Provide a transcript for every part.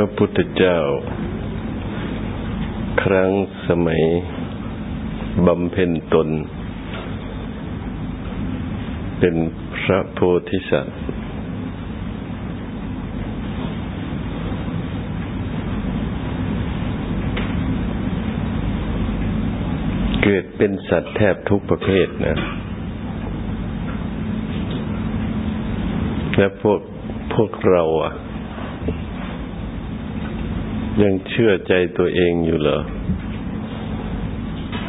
พระพุทธเจ้า ครั้งสมัยบำเพ็ญตน เป็นพระโพธิสัตว์ เกิดเป็นสัตว์แทบทุกประเภทนะ และพวกพวกเราอะ ยังเชื่อใจตัวเองอยู่เหรอ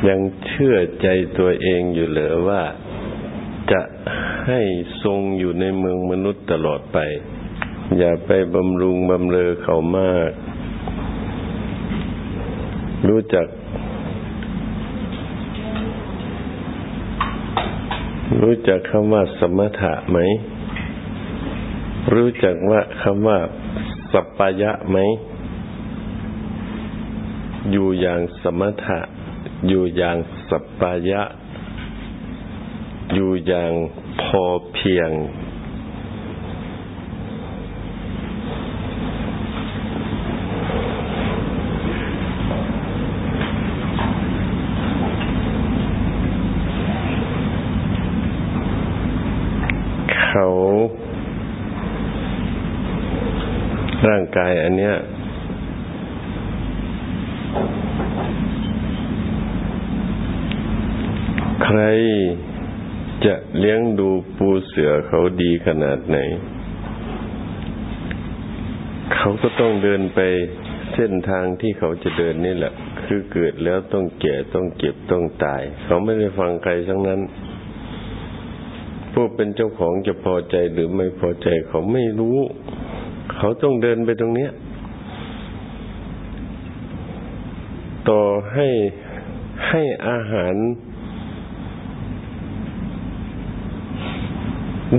ยังเชื่อใจตัวเองอยู่เหรอว่าจะให้ทรงอยู่ในเมืองมนุษย์ตลอดไป อย่าไปบำรุงบำเรอเขามาก รู้จัก รู้จักคำว่าสมถะไหม รู้จักว่าคำว่าสัปปายะไหม อยู่อย่างสมถะ อยู่อย่างสัปปายะ อยู่อย่างพอเพียง เขา ร่างกายอันเนี้ย ใครจะเลี้ยงดูปู เขาดีขนาดไหน เขาก็ต้องเดินไปเส้นทางที่เขาจะเดินนี่แหละ คือเกิดแล้วต้องแก่ต้องเก็บต้องตาย เขาไม่ได้ฟังใครทั้งนั้น ผู้เป็นเจ้าของจะพอใจหรือไม่พอใจเขาไม่รู้ เขาต้องเดินไปตรงเนี้ย ต่อให้ให้อาหาร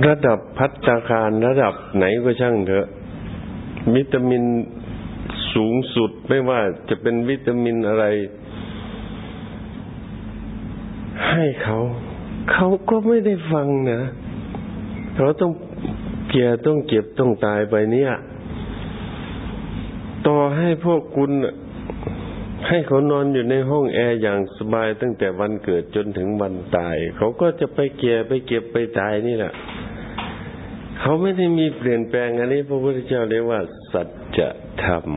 ระดับพัตตาคารระดับไหนก็ช่างเถอะ วิตามินสูงสุดไม่ว่าจะเป็นวิตามินอะไร ให้เขา เขาก็ไม่ได้ฟังนะเขาต้องเกียต้องเก็บต้องตายไปเนี่ย ต่อให้พวกคุณให้เขานอนอยู่ในห้องแอร์อย่างสบายตั้งแต่วันเกิดจนถึงวันตาย เขาก็จะไปเกียไปเก็บไปตายนี่แหละ เขาไม่ได้มีเปลี่ยนแปลงอันนี้พระพุทธเจ้าเรียกว่า สัจธรรม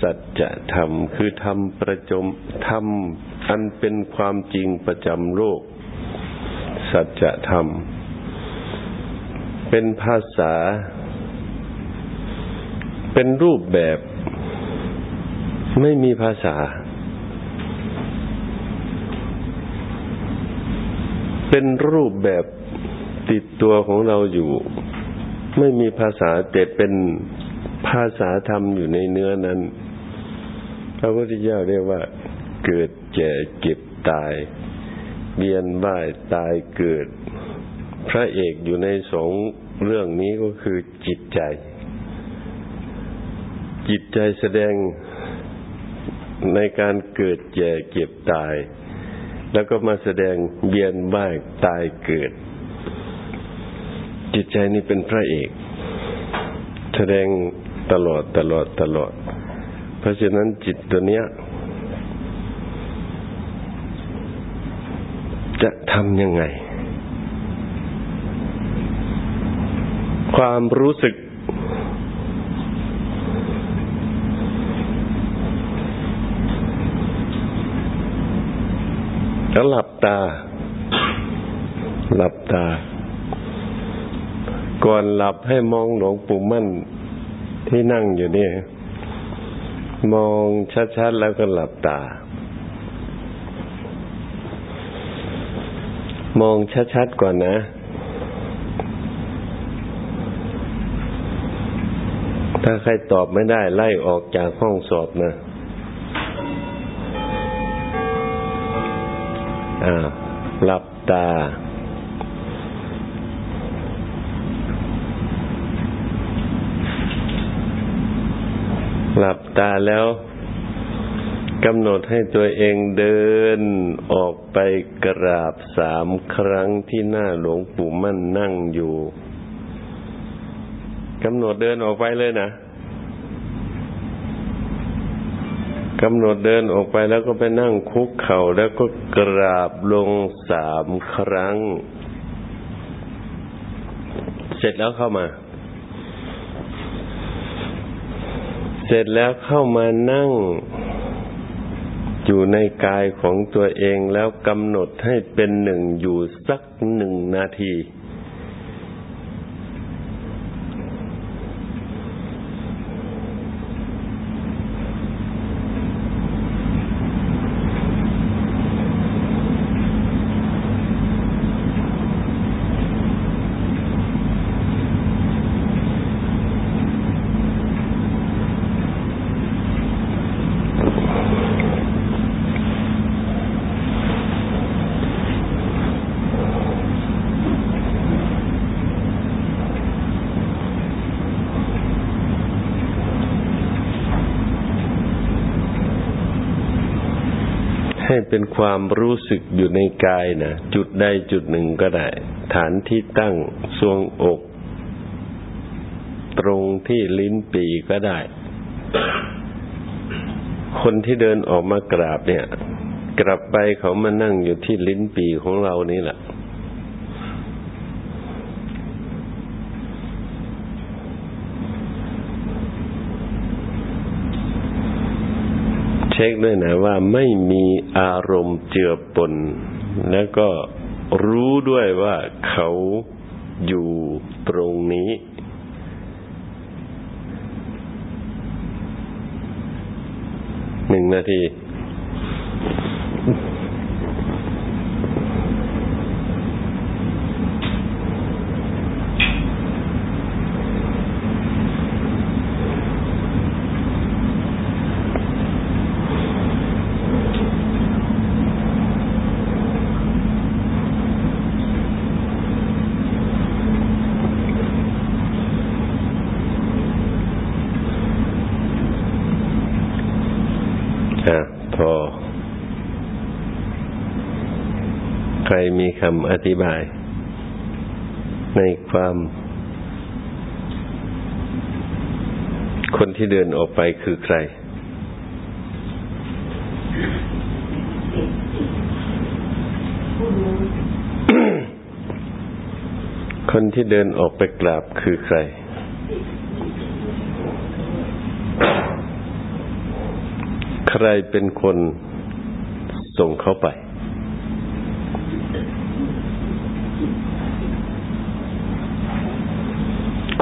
สัจธรรมคือธรรมประจมธรรมอันเป็นความจริงประจำโลก สัจธรรม เป็นภาษา เป็นรูปแบบ ไม่มีภาษา เป็นรูปแบบ ติดตัวของเราอยู่ ไม่มีภาษาแต่เป็นภาษาธรรมอยู่ในเนื้อนั้น พระพุทธเจ้าเรียกว่า เกิดแก่เก็บตายเวียนว่ายตายเกิด พระเอกอยู่ในสองเรื่องนี้ก็คือจิตใจ จิตใจแสดงในการเกิดแก่เก็บตาย แล้วก็มาแสดงเวียนว่ายตายเกิด จิตใจนี่เป็นพระเอกแสดงตลอดตลอดตลอด เพราะฉะนั้นจิตตัวเนี้ย จะทำยังไง ความรู้สึก แล้วหลับตา หลับตา ก่อนหลับให้มองหลวงปู่มั่นที่นั่งอยู่นี่มองชัดๆแล้วก็หลับตา มองชัดๆก่อนนะ ถ้าใครตอบไม่ได้ไล่ออกจากห้องสอบนะอ่าหลับตา หลับตาแล้วกำหนดให้ตัวเองเดินออกไปกราบสามครั้งที่หน้าหลวงปู่มั่นนั่งอยู่กำหนดเดินออกไปเลยนะกำหนดเดินออกไปแล้วก็ไปนั่งคุกเข่าแล้วก็กราบลงสามครั้ง เสร็จแล้วเข้ามา เสร็จแล้วเข้ามานั่งอยู่ในกายของตัวเองแล้วกำหนดให้เป็นหนึ่งอยู่สักหนึ่งนาที ให้เป็นความรู้สึกอยู่ในกายนะจุดใดจุดหนึ่งก็ได้ ฐานที่ตั้งทรวงอก ตรงที่ลิ้นปีก็ได้ คนที่เดินออกมากราบเนี่ย กลับไปเขามานั่งอยู่ที่ลิ้นปีของเรานี่แหละ ช็คด้วยนะว่าไม่มีอารมณ์เจือปน แล้วก็รู้ด้วยว่าเขาอยู่ตรงนี้ หนึ่งนาทีใคำอธิบาย ในความคนที่เดินออกไปคือใคร คนที่เดินออกไปกราบคือใคร ใครเป็นคนส่งเขาไป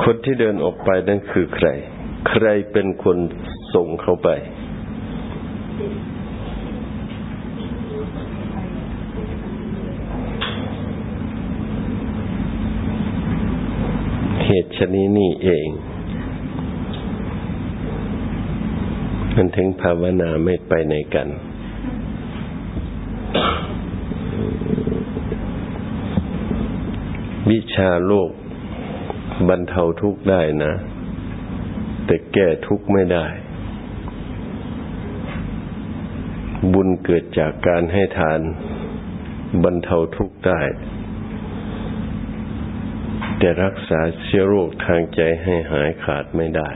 คนที่เดินออกไปนั่นคือใคร ใครเป็นคนส่งเขาไป เหตุชนี้นี่เองมันถึงภาวนาไม่ไปในกัน วิชาโลก บรรเทาทุกข์ได้นะ แต่แก้ทุกข์ไม่ได้ บุญเกิดจากการให้ทาน บรรเทาทุกข์ได้ แต่รักษาเชื้อโรคทางใจให้หายขาดไม่ได้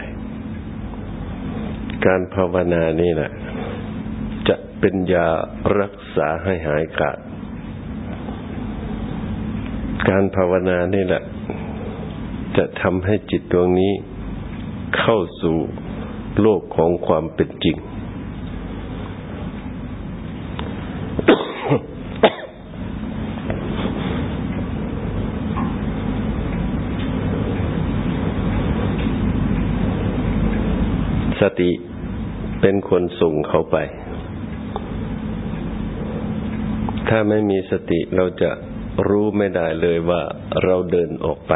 การภาวนานี่แหละ จะเป็นยารักษาให้หายขาด การภาวนานี่แหละ จะทำให้จิตดวงนี้เข้าสู่โลกของความเป็นจริง สติเป็นคนส่งเขาไป ถ้าไม่มีสติเราจะรู้ไม่ได้เลยว่าเราเดินออกไป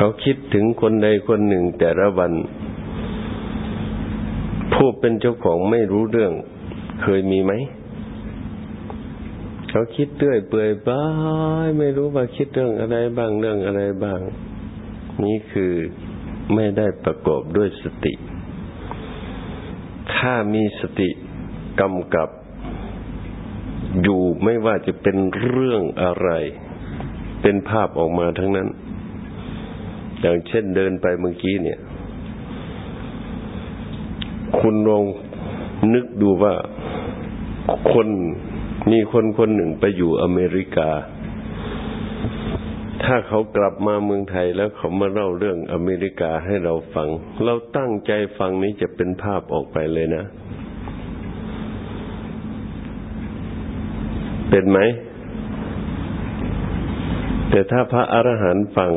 เขาคิดถึงคนใดคนหนึ่งแต่ละวัน ผู้เป็นเจ้าของไม่รู้เรื่อง เคยมีไหม เขาคิดเรื่อยเปื่อยไปไม่รู้ว่าคิดเรื่องอะไรบ้างเรื่องอะไรบ้าง นี่คือไม่ได้ประกอบด้วยสติ ถ้ามีสติกำกับ อยู่ไม่ว่าจะเป็นเรื่องอะไร เป็นภาพออกมาทั้งนั้น อย่างเช่นเดินไปเมื่อกี้เนี่ย คุณลองนึกดูว่าคนมีคนคนหนึ่งไปอยู่อเมริกา ถ้าเขากลับมาเมืองไทยแล้วเขามาเล่าเรื่องอเมริกาให้เราฟัง เราตั้งใจฟังนี้จะเป็นภาพออกไปเลยนะ เป็นไหม แต่ถ้าพระอรหันต์ฟัง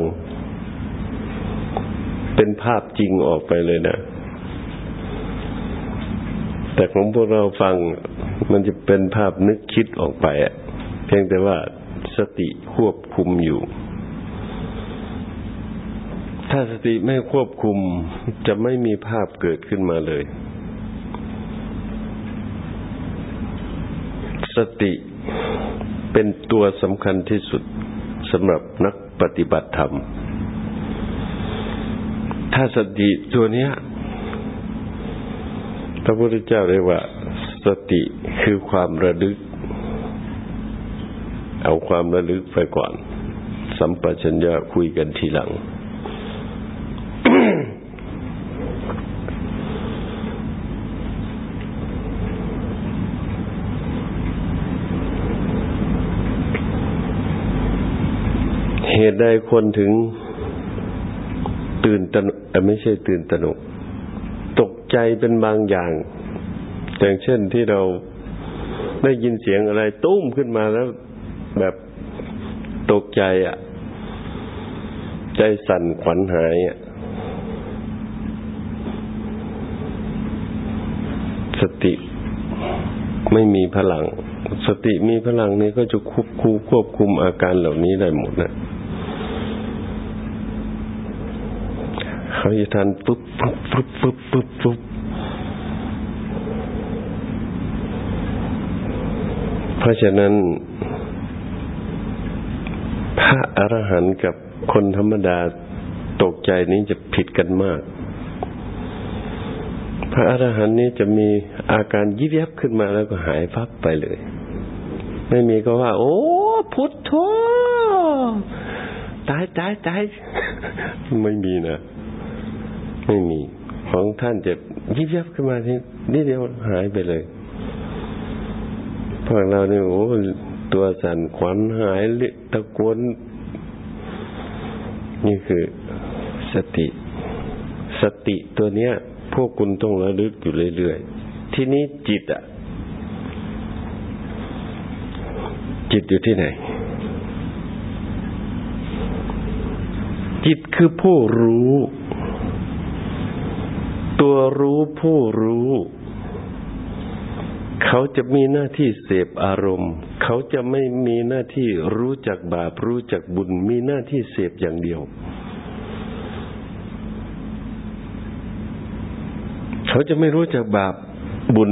เป็นภาพจริงออกไปเลยนะแต่ของพวกเราฟังมันจะเป็นภาพนึกคิดออกไปอะเพียงแต่ว่าสติควบคุมอยู่ ถ้าสติไม่ควบคุมจะไม่มีภาพเกิดขึ้นมาเลย สติเป็นตัวสำคัญที่สุดสำหรับนักปฏิบัติธรรม ถ้าสติตัวเนี้ยพระพุทธเจ้าเรียกว่า สติคือความระลึก เอาความระลึกไปก่อน สัมปชัญญะคุยกันทีหลัง เหตุใดคนถึง ตื่นตนไม่ใช่ตื่นตนก ตกใจเป็นบางอย่าง อย่างเช่นที่เราได้ยินเสียงอะไรตุ้มขึ้นมาแล้วแบบตกใจอะ ใจสั่นขวัญหายอะสติไม่มีพลัง สติมีพลังนี้ก็จะควบคุมควบคุมอาการเหล่านี้ได้หมดนะ เขาจะทันปุ๊บปุ๊บปุ๊บปุ๊บปุ๊บปุ๊บเพราะฉะนั้น พระอรหันต์กับคนธรรมดาตกใจนี้จะผิดกันมาก พระอรหันต์นี้จะมีอาการยิบยับขึ้นมาแล้วก็หายพับไปเลย ไม่มีก็ว่า โอ้ พุทโธตายตายตายไม่มีนะ ไม่มี ของท่านจะยิบยับขึ้นมาทีนี่เดียวหายไปเลยพวกเราเนี่ยโอ้ตัวสั่นขวัญหายลตะโกนนี่คือสติ สติตัวเนี้ย พวกคุณต้องระลึกอยู่เรื่อยๆ ที่นี้จิตอะจิตอยู่ที่ไหน จิตคือผู้รู้ ตัวรู้ผู้รู้ เขาจะมีหน้าที่เสพอารมณ์ เขาจะไม่มีหน้าที่รู้จักบาปรู้จักบุญ มีหน้าที่เสพอย่างเดียว เขาจะไม่รู้จักบาปบุญ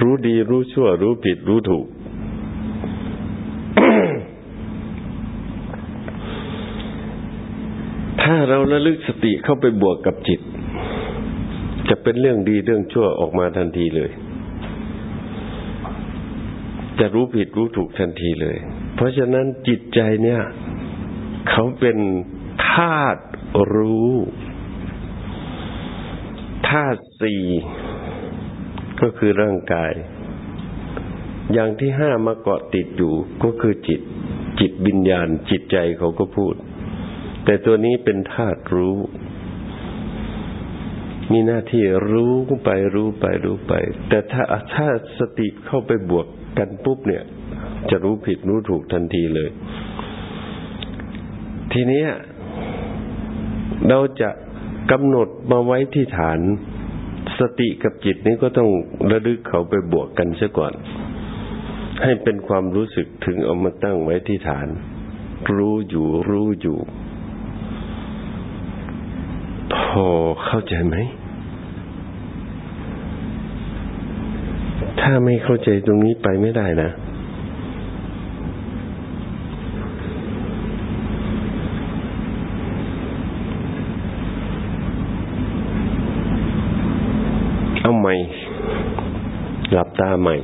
รู้ดีรู้ชั่ว รู้ผิดรู้ถูกถ้าเราระลึกสติเข้าไปบวกกับจิต จะเป็นเรื่องดีเรื่องชั่วออกมาทันทีเลย จะรู้ผิดรู้ถูกทันทีเลย เพราะฉะนั้นจิตใจเนี่ย เขาเป็นธาตุรู้ธาตุสี่ก็คือร่างกาย อย่างที่ห้ามาเกาะติดอยู่ก็คือจิต จิตวิญญาณ จิตใจเขาก็พูด แต่ตัวนี้เป็นธาตุรู้ มีหน้าที่รู้ไปรู้ไปรู้ไป แต่ถ้าถ้าสติเข้าไปบวกกันปุ๊บเนี่ย จะรู้ผิดรู้ถูกทันทีเลย ทีนี้เราจะกำหนดมาไว้ที่ฐาน สติกับจิตนี้ก็ต้องระลึกเขาไปบวกกันซะก่อน ให้เป็นความรู้สึกถึงเอามาตั้งไว้ที่ฐาน รู้อยู่รู้อยู่ อเข้าใจไหม ถ้าไม่เข้าใจตรงนี้ไปไม่ได้นะเอาใหม่หลับตาใหม่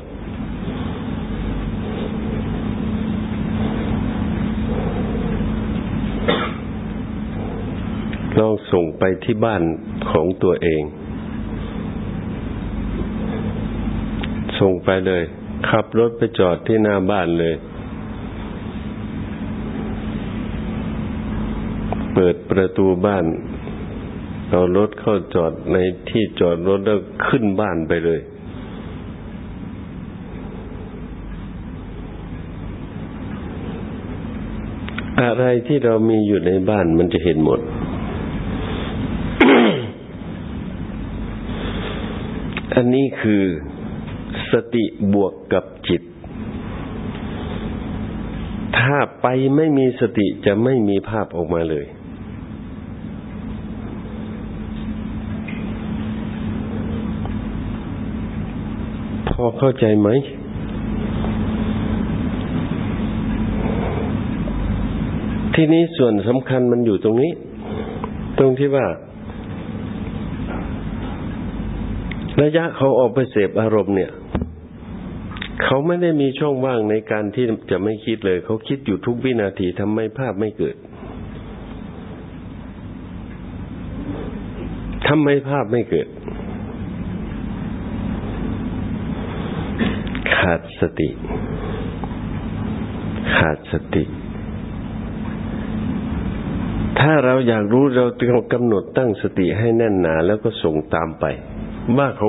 ลอง ส่งไปที่บ้านของตัวเอง ส่งไปเลย ขับรถไปจอดที่หน้าบ้านเลย เปิดประตูบ้านเอารถเข้าจอดในที่จอดรถแล้วขึ้นบ้านไปเลย อะไรที่เรามีอยู่ในบ้านมันจะเห็นหมด อันนี้คือสติบวกกับจิต ถ้าไปไม่มีสติจะไม่มีภาพออกมาเลย พอเข้าใจไหม ที่นี้ส่วนสำคัญมันอยู่ตรงนี้ ตรงที่ว่า ระยะเขาออกไปเสพอารมณ์เนี่ย เขาไม่ได้มีช่องว่างในการที่จะไม่คิดเลย เขาคิดอยู่ทุกวินาทีทำไมภาพไม่เกิดทำไมภาพไม่เกิด ขาดสติ ขาดสติ ถ้าเราอยากรู้เราต้องกำหนดตั้งสติให้แน่นหนาแล้วก็ส่งตามไป ว่าเขา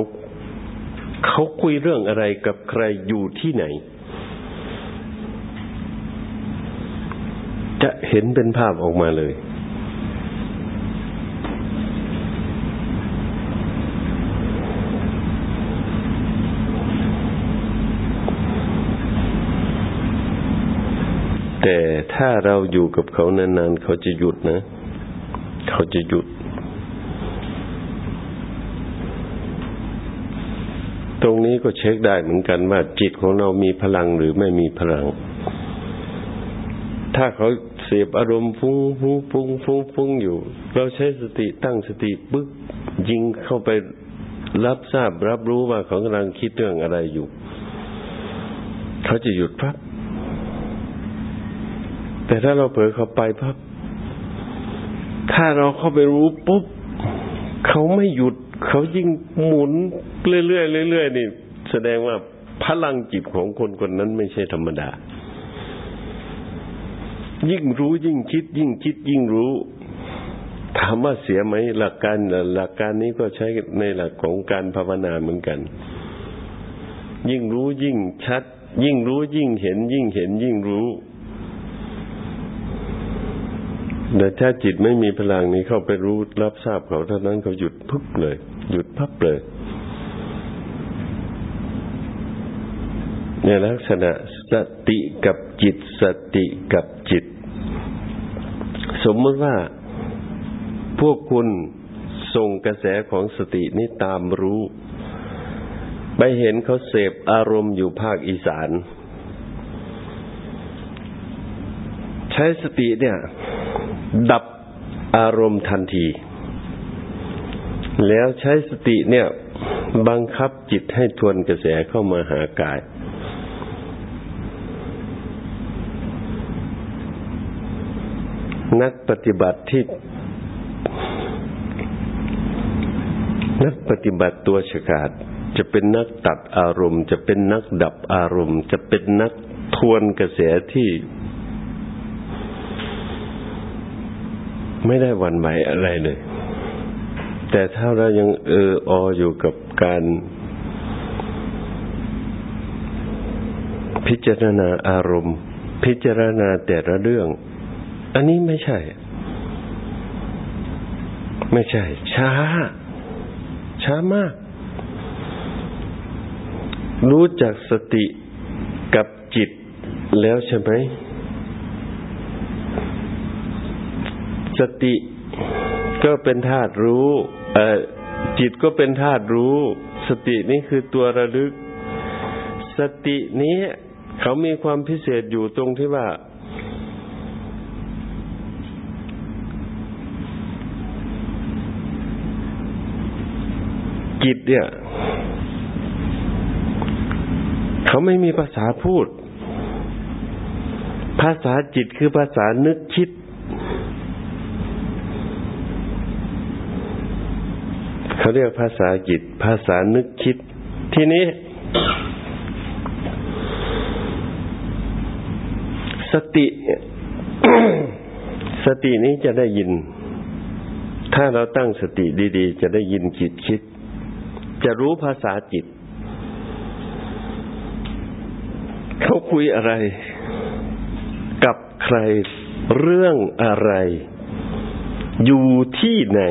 เขาคุยเรื่องอะไรกับใครอยู่ที่ไหน จะเห็นเป็นภาพออกมาเลย แต่ถ้าเราอยู่กับเขานานๆ เขาจะหยุดนะ เขาจะหยุด ตรงนี้ก็เช็คได้เหมือนกันว่าจิตของเรามีพลังหรือไม่มีพลัง ถ้าเขาเสียบอารมณ์ฟุ้งฟุ้งฟุ้งฟุ้งฟุ้งอยู่ เราใช้สติตั้งสติปึ๊กยิงเข้าไปรับทราบรับรู้ว่าเขากำลังคิดเรื่องอะไรอยู่ เขาจะหยุดพับแต่ถ้าเราเผลอเข้าไปพับถ้าเราเข้าไปรู้ปุ๊บเขาไม่หยุด เขายิ่งหมุน เรื่อยๆเรื่อยๆนี่แสดงว่าพลังจิตของคนคนนั้นไม่ใช่ธรรมดา ยิ่งรู้ยิ่งคิด ยิ่งคิด ยิ่งรู้ถามว่าเสียไหมหลักการหลักการนี้ก็ใช้ในหลักของการภาวนาเหมือนกัน ยิ่งรู้ยิ่งชัด ยิ่งรู้ยิ่งเห็น ยิ่งเห็น ยิ่งรู้แต่ถ้าจิตไม่มีพลังนี้เข้าไปรู้รับทราบเขาเท่านั้นเขาหยุดพึบเลย หยุดพับเลย ในลักษณะสติกับจิต สติกับจิต สมมติว่า พวกคุณส่งกระแสของสตินี้ตามรู้ ไปเห็นเขาเสพอารมณ์อยู่ภาคอีสาน ใช้สติเนี่ย ดับอารมณ์ทันที แล้วใช้สติเนี่ย บังคับจิตให้ทวนกระแสเข้ามาหากาย นักปฏิบัติที่ นักปฏิบัติตัวฉกาดจะเป็นนักตัดอารมณ์ จะเป็นนักดับอารมณ์ จะเป็นนักทวนกระแสที่ ไม่ได้วันไหวอะไรเลย แต่ถ้าเรายังเออออยู่กับการ พิจารณาอารมณ์ พิจารณาแต่ละเรื่อง อันนี้ไม่ใช่ ไม่ใช่ ช้า ช้ามาก รู้จักสติกับจิตแล้วใช่ไหมสติก็เป็นธาตุรู้เออจิตก็เป็นธาตุรู้ สตินี่คือตัวระลึก สตินี้เขามีความพิเศษอยู่ตรงที่ว่า จิตเนี่ย เขาไม่มีภาษาพูด ภาษาจิตคือภาษานึกคิด เขาเรียกภาษาจิต ภาษานึกคิด ทีนี้สติ สตินี้จะได้ยิน ถ้าเราตั้งสติดี ๆ จะได้ยินจิตคิด จะรู้ภาษาจิต เขาคุยอะไร กับใครเรื่องอะไร อยู่ที่ไหน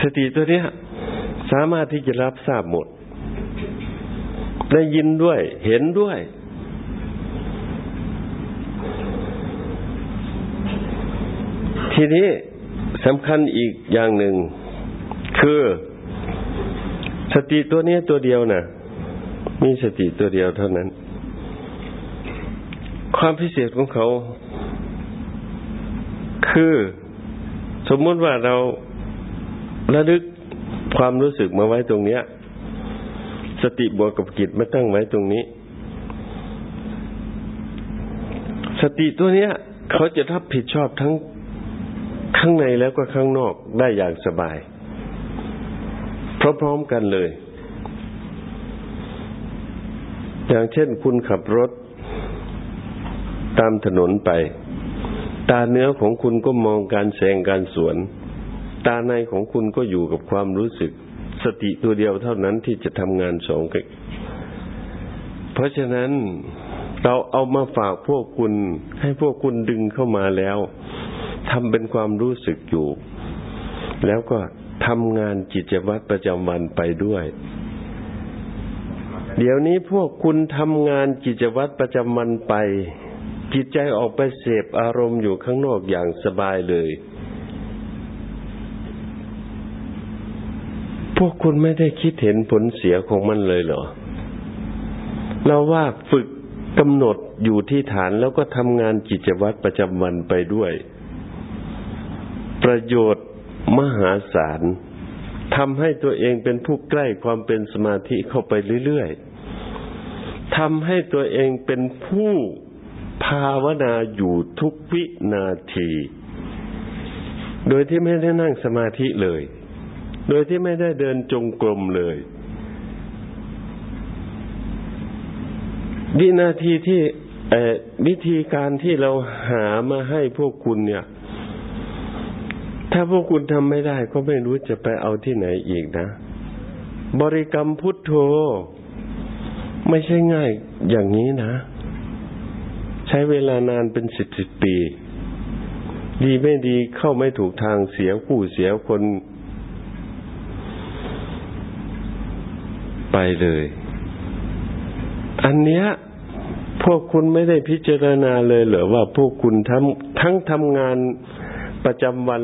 สติตัวเนี้ย สามารถที่จะรับทราบหมด ได้ยินด้วย เห็นด้วยทีนี้สำคัญอีกอย่างหนึ่ง คือสติตัวนี้ตัวเดียวนะ่ะ มีสติตัวเดียวเท่านั้น ความพิเศษของเขา คือ สมมติว่าเราระลึกความรู้สึกมาไว้ตรงเนี้ย สติบวกกับกิจมาตั้งไว้ตรงนี้ สติตัวเนี้ย เขาจะรับผิดชอบทั้งข้างในแล้วก็ข้างนอกได้อย่างสบาย พร้อมๆกันเลย อย่างเช่นคุณขับรถ ตามถนนไป ตาเนื้อของคุณก็มองการแสงการสวน ตาในของคุณก็อยู่กับความรู้สึก สติตัวเดียวเท่านั้นที่จะทำงานสองกันเพราะฉะนั้นเราเอามาฝากพวกคุณ ให้พวกคุณดึงเข้ามาแล้วทำเป็นความรู้สึกอยู่ แล้วก็ ทำงานกิจวัตรประจำวันไปด้วย เดี๋ยวนี้พวกคุณทำงานกิจวัตรประจำวันไป จิตใจออกไปเสพอารมณ์อยู่ข้างนอกอย่างสบายเลย พวกคุณไม่ได้คิดเห็นผลเสียของมันเลยเหรอ เราว่าฝึกกำหนดอยู่ที่ฐานแล้วก็ทำงานกิจวัตรประจำวันไปด้วย ประโยชน์ มหาศาลทำให้ตัวเองเป็นผู้ใกล้ความเป็นสมาธิเข้าไปเรื่อยๆทำให้ตัวเองเป็นผู้ภาวนาอยู่ทุกวินาที โดยที่ไม่ได้นั่งสมาธิเลย โดยที่ไม่ได้เดินจงกรมเลย วินาทีที่วิธีการที่เราหามาให้พวกคุณเนี่ย ถ้าพวกคุณทำไม่ได้ก็ไม่รู้จะไปเอาที่ไหนอีกนะ บริกรรมพุทโธ ไม่ใช่ง่ายอย่างนี้นะ ใช้เวลานานเป็นสิบสิบปี ดีไม่ดีเข้าไม่ถูกทางเสียผู้เสียคน ไปเลย อันเนี้ยพวกคุณไม่ได้พิจารณาเลยเหรอว่าพวกคุณทั้งทั้งทำงานประจำวัน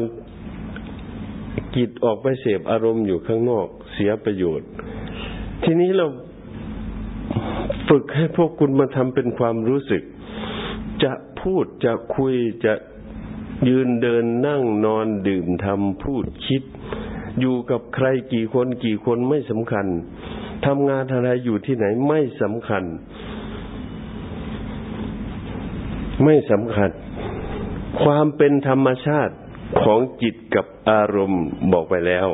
จิตออกไปเสพอารมณ์อยู่ข้างนอกเสียประโยชน์ ทีนี้เราฝึกให้พวกคุณมาทำเป็นความรู้สึก จะพูดจะคุยจะยืนเดินนั่งนอนดื่มทำพูดคิด อยู่กับใครกี่คนกี่คนไม่สำคัญทำงานอะไรอยู่ที่ไหนไม่สำคัญ ไม่สำคัญ ความเป็นธรรมชาติ ของจิตกับอารมณ์บอกไปแล้ว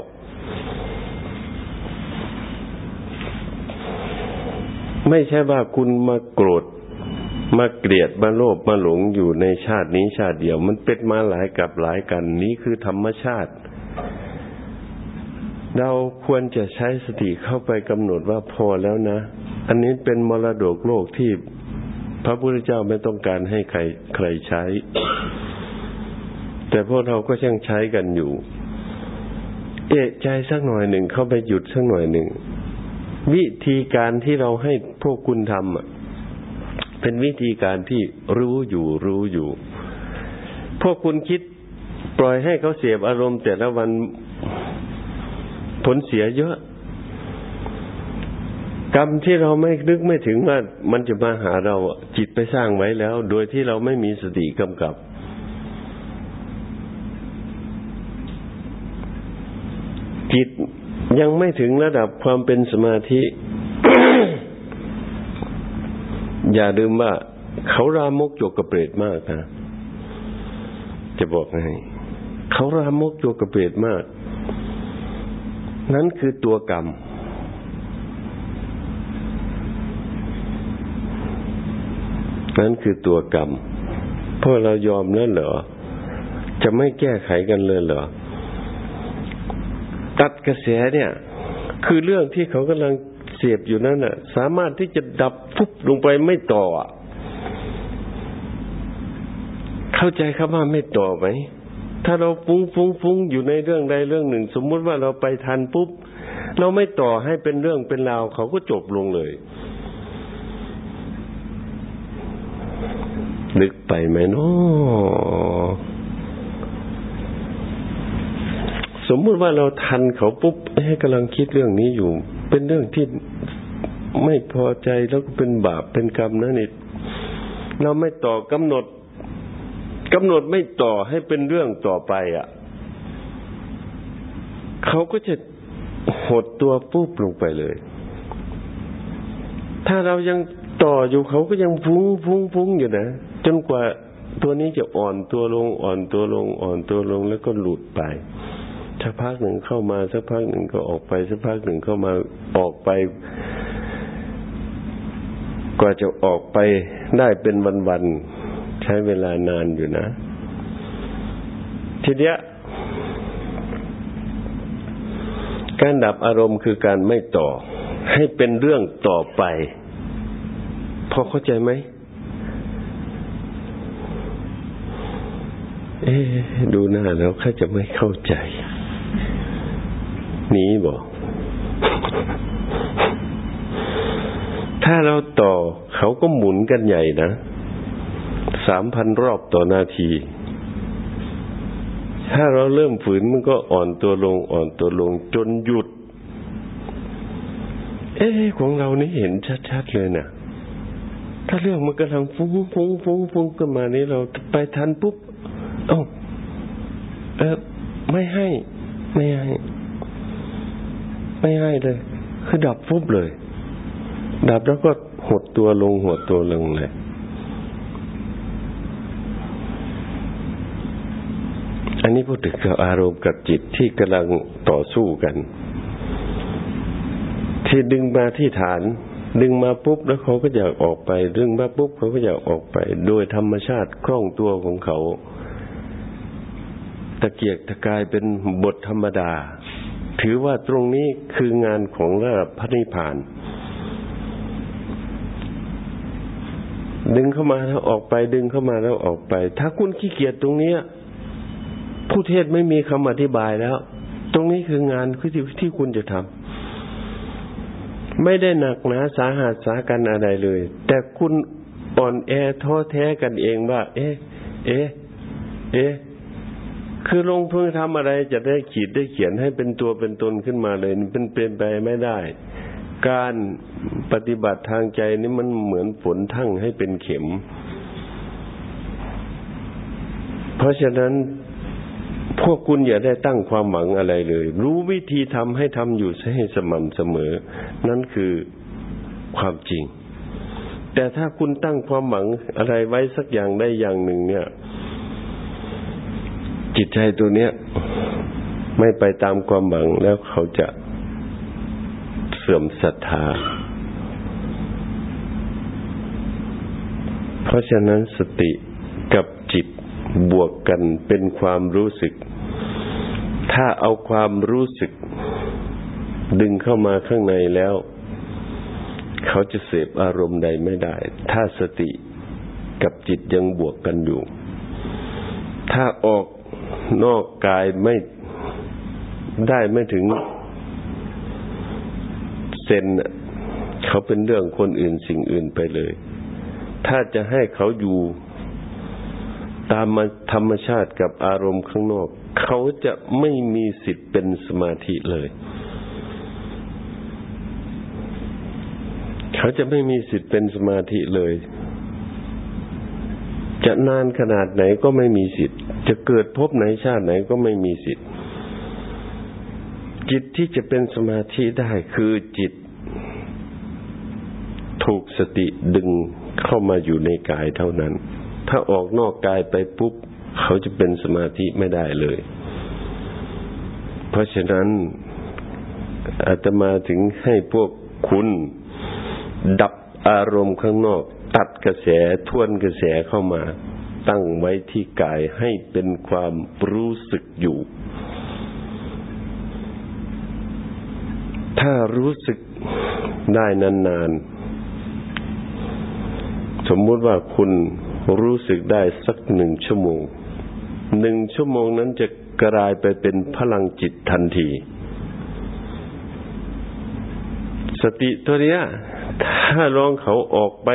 ไม่ใช่ว่าคุณมาโกรธมาเกลียดมาโลภมาหลงอยู่ในชาตินี้ชาติเดียว มันเป็นมาหลายกับหลายกันนี้คือธรรมชาติ เราควรจะใช้สติเข้าไปกำหนดว่าพอแล้วนะ อันนี้เป็นมรดกโลกที่พระพุทธเจ้าไม่ต้องการให้ใครใครใช้ แต่พวกเราก็ยังใช้กันอยู่ เอะใจสักหน่อยหนึ่งเข้าไปหยุดสักหน่อยหนึ่ง วิธีการที่เราให้พวกคุณทำเป็นวิธีการที่รู้อยู่รู้อยู่ พวกคุณคิดปล่อยให้เขาเสียบอารมณ์ แต่ละวันผลเสียเยอะ กรรมที่เราไม่นึกไม่ถึงว่ามันจะมาหาเราจิตไปสร้างไว้แล้ว โดยที่เราไม่มีสติกำกับ จิตยังไม่ถึงระดับความเป็นสมาธิ อย่าลืมว่า เขารามกโยกกระเปรตมากนะจะบอกให้เขารามกโยกกระเปรตมาก นั่นคือตัวกรรม นั่นคือตัวกรรมพวกเรายอมแล้วเหรอ จะไม่แก้ไขกันเลยเหรอ ตัดกระแสเนี่ย คือเรื่องที่เขากำลังเสียบอยู่นั่นน่ะ สามารถที่จะดับฟุบลงไปไม่ต่อ เข้าใจครับว่าไม่ต่อไหมถ้าเราฟุ้งฟุ้งฟุ้งอยู่ในเรื่องใดเรื่องหนึ่ง สมมุติว่าเราไปทันปุ๊บเราไม่ต่อให้เป็นเรื่องเป็นราวเขาก็จบลงเลยลึกไปไหมเนาะ สมมุติว่าเราทันเขาปุ๊บให้กำลังคิดเรื่องนี้อยู่ เป็นเรื่องที่ไม่พอใจแล้วก็เป็นบาปเป็นกรรมนะนี่เราไม่ต่อกำหนดกำหนดไม่ต่อให้เป็นเรื่องต่อไปอะ่ะเขาก็จะหดตัวปุ๊บลงไปเลย ถ้าเรายังต่ออยู่เขาก็ยังฟุ้งฟุ้งฟุ้งอยู่นะ จนกว่าตัวนี้จะอ่อนตัวลงอ่อนตัวลงอ่อนตัวลงแล้วก็หลุดไป สักพักหนึ่งเข้ามาสักพักหนึ่งก็ออกไปสักพักหนึ่งเข้ามาออกไปกว่าจะออกไปได้เป็นวันๆใช้เวลานานอยู่นะ ทีเดียการดับอารมณ์คือการไม่ต่อ ให้เป็นเรื่องต่อไป พอเข้าใจไหมเอ๊ดูหน้าแล้วข้าจะไม่เข้าใจ นีบอก ถ้าเราต่อเขาก็หมุนกันใหญ่นะสามพันรอบต่อนาที ถ้าเราเริ่มฝืนมันก็อ่อนตัวลง อ่อนตัวลงจนหยุด เอ๊ของเรานี่เห็นชัดๆเลยนะถ้าเรื่องมันกำลังฟุ้งฟุ้งฟุ้งฟุ้งขึ้นมานี้เราไปทันปุ๊บ เอ้าเออไม่ให้ ไม่ให้ ไม่ให้เลย คือดับฟุบเลย ดับแล้วก็หดตัวลงหดตัวลงเลยอันนี้พูดถึงกับอารมณ์กับจิตที่กำลังต่อสู้กัน ที่ดึงมาที่ฐาน ดึงมาปุ๊บแล้วเขาก็อยากออกไป ดึงมาปุ๊บเขาก็อยากออกไป โดยธรรมชาติคล่องตัวของเขาะเกียกตะกายเป็นบทธรรมดา ถือว่าตรงนี้คืองานของระดับพระนิพพาน ดึงเข้ามาแล้วออกไป ดึงเข้ามาแล้วออกไป ถ้าคุณขี้เกียจตรงนี้ผู้เทศไม่มีคำอธิบายแล้ว ตรงนี้คืองานที่ที่คุณจะทำไม่ได้หนักหนาสาหัสสากันอะไรเลย แต่คุณอ่อนแอท้อแท้กันเองว่า เอ๊ะ เอ๊ะ เอ๊ะ คือลงทุนทำอะไรจะได้ขีดได้เขียนให้เป็นตัวเป็นตนขึ้นมาเลยเป็นเป็นไปไม่ได้ การปฏิบัติทางใจนี่มันเหมือนฝนทั้งให้เป็นเข็ม เพราะฉะนั้นพวกคุณอย่าได้ตั้งความหวังอะไรเลย รู้วิธีทำให้ทำอยู่ให้สม่ำเสมอ นั่นคือความจริง แต่ถ้าคุณตั้งความหวังอะไรไว้สักอย่างได้อย่างหนึ่งเนี่ย จิตใจตัวเนี้ย ไม่ไปตามความหวังแล้วเขาจะเสื่อมศรัทธา เพราะฉะนั้นสติกับจิตบวกกันเป็นความรู้สึก ถ้าเอาความรู้สึก ดึงเข้ามาข้างในแล้ว เขาจะเสพอารมณ์ใดไม่ได้ ถ้าสติกับจิตยังบวกกันอยู่ ถ้าออก นอกกายไม่ได้ไม่ถึงเซนเขาเป็นเรื่องคนอื่นสิ่งอื่นไปเลย ถ้าจะให้เขาอยู่ตามธรรมชาติกับอารมณ์ข้างนอก เขาจะไม่มีสิทธิ์เป็นสมาธิเลย เขาจะไม่มีสิทธิ์เป็นสมาธิเลย จะนานขนาดไหนก็ไม่มีสิทธิ์ จะเกิดพบไหนชาติไหนก็ไม่มีสิทธิ์ จิตที่จะเป็นสมาธิได้คือจิต ถูกสติดึงเข้ามาอยู่ในกายเท่านั้น ถ้าออกนอกกายไปปุ๊บ เขาจะเป็นสมาธิไม่ได้เลย เพราะฉะนั้นอาตมาถึงให้พวกคุณ ดับอารมณ์ข้างนอก ตัดกระแสทวนกระแสเข้ามา ตั้งไว้ที่กายให้เป็นความรู้สึกอยู่ ถ้ารู้สึกได้นานๆ สมมุติว่าคุณรู้สึกได้สักหนึ่งชั่วโมง หนึ่งชั่วโมงนั้นจะกลายไปเป็นพลังจิตทันที สติตัวเนี้ย ถ้าลองเขาออกไป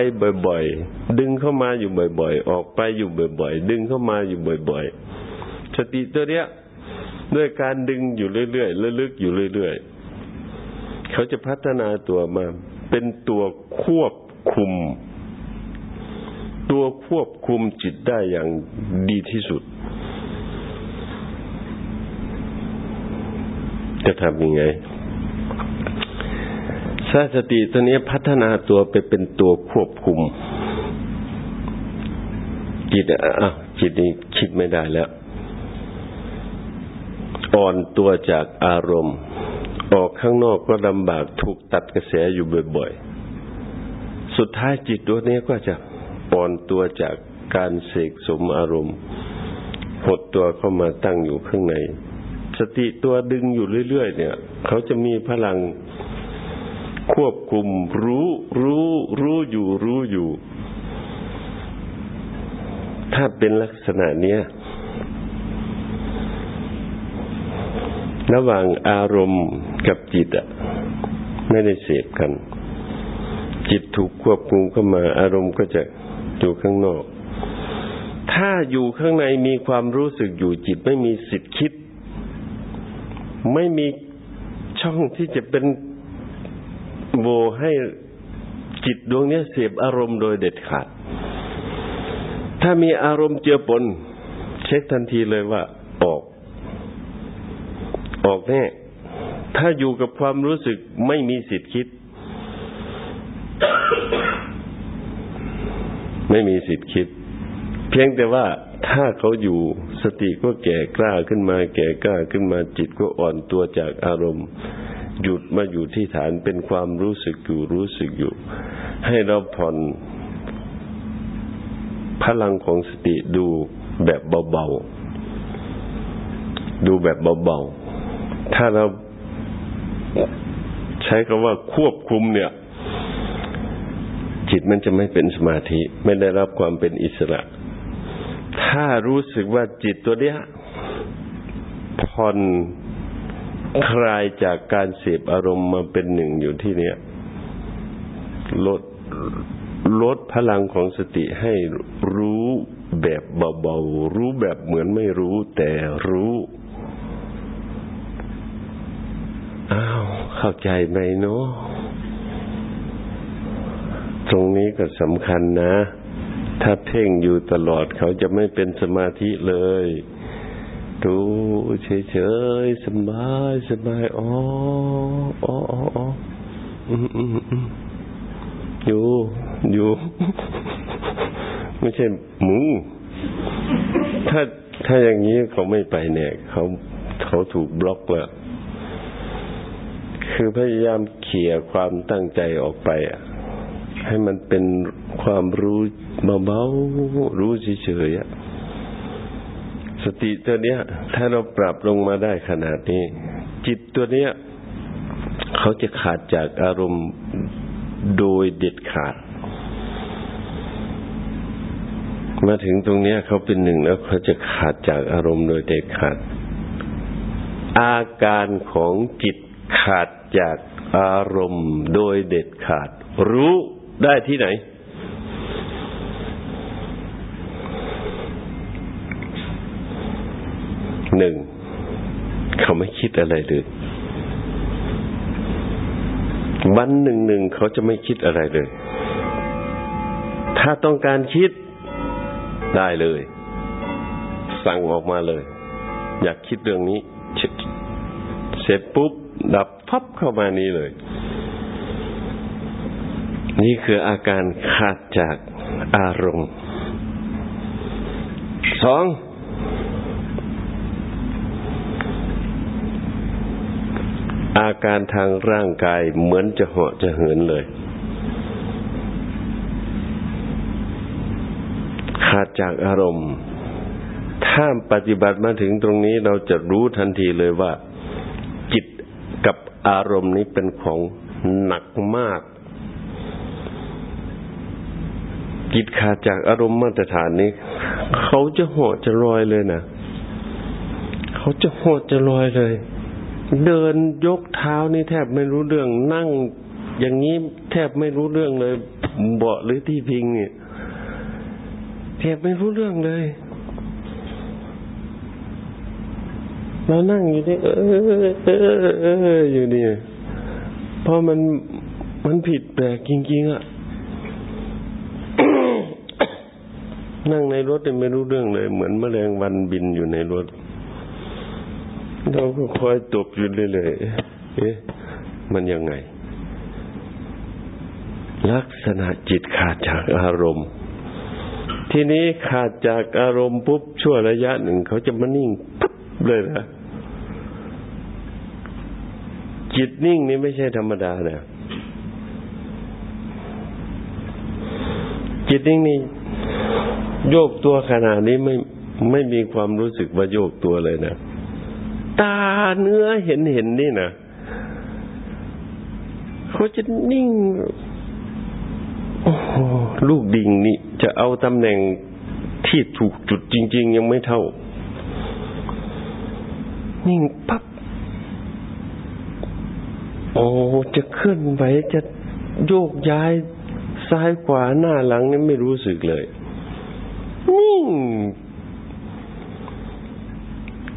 บ่อยๆ ดึงเข้ามาอยู่บ่อย ๆ ออกไปอยู่บ่อย ๆ ดึงเข้ามาอยู่บ่อย ๆ สติตัวเนี้ยด้วยการดึงอยู่เรื่อยๆระลึกอยู่เรื่อยๆ เขาจะพัฒนาตัวมา เป็นตัวควบคุม ตัวควบคุมจิตได้อย่างดีที่สุด จะทำยังไง สสติตัวนี้พัฒนาตัวไปเป็นตัวควบคุม จิตอะจิตนี้คิดไม่ได้แล้ว อ่อนตัวจากอารมณ์ ออกข้างนอกก็ลำบากถูกตัดกระแสอยู่บ่อยๆ สุดท้ายจิตตัวนี้ก็จะอ่อนตัวจากการเสกสมอารมณ์ หดตัวเข้ามาตั้งอยู่ข้างใน สติตัวดึงอยู่เรื่อยๆเนี่ย เขาจะมีพลัง ควบคุมรู้ รู้รู้อยู่รู้อยู่ ถ้าเป็นลักษณะเนี้ยระหว่างอารมณ์กับจิตอะไม่ได้เสพกัน จิตถูกควบคุมเข้ามาอารมณ์ก็จะอยู่ข้างนอก ถ้าอยู่ข้างในมีความรู้สึกอยู่จิตไม่มีสิทธิ์คิด ไม่มีช่องที่จะเป็น โวให้จิตดวงนี้เสพอารมณ์โดยเด็ดขาด ถ้ามีอารมณ์เจือปน เช็คทันทีเลยว่า ออก ออกแน่ ถ้าอยู่กับความรู้สึกไม่มีสิทธิ์คิด ไม่มีสิทธิ์คิด เพียงแต่ว่าถ้าเขาอยู่สติก็แก่กล้าขึ้นมา แก่กล้าขึ้นมาจิตก็อ่อนตัวจากอารมณ์ หยุดมาอยู่ที่ฐานเป็นความรู้สึกอยู่รู้สึกอยู่ ให้เราผ่อนพลังของสติดูแบบเบาๆ ดูแบบเบาๆ ถ้าเราใช้คำว่าควบคุมเนี่ย จิตมันจะไม่เป็นสมาธิ ไม่ได้รับความเป็นอิสระ ถ้ารู้สึกว่าจิตตัวเนี้ยผ่อน คลายจากการเสพอารมณ์มาเป็นหนึ่งอยู่ที่เนี้ยลดลดพลังของสติให้รู้แบบเบาๆ รู้แบบเหมือนไม่รู้ แต่รู้อ้าวเข้าใจไหมเนาะตรงนี้ก็สำคัญนะ ถ้าเพ่งอยู่ตลอดเขาจะไม่เป็นสมาธิเลย ดูเฉยๆสบายสบายอ๋ออ๋ออ๋ออืมอืมอืมอยู่อยู่ ไม่ใช่หมู ถ้าถ้าอย่างนี้เขาไม่ไปเนี่ย เขาเขาถูกบล็อกแล้วคือพยายามเขี่ยความตั้งใจออกไปอะให้มันเป็นความรู้เบาๆรู้เฉยๆ สติตัวเนี้ย ถ้าเราปรับลงมาได้ขนาดนี้ จิตตัวเนี้ย เขาจะขาดจากอารมณ์โดยเด็ดขาด มาถึงตรงเนี้ยเขาเป็นหนึ่งแล้วเขาจะขาดจากอารมณ์โดยเด็ดขาด อาการของจิตขาดจากอารมณ์โดยเด็ดขาด รู้ได้ที่ไหน หนึ่ง เขาไม่คิดอะไรเลยวันหนึ่งหนึ่งเขาจะไม่คิดอะไรเลย ถ้าต้องการคิดได้เลย สั่งออกมาเลย อยากคิดเรื่องนี้เสร็จปุ๊บ ดับพับเข้ามานี้เลย นี่คืออาการขาดจากอารมณ์สอง อาการทางร่างกายเหมือนจะเหาะจะเหินเลย ขาดจากอารมณ์ ถ้าปฏิบัติมาถึงตรงนี้เราจะรู้ทันทีเลยว่า จิตกับอารมณ์นี้เป็นของหนักมาก จิตขาดจากอารมณ์มาตรฐานนี้ เขาจะเหาะจะลอยเลยนะเขาจะเหาะจะลอยเลย เดินยกเท้านี่แทบไม่รู้เรื่องนั่ง อย่างนี้แทบไม่รู้เรื่องเลยเบาะหรือที่พิงเนี่ยแทบไม่รู้เรื่องเลยเรานั่งอยู่นี่เออเออเอออยู่นี่เพราะมันมันผิดแปลกจริงๆอะนั่งในรถเนี่ยไม่รู้เรื่องเลย เหมือนแมลงวันบินอยู่ในรถ เราก็คอยตบอยู่เรื่อยๆเอ๊ะมันยังไง ลักษณะจิตขาดจากอารมณ์ ทีนี้ขาดจากอารมณ์ปุ๊บชั่วระยะหนึ่งเขาจะมานิ่งปุ๊บเลยนะจิตนิ่งนี่ไม่ใช่ธรรมดานะจิตนิ่งนี่โยกตัวขนาดนี้ไม่ไม่มีความรู้สึกว่าโยกตัวเลยนะ ตาเนื้อเห็นเห็นนี่นะเขาจะนิ่ง โอ้ลูกดิ่งนี่ จะเอาตำแหน่งที่ถูกจุดจริง ๆ ยังไม่เท่า นิ่งปั๊บโอ้จะเคลื่อนไหวจะโยกย้ายซ้ายขวาหน้าหลังนี่ไม่รู้สึกเลย นิ่ง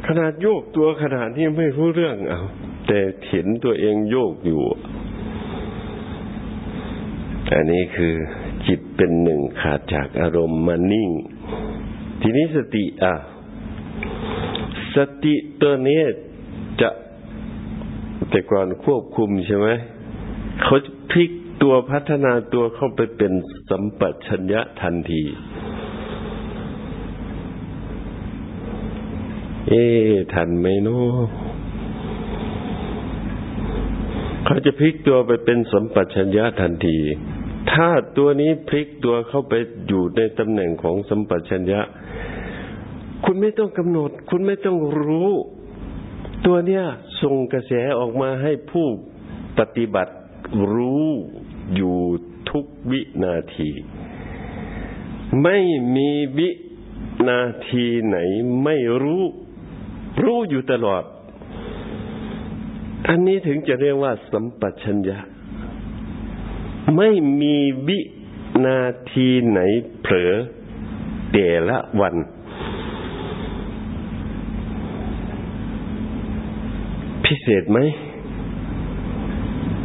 ขนาดโยกตัวขนาดที่ไม่รู้เรื่องเอาแต่เห็นตัวเองโยกอยู่อันนี้คือจิตเป็นหนึ่งขาดจากอารมณ์มานิ่ง ทีนี้สติอะ สติตัวนี้จะแต่ก่อนควบคุมใช่ไหมเขาพลิกตัวพัฒนาตัวเข้าไปเป็นสัมปชัญญะทันที เอ๊ทันไหมเนาะเขาจะพลิกตัวไปเป็นสมปัชัญญะทันที ถ้าตัวนี้พลิกตัวเข้าไปอยู่ในตำแหน่งของสมปัชัญญะ คุณไม่ต้องกำหนด คุณไม่ต้องรู้ ตัวเนี้ยส่งกระแสออกมาให้ผู้ปฏิบัติรู้อยู่ทุกวินาที ไม่มีวินาทีไหนไม่รู้ รู้อยู่ตลอด อันนี้ถึงจะเรียกว่า สัมปชัญญะ ไม่มีวินาทีไหนเผลอแต่ละวัน พิเศษไหม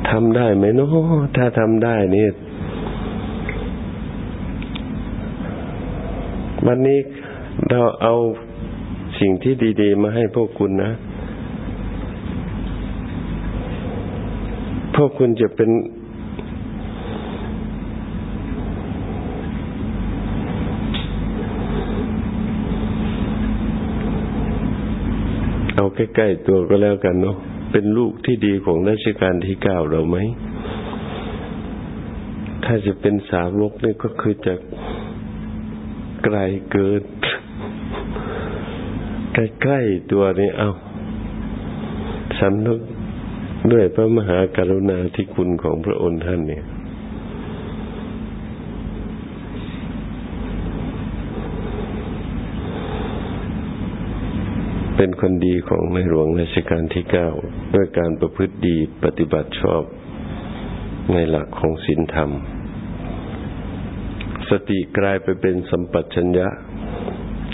ทำได้ไหมเนาะถ้าทำได้นี่วันนี้เราเอา สิ่งที่ดีๆ มาให้พวกคุณนะ พวกคุณจะเป็น เอาใกล้ๆตัวก็แล้วกันเนาะเป็นลูกที่ดีของราชการที่เก้าเราไหม ถ้าจะเป็นสาวกนี่ก็คือจะไกลเกิน ใกล้ๆตัวนี้เอาสำนึกด้วยพระมหากรุณาธิคุณของพระองค์ท่านเนี่ย เป็นคนดีของในหลวงรัชกาลที่เก้าด้วยการประพฤติดีปฏิบัติชอบในหลักของศีลธรรม สติกลายไปเป็นสัมปชัญญะ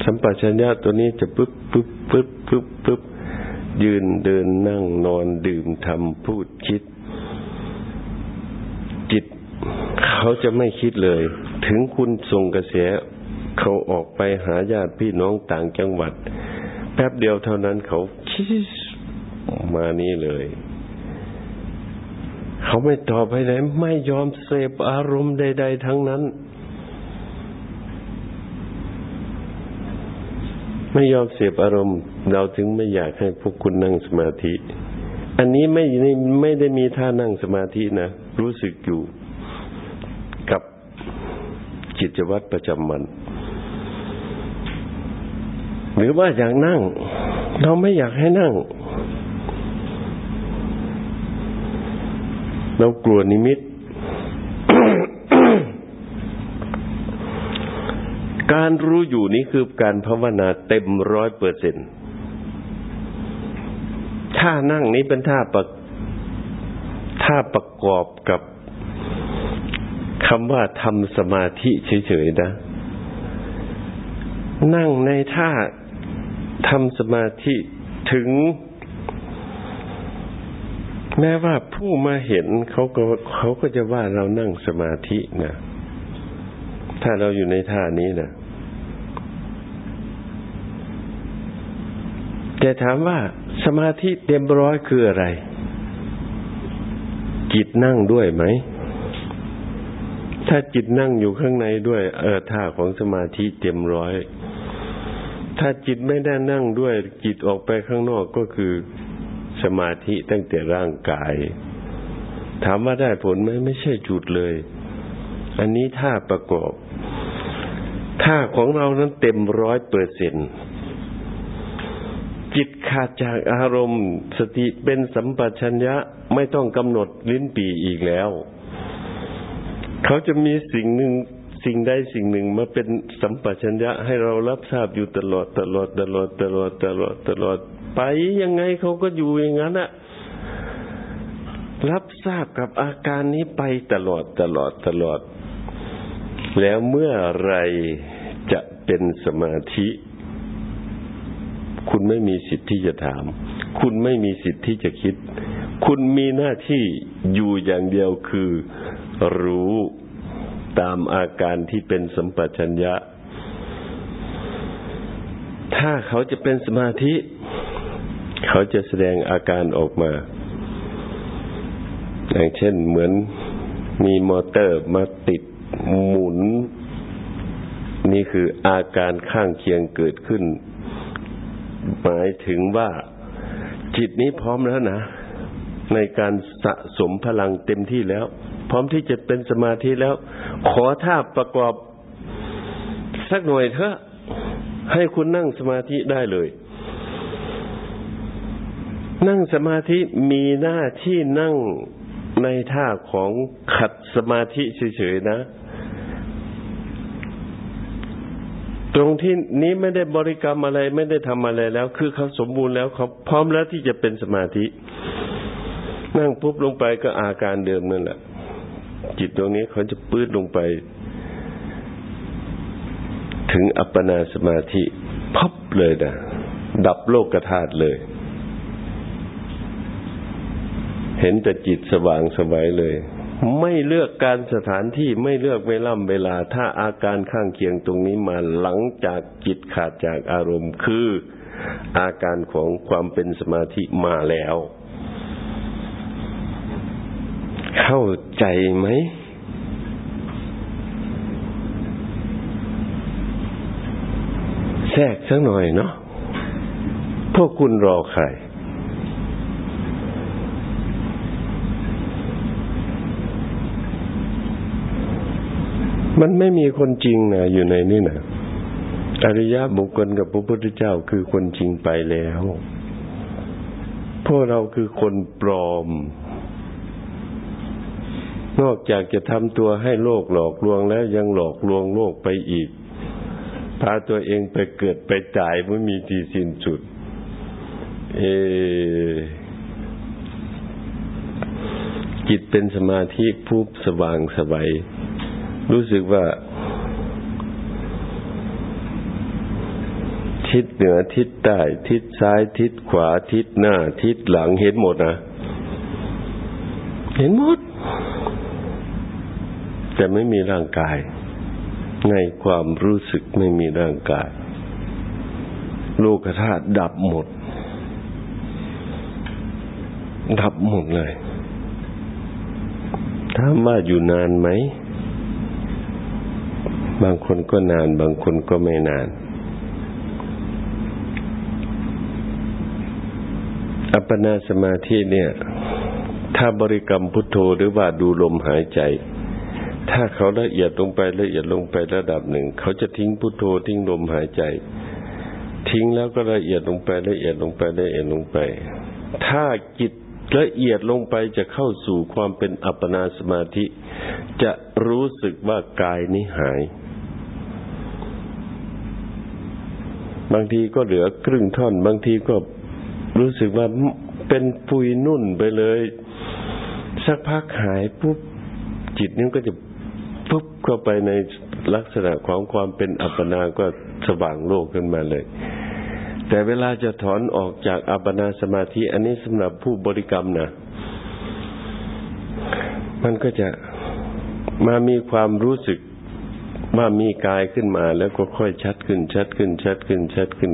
สัมปชัญญะตัวนี้จะปึ๊บปึ๊บปึ๊บปึ๊บปึ๊บยืนเดินนั่งนอนดื่มทำพูดคิด จิตเขาจะไม่คิดเลย ถึงคุณส่งกระแสเขาออกไปหาญาติพี่น้องต่างจังหวัด แป๊บเดียวเท่านั้นเขาคิดมานี่เลย เขาไม่ตอบให้ไหนไม่ยอมเสพอารมณ์ใด ๆ ทั้งนั้น ไม่ยอมเสพอารมณ์ เราถึงไม่อยากให้พวกคุณนั่งสมาธิ อันนี้ไม่ไม่ได้มีท่านั่งสมาธินะ รู้สึกอยู่กับจิตวัตรประจำวัน หรือว่าอยากนั่ง เราไม่อยากให้นั่ง เรากลัวนิมิต การรู้อยู่นี้คือการภาวนาเต็มร้อยเปอร์เซ็นต์ท่านั่งนี้เป็นท่าประท่าประกอบกับคำว่าทำสมาธิเฉยๆนะ นั่งในท่าทำสมาธิถึง แม้ว่าผู้มาเห็นเขาก็เขาก็จะว่าเรานั่งสมาธินะ ถ้าเราอยู่ในท่านี้นะแต่ถามว่าสมาธิเต็มร้อยคืออะไร จิตนั่งด้วยไหม ถ้าจิตนั่งอยู่ข้างในด้วย เออท่าของสมาธิเต็มร้อย ถ้าจิตไม่ได้นั่งด้วย จิตออกไปข้างนอกก็คือสมาธิตั้งแต่ร่างกาย ถามว่าได้ผลไหมไม่ใช่จุดเลย อันนี้ท่าประกอบ ท่าของเรานั้นเต็มร้อยเปอร์เซ็นจิตขาดจากอารมณ์ สติเป็นสัมปชัญญะไม่ต้องกำหนดลิ้นปีอีกแล้ว เขาจะมีสิ่งหนึ่งสิ่งใดสิ่งหนึ่งมาเป็นสัมปชัญญะให้เรารับทราบอยู่ตลอดตลอดตลอดตลอดตลอดตลอด ไปยังไงเขาก็อยู่อย่างนั้นอะรับทราบกับอาการนี้ไปตลอดตลอดตลอด แล้วเมื่อไร เป็นสมาธิ คุณไม่มีสิทธิ์ที่จะถาม คุณไม่มีสิทธิ์ที่จะคิด คุณมีหน้าที่อยู่อย่างเดียวคือ รู้ตามอาการที่เป็นสัมปชัญญะ ถ้าเขาจะเป็นสมาธิ เขาจะแสดงอาการออกมา อย่างเช่นเหมือนมีมอเตอร์มาติดหมุน นี่คืออาการข้างเคียงเกิดขึ้น หมายถึงว่าจิตนี้พร้อมแล้วนะ ในการสะสมพลังเต็มที่แล้ว พร้อมที่จะเป็นสมาธิแล้ว ขอท่าประกอบสักหน่อยเถอะให้คุณนั่งสมาธิได้เลย นั่งสมาธิมีหน้าที่นั่งในท่าของขัดสมาธิเฉยๆนะ ตรงที่นี้ไม่ได้บริกรรมอะไรไม่ได้ทำอะไรแล้ว คือเขาสมบูรณ์แล้วเขาพร้อมแล้วที่จะเป็นสมาธิ นั่งปุ๊บลงไปก็อาการเดิมนั่นแหละ จิตตรงนี้เขาจะปื้ดลงไป ถึงอัปปนาสมาธิพับเลยนะดับโลกธาตุเลย เห็นแต่จิตสว่างสบายเลย ไม่เลือกการสถานที่ไม่เลือกเวลาเวลา ถ้าอาการข้างเคียงตรงนี้มาหลังจากจิตขาดจากอารมณ์คือ อาการของความเป็นสมาธิมาแล้ว เข้าใจไหมแทรกสักหน่อยเนาะพวกคุณรอใคร มันไม่มีคนจริงนะอยู่ในนี่นะอริยะบุคคลกับพระพุทธเจ้าคือคนจริงไปแล้ว พวกเราคือคนปลอม นอกจากจะทำตัวให้โลกหลอกลวงแล้วยังหลอกลวงโลกไปอีก พาตัวเองไปเกิดไปตายไม่มีที่สิ้นสุด เอ จิตเป็นสมาธิผู้สว่างสบาย รู้สึกว่าทิศเหนือทิศใต้ทิศซ้ายทิศขวาทิศหน้า ทิศหลังเห็นหมดนะเห็นหมด แต่ไม่มีร่างกาย ในความรู้สึกไม่มีร่างกาย โลกธาตุดับหมด ดับหมดเลยถามว่าอยู่นานไหม บางคนก็นาน บางคนก็ไม่นาน อัปปนาสมาธิเนี่ย ถ้าบริกรรมพุทโธหรือว่าดูลมหายใจ ถ้าเขาละเอียดลงไปละเอียดลงไประดับหนึ่ง เขาจะทิ้งพุทโธทิ้งลมหายใจ ทิ้งแล้วก็ละเอียดลงไปละเอียดลงไปละเอียดลงไป ถ้าจิตละเอียดลงไปจะเข้าสู่ความเป็นอัปปนาสมาธิ จะรู้สึกว่ากายนี้หาย บางทีก็เหลือครึ่งท่อน บางทีก็รู้สึกว่าเป็นปุยนุ่นไปเลย สักพักหายปุ๊บจิตนี้ก็จะปุ๊บเข้าไปในลักษณะของความเป็นอัปปนาก็สว่างโลกขึ้นมาเลย แต่เวลาจะถอนออกจากอัปปนาสมาธิ อันนี้สำหรับผู้บริกรรมนะมันก็จะมามีความรู้สึก ว่ามีกายขึ้นมาแล้วก็ค่อยชัดขึ้น ชัดขึ้น ชัดขึ้น ชัดขึ้น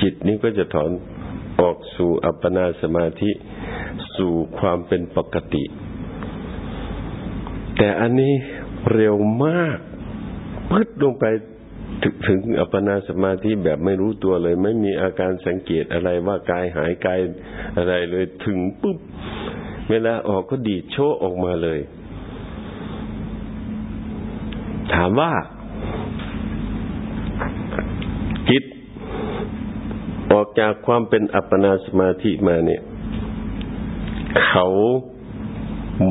จิตนี้ก็จะถอนออกสู่อัปปนาสมาธิสู่ความเป็นปกติ แต่อันนี้เร็วมากพึดลงไปถึงอัปปนาสมาธิแบบไม่รู้ตัวเลย ไม่มีอาการสังเกตอะไรว่ากายหายกายอะไรเลยถึงปุ๊บ เวลาออกก็ดีดโชออกมาเลย ถามว่า จิต ออกจากความเป็นอัปปนาสมาธิมาเนี่ย เขา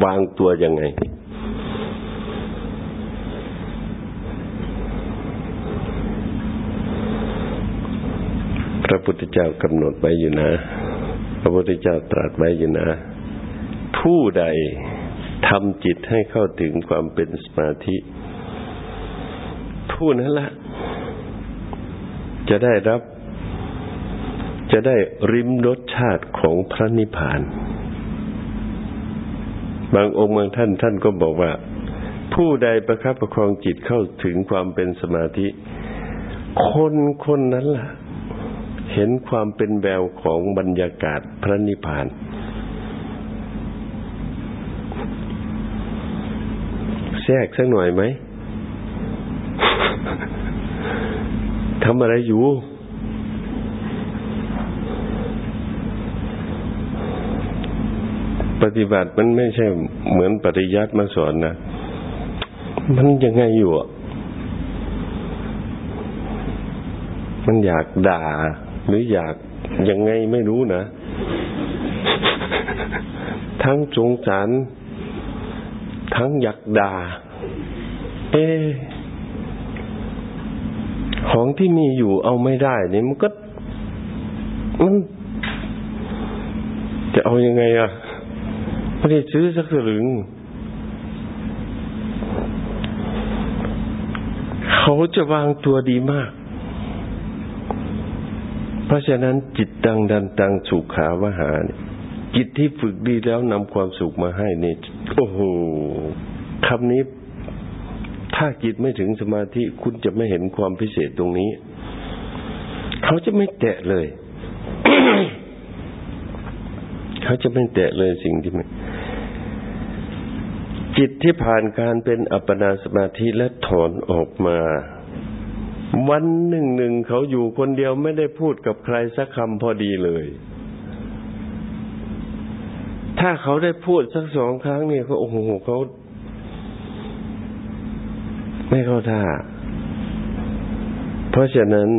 วางตัวยังไง พระพุทธเจ้ากำหนดไว้อยู่นะ พระพุทธเจ้าตรัสไว้อยู่นะ ผู้ใดทำจิตให้เข้าถึงความเป็นสมาธิ ผู้นั้นละจะได้รับ จะได้ริมรสชาติของพระนิพพาน บางองค์บางท่านท่านก็บอกว่า ผู้ใดประคับประคองจิตเข้าถึงความเป็นสมาธิ คนคนนั้นล่ะ เห็นความเป็นแววของบรรยากาศพระนิพพานแทรกสักหน่อยไหม ทำอะไรอยู่ ปฏิบัติมันไม่ใช่เหมือนปริยัติมาสอนนะ มันยังไงอยู่อะ มันอยากด่า หรืออยากยังไงไม่รู้นะ ทั้งจงสาร ทั้งอยากด่า เอ๊ ของที่มีอยู่เอาไม่ได้นี่มันก็มันจะเอายังไงอะไม่ได้ซื้อสักสลึงเขาจะวางตัวดีมาก เพราะฉะนั้นจิตตังดันตังสุขาวหาเนี่ยจิตที่ฝึกดีแล้วนำความสุขมาให้เนี่ยโอ้โหคำนี้ ถ้าจิตไม่ถึงสมาธิคุณจะไม่เห็นความพิเศษตรงนี้ เขาจะไม่แตะเลย เขาจะไม่แตะเลยสิ่งที่มันจิตที่ผ่านการเป็นอัปปนาสมาธิและถอนออกมา วันหนึ่งหนึ่งเขาอยู่คนเดียวไม่ได้พูดกับใครสักคำพอดีเลย ถ้าเขาได้พูดสักสองครั้งเนี่ยเขาโอ้โหเขา ไม่เข้าท่า เพราะฉะนั้น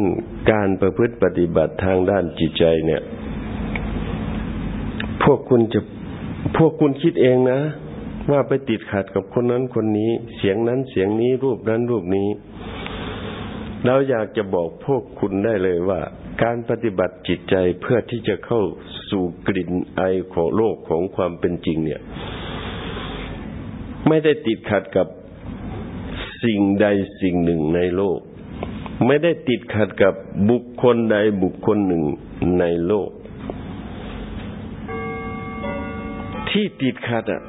การประพฤติปฏิบัติทางด้านจิตใจเนี่ย พวกคุณจะพวกคุณคิดเองนะ ว่าไปติดขัดกับคนนั้นคนนี้ เสียงนั้นเสียงนี้รูปนั้นรูปนี้เราอยากจะบอกพวกคุณได้เลยว่า การปฏิบัติจิตใจเพื่อที่จะเข้าสู่กลิ่นไอของโลกของความเป็นจริงเนี่ย ไม่ได้ติดขัดกับ สิ่งใดสิ่งหนึ่งในโลก ไม่ได้ติดขัดกับบุคคลใดบุคคลหนึ่งในโลก ที่ติดขัดอะ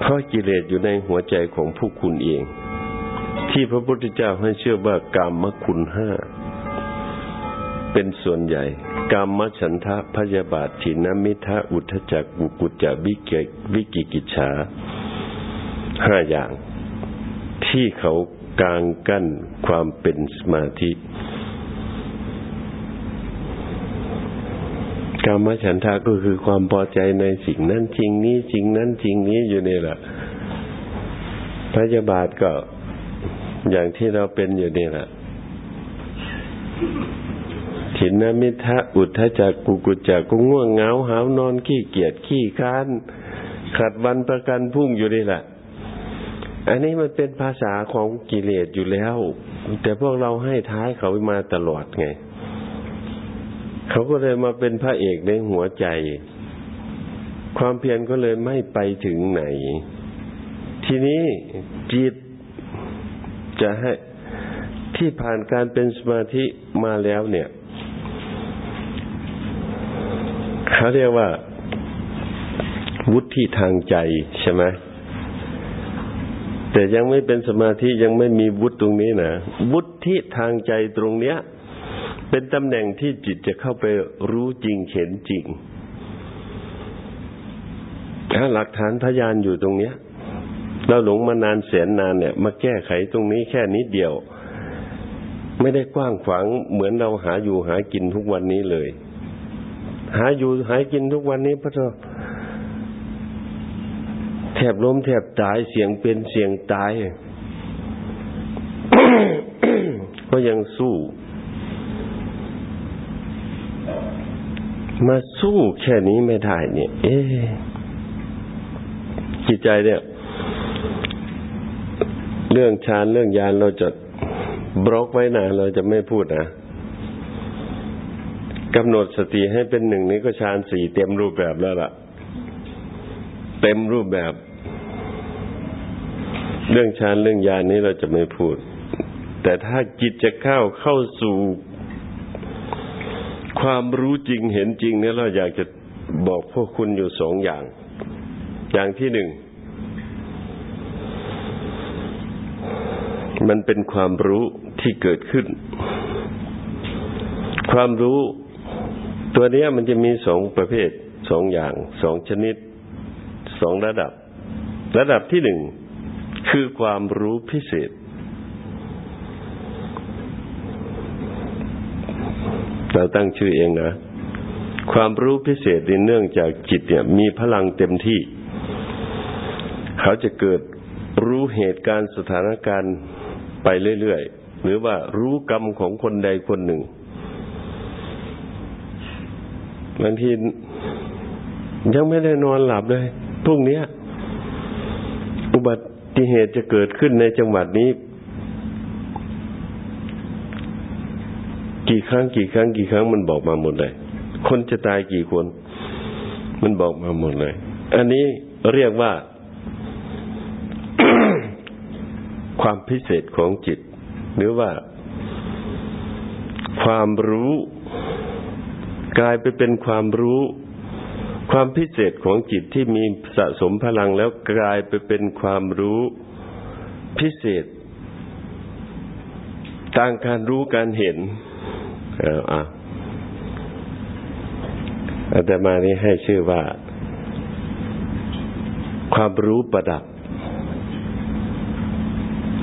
เพราะกิเลสอยู่ในหัวใจของพวกคุณเอง ที่พระพุทธเจ้าให้เชื่อว่ากามคุณห้าเป็นส่วนใหญ่กามฉันทะพยาบาทถินมิทะอุทจักบุกุจจะวิเกวิกิกิจฉาห้าอย่าง ที่เขากางกั้นความเป็นสมาธิกามฉันทะก็คือความพอใจในสิ่งนั้นจริงนี้จริงนั้นจริงนี้อยู่นี่แหละพยาบาทก็อย่างที่เราเป็นอยู่นี่แหละถินนมิทะอุทธจักกุกุจักกุง่วงเหงาหาวนอนขี้เกียจขี้ค้าน ขัดวันประกันพุ่งอยู่นี่แหละ อันนี้มันเป็นภาษาของกิเลสอยู่แล้ว แต่พวกเราให้ท้ายเขามาตลอดไง เขาก็เลยมาเป็นพระเอกในหัวใจ ความเพียรก็เลยไม่ไปถึงไหน ทีนี้จิตจะให้ที่ผ่านการเป็นสมาธิมาแล้วเนี่ยเขาเรียกว่า วุฒิทางใจใช่ไหม แต่ยังไม่เป็นสมาธิยังไม่มีวุฒิตรงนี้นะวุฒิทางใจตรงเนี้ย เป็นตำแหน่งที่จิตจะเข้าไปรู้จริงเห็นจริงถ้าหลักฐานพยานอยู่ตรงเนี้ยเราหลงมานานแสนนานเนี่ย มาแก้ไขตรงนี้แค่นิดเดียว ไม่ได้กว้างขวางเหมือนเราหาอยู่หากินทุกวันนี้เลย หาอยู่หากินทุกวันนี้พระเจ้า แทบล้มแทบตายเสียงเป็นเสียงตาย ก็ยังสู้ มาสู้แค่นี้ไม่ได้เนี่ย เอ๊จิตใจเนี่ย เรื่องฌานเรื่องยานเราจะบล็อกไว้นะเราจะไม่พูดนะกำหนดสติให้เป็นหนึ่งนี้ก็ฌานสี่เต็มรูปแบบแล้วล่ะ เต็มรูปแบบ เรื่องฌานเรื่องยานนี้เราจะไม่พูด แต่ถ้าจิตจะเข้าเข้าสู่ ความรู้จริงเห็นจริงเนี่ยเราอยากจะบอกพวกคุณอยู่สองอย่าง อย่างที่หนึ่ง มันเป็นความรู้ที่เกิดขึ้น ความรู้ตัวนี้มันจะมีสองประเภทสองอย่างสองชนิด สองระดับ ระดับที่หนึ่งคือความรู้พิเศษ เราตั้งชื่อเองนะ ความรู้พิเศษเนื่องจากจิตเนี่ย มีพลังเต็มที่ เขาจะเกิดรู้เหตุการณ์สถานการณ์ไปเรื่อยๆ หรือว่ารู้กรรมของคนใดคนหนึ่งบางทียังไม่ได้นอนหลับเลย พรุ่งนี้อุบัติเหตุจะเกิดขึ้นในจังหวัดนี้ กี่ครั้งกี่ครั้งกี่ครั้งมันบอกมาหมดเลย คนจะตายกี่คน มันบอกมาหมดเลย อันนี้เรียกว่า ความพิเศษของจิต หรือว่า ความรู้ กลายไปเป็นความรู้ ความพิเศษของจิตที่มีสะสมพลังแล้วกลายไปเป็นความรู้พิเศษต่างการรู้การเห็นเอาอะอาตมานี้ให้ชื่อว่า ความรู้ประดับ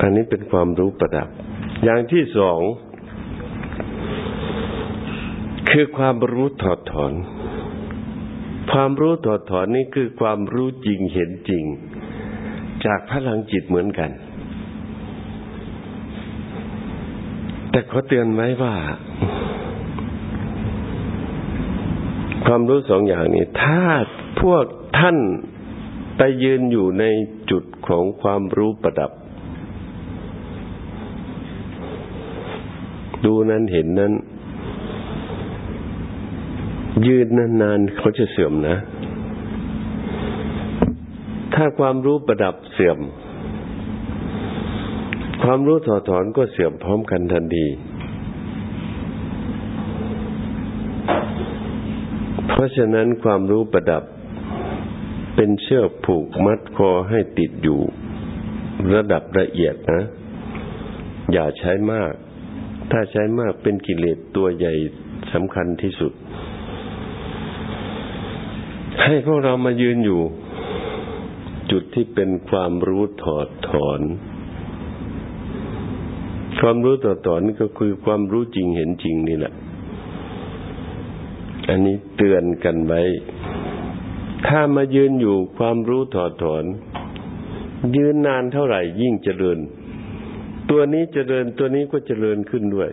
อันนี้เป็นความรู้ประดับ อย่างที่สอง คือความรู้ถอดถอน ความรู้ถอดถอนนี่คือความรู้จริงเห็นจริง จากพลังจิตเหมือนกัน แต่ขอเตือนไว้ว่า ความรู้สองอย่างนี้ ถ้าพวกท่านไปยืนอยู่ในจุดของความรู้ประดับ ดูนั้นเห็นนั้น ยืนนานๆเขาจะเสื่อมนะ ถ้าความรู้ประดับเสื่อม ความรู้ถอดถอนก็เสื่อมพร้อมกันทันทีเพราะฉะนั้นความรู้ประดับ เป็นเชือกผูกมัดคอให้ติดอยู่ ระดับละเอียดนะ อย่าใช้มาก ถ้าใช้มากเป็นกิเลสตัวใหญ่สำคัญที่สุด ให้พวกเรามายืนอยู่ จุดที่เป็นความรู้ถอดถอน ความรู้ถอดถอนี่ก็คือความรู้จริงเห็นจริงนี่แหละ อันนี้เตือนกันไว้ ถ้ามายืนอยู่ความรู้ถอดถอน ยืนนานเท่าไหร่ยิ่งเจริญ ตัวนี้เจริญตัวนี้ก็เจริญขึ้นด้วย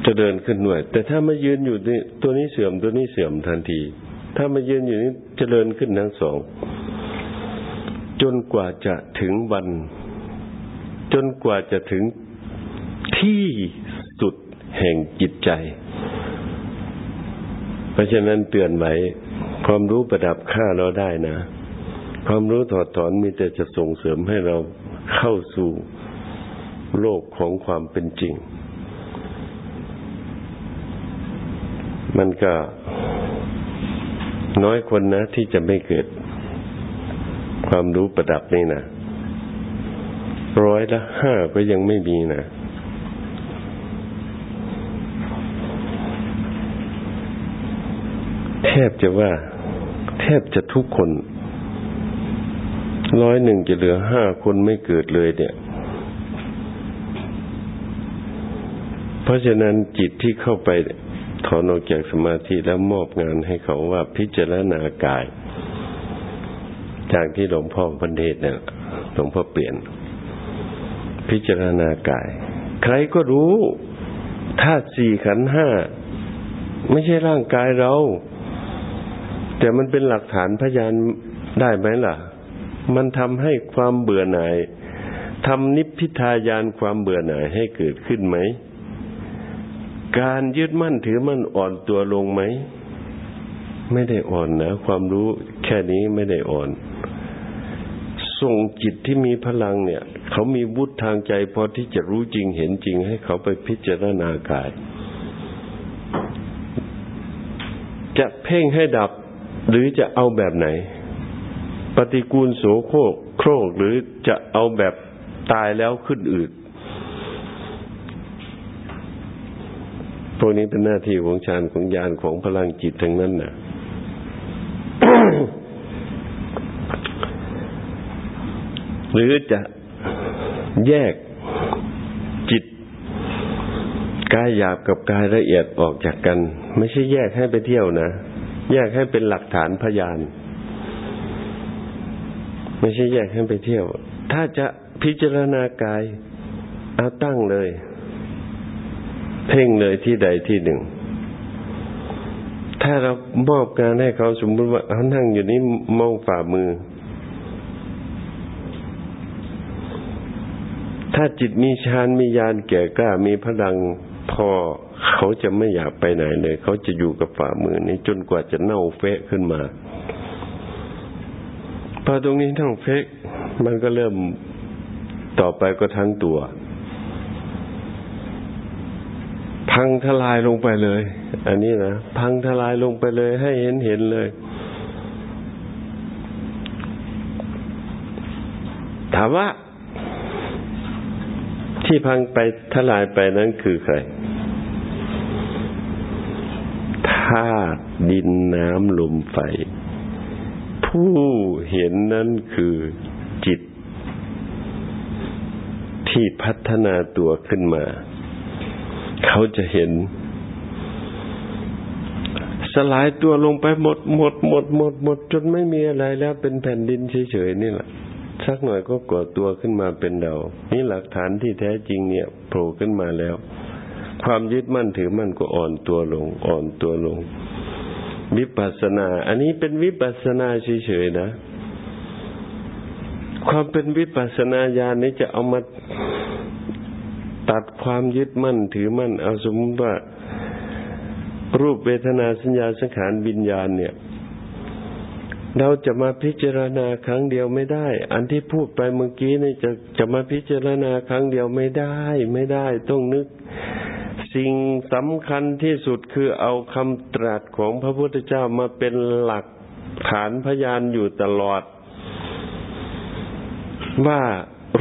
จเจริญขึ้นด้วย แต่ถ้ามายืนอยู่ตัวนี้เสื่อมตัวนี้เสื่อมทันที ถ้ามายืนอยู่นี่เจริญขึ้นทั้งสอง จนกว่าจะถึงวัน จนกว่าจะถึงที่สุดแห่งจิตใจ เพราะฉะนั้นเตือนไว้ ความรู้ประดับค่าเราได้นะ ความรู้ถอดถอนมีแต่จะส่งเสริมให้เราเข้าสู่โลกของความเป็นจริง มันก็น้อยคนนะที่จะไม่เกิด ความรู้ประดับนี่นะร้อยละห้าก็ยังไม่มีนะแทบจะว่า แทบจะทุกคน ร้อยหนึ่งจะเหลือห้าคนไม่เกิดเลยเนี่ย เพราะฉะนั้นจิตที่เข้าไป ถอนออกจากสมาธิแล้วมอบงานให้เขาว่าพิจารณากาย จากที่หลวงพ่อพันเทศเนี่ยหลวงพ่อเปลี่ยน พิจารณากาย ใครก็รู้ธาตุสี่ขันห้าไม่ใช่ร่างกายเรา แต่มันเป็นหลักฐานพยานได้ไหมล่ะ มันทำให้ความเบื่อหน่ายทำนิพพิทายานความเบื่อหน่ายให้เกิดขึ้นไหม การยึดมั่นถือมั่นอ่อนตัวลงไหม ไม่ได้อ่อนนะ ความรู้แค่นี้ไม่ได้อ่อน ส่งจิตที่มีพลังเนี่ย เขามีวุฒิทางใจพอที่จะรู้จริงเห็นจริง ให้เขาไปพิจารณากาย จะเพ่งให้ดับหรือจะเอาแบบไหน ปฏิกูลโสโครกโครกหรือจะเอาแบบตายแล้วขึ้นอืด พวกนี้เป็นหน้าที่ของฌานของญาณของพลังจิตทั้งนั้นนะ่ะหรือจะแยกจิตกายหยาบกับกายละเอียดออกจากกัน ไม่ใช่แยกให้ไปเที่ยวนะ แยกให้เป็นหลักฐานพยาน ไม่ใช่แยกให้ไปเที่ยว ถ้าจะพิจารณากาย เอาตั้งเลย เพ่งเลยที่ใดที่หนึ่ง ถ้าเรามอบการให้เขาสมมติว่าเขานั่งอยู่นี้มองฝ่ามือ ถ้าจิตมีฌานมียานแก่กล้ามีพลังพอเขาจะไม่อยากไปไหนเลย เขาจะอยู่กับฝ่ามือนี้จนกว่าจะเน่าเฟะขึ้นมาพอตรงนี้เน่าเฟะมันก็เริ่มต่อไปก็ทั้งตัว พังทลายลงไปเลย อันนี้นะพังทลายลงไปเลย ให้เห็นเห็นเลย ถามว่า ที่พังไปทลายไปนั้นคือใครธาตุดินน้ำลมไฟ ผู้เห็นนั้นคือจิต ที่พัฒนาตัวขึ้นมา เขาจะเห็น สลายตัวลงไปหมดหมดหมดหมดหมดจนไม่มีอะไรแล้วเป็นแผ่นดินเฉยๆนี่แหละสักหน่อยก็ก่อตัวขึ้นมาเป็นเดานี่หลักฐานที่แท้จริงเนี่ยโผล่ขึ้นมาแล้ว ความยึดมั่นถือมั่นก็อ่อนตัวลง อ่อนตัวลง วิปัสสนา อันนี้เป็นวิปัสสนาเฉยๆนะ ความเป็นวิปัสสนาญาณนี้จะเอามา ตัดความยึดมั่นถือมั่น เอาสมมติว่า รูปเวทนาสัญญาสังขารวิญญาณเนี่ย เราจะมาพิจารณาครั้งเดียวไม่ได้ อันที่พูดไปเมื่อกี้นี่จะจะมาพิจารณาครั้งเดียวไม่ได้ ไม่ได้ต้องนึก สิ่งสำคัญที่สุดคือเอาคำตรัสของพระพุทธเจ้ามาเป็นหลักฐานพยานอยู่ตลอด ว่า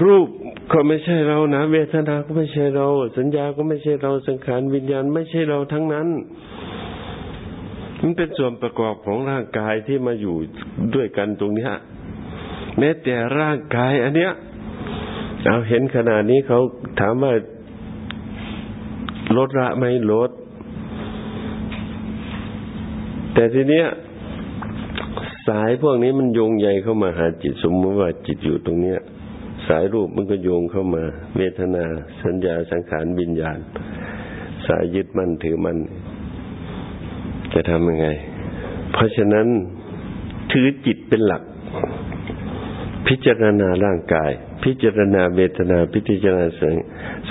รูป ก็ไม่ใช่เรานะ เวทนาก็ไม่ใช่เรา สัญญาก็ไม่ใช่เราสังขารวิญญาณไม่ใช่เราทั้งนั้น มันเป็นส่วนประกอบของร่างกายที่มาอยู่ด้วยกันตรงนี้แม้แต่ร่างกาย อันเนี้ยเอาเห็นขนาดนี้เขาถามว่าลดละไม่ลด แต่ทีเนี้ย สายพวกนี้มันโยงใยเข้ามาหาจิตสมมติว่าจิตอยู่ตรงเนี้ย สายรูปมันก็โยงเข้ามา เวทนา สัญญาสังขารวิญญาณ สายยึดมั่นถือมั่นจะทำยังไง เพราะฉะนั้นถือจิตเป็นหลัก พิจารณาร่างกาย พิจารณาเวทนาพิจารณา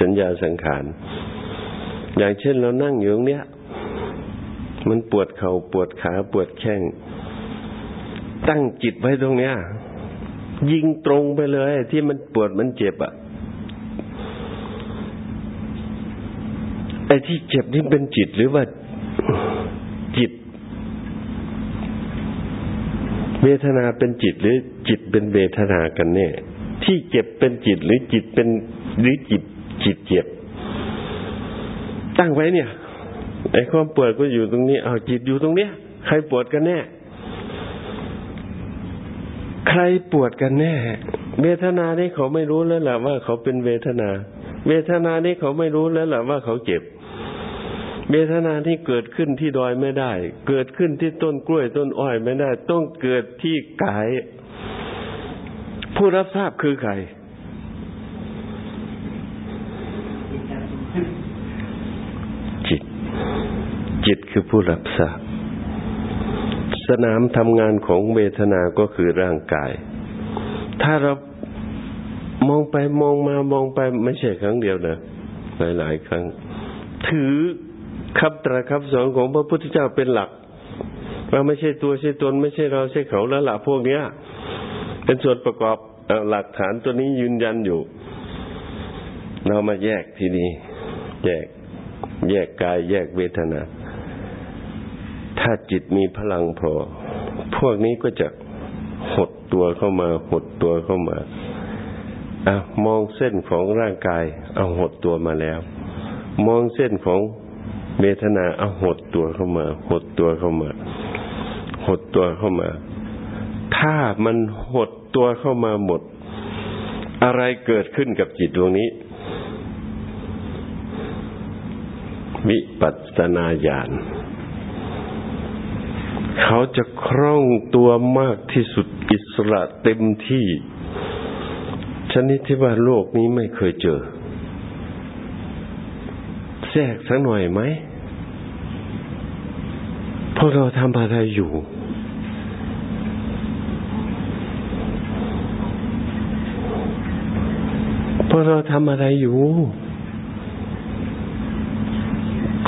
สัญญาสังขาร อย่างเช่นเรานั่งอยู่ตรงเนี้ย มันปวดเขา่าปวดขาปวดแข้ง ตั้งจิตไว้ตรงเนี้ย ยิงตรงไปเลย ที่มันปวดมันเจ็บอะไอ้ที่เจ็บนี่เป็นจิตหรือว่าจิต เวทนาเป็นจิตหรือจิตเป็นเวทนากันแน่ที่เจ็บเป็นจิตหรือจิตเป็นหรือจิต จิตเจ็บ ตั้งไว้เนี่ยไอ้ความปวดก็อยู่ตรงนี้ เอาจิตอยู่ตรงเนี้ย ใครปวดกันแน่ ใครปวดกันแน่ เวทนานี่เขาไม่รู้แล้วล่ะว่าเขาเป็นเวทนา เวทนานี่เขาไม่รู้แล้วล่ะว่าเขาเจ็บ เวทนาที่เกิดขึ้นที่ดอยไม่ได้ เกิดขึ้นที่ต้นกล้วยต้นอ้อยไม่ได้ ต้องเกิดที่กาย ผู้รับทราบคือใครจิต จิตคือผู้รับทราบ สนามทำงานของเวทนาก็คือร่างกาย ถ้าเรามองไปมองมามองไปไม่ใช่ครั้งเดียวนะ หลาย ๆ ครั้ง ถือคำตรัสคำสอนของพระพุทธเจ้าเป็นหลักว่าไม่ใช่ตัวใช่ตนไม่ใช่เราใช่เขาแล้วละพวกเนี้ย เป็นส่วนประกอบหลักฐานตัวนี้ยืนยันอยู่ เรามาแยกทีนี้ แยก แยกกายแยกเวทนา ถ้าจิตมีพลังพอ พวกนี้ก็จะหดตัวเข้ามาหดตัวเข้ามาอะมองเส้นของร่างกาย เอาหดตัวมาแล้ว มองเส้นของเวทนาเอาหดตัวเข้ามา หดตัวเข้ามา หดตัวเข้ามา ถ้ามันหดตัวเข้ามาหมด อะไรเกิดขึ้นกับจิตดวงนี้ วิปัสสนาญาณ เขาจะคล่องตัวมากที่สุดอิสระเต็มที่ ชนิดที่ว่าโลกนี้ไม่เคยเจอ แทรกสักหน่อยไหมพวกเราทำอะไรอยู่ พวกเราทำอะไรอยู่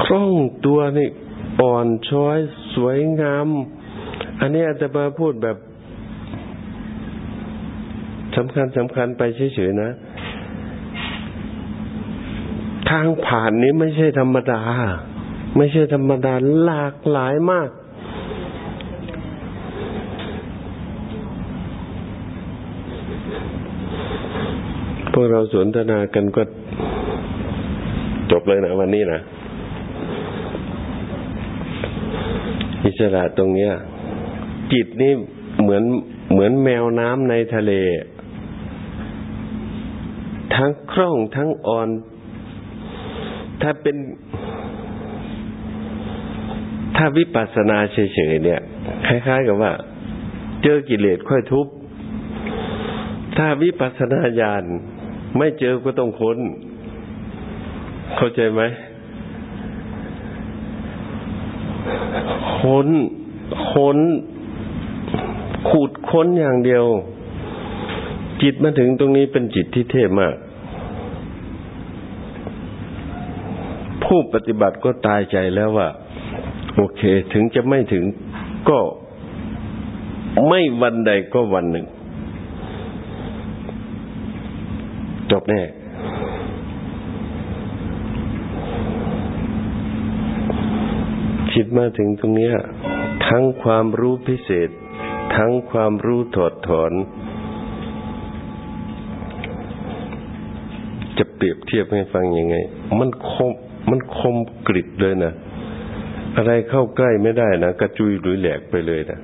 คล่องตัวนี่ อ่อนช้อยสวยงาม อันนี้อาจจะมาพูดแบบสำคัญสำคัญไปเฉยๆนะ ทางผ่านนี้ไม่ใช่ธรรมดา ไม่ใช่ธรรมดาหลากหลายมาก พวกเราสนทนากันก็จบเลยนะวันนี้นะ อิสระตรงเนี้ย จิตนี่เหมือนเหมือนแมวน้ำในทะเล ทั้งคล่องทั้งอ่อน ถ้าเป็น ถ้าวิปัสสนาเฉยๆเนี่ย คล้ายๆกับว่า เจอกิเลสค่อยทุบ ถ้าวิปัสสนาญาณไม่เจอก็ต้องค้น เข้าใจไหม ค้น ค้น ขูดค้นอย่างเดียว จิตมาถึงตรงนี้เป็นจิตที่เทพมาก ผู้ปฏิบัติก็ตายใจแล้วว่า โอเค ถึงจะไม่ถึงก็ไม่วันใดก็วันหนึ่ง จบแน่ คิด มาถึงตรงนี้ทั้งความรู้พิเศษ ทั้งความรู้ถอดถอน จะเปรียบเทียบให้ฟังยังไง มันคมมันคมกริบเลยนะอะไรเข้าใกล้ไม่ได้นะกระจุยหรือแหลกไปเลยนะ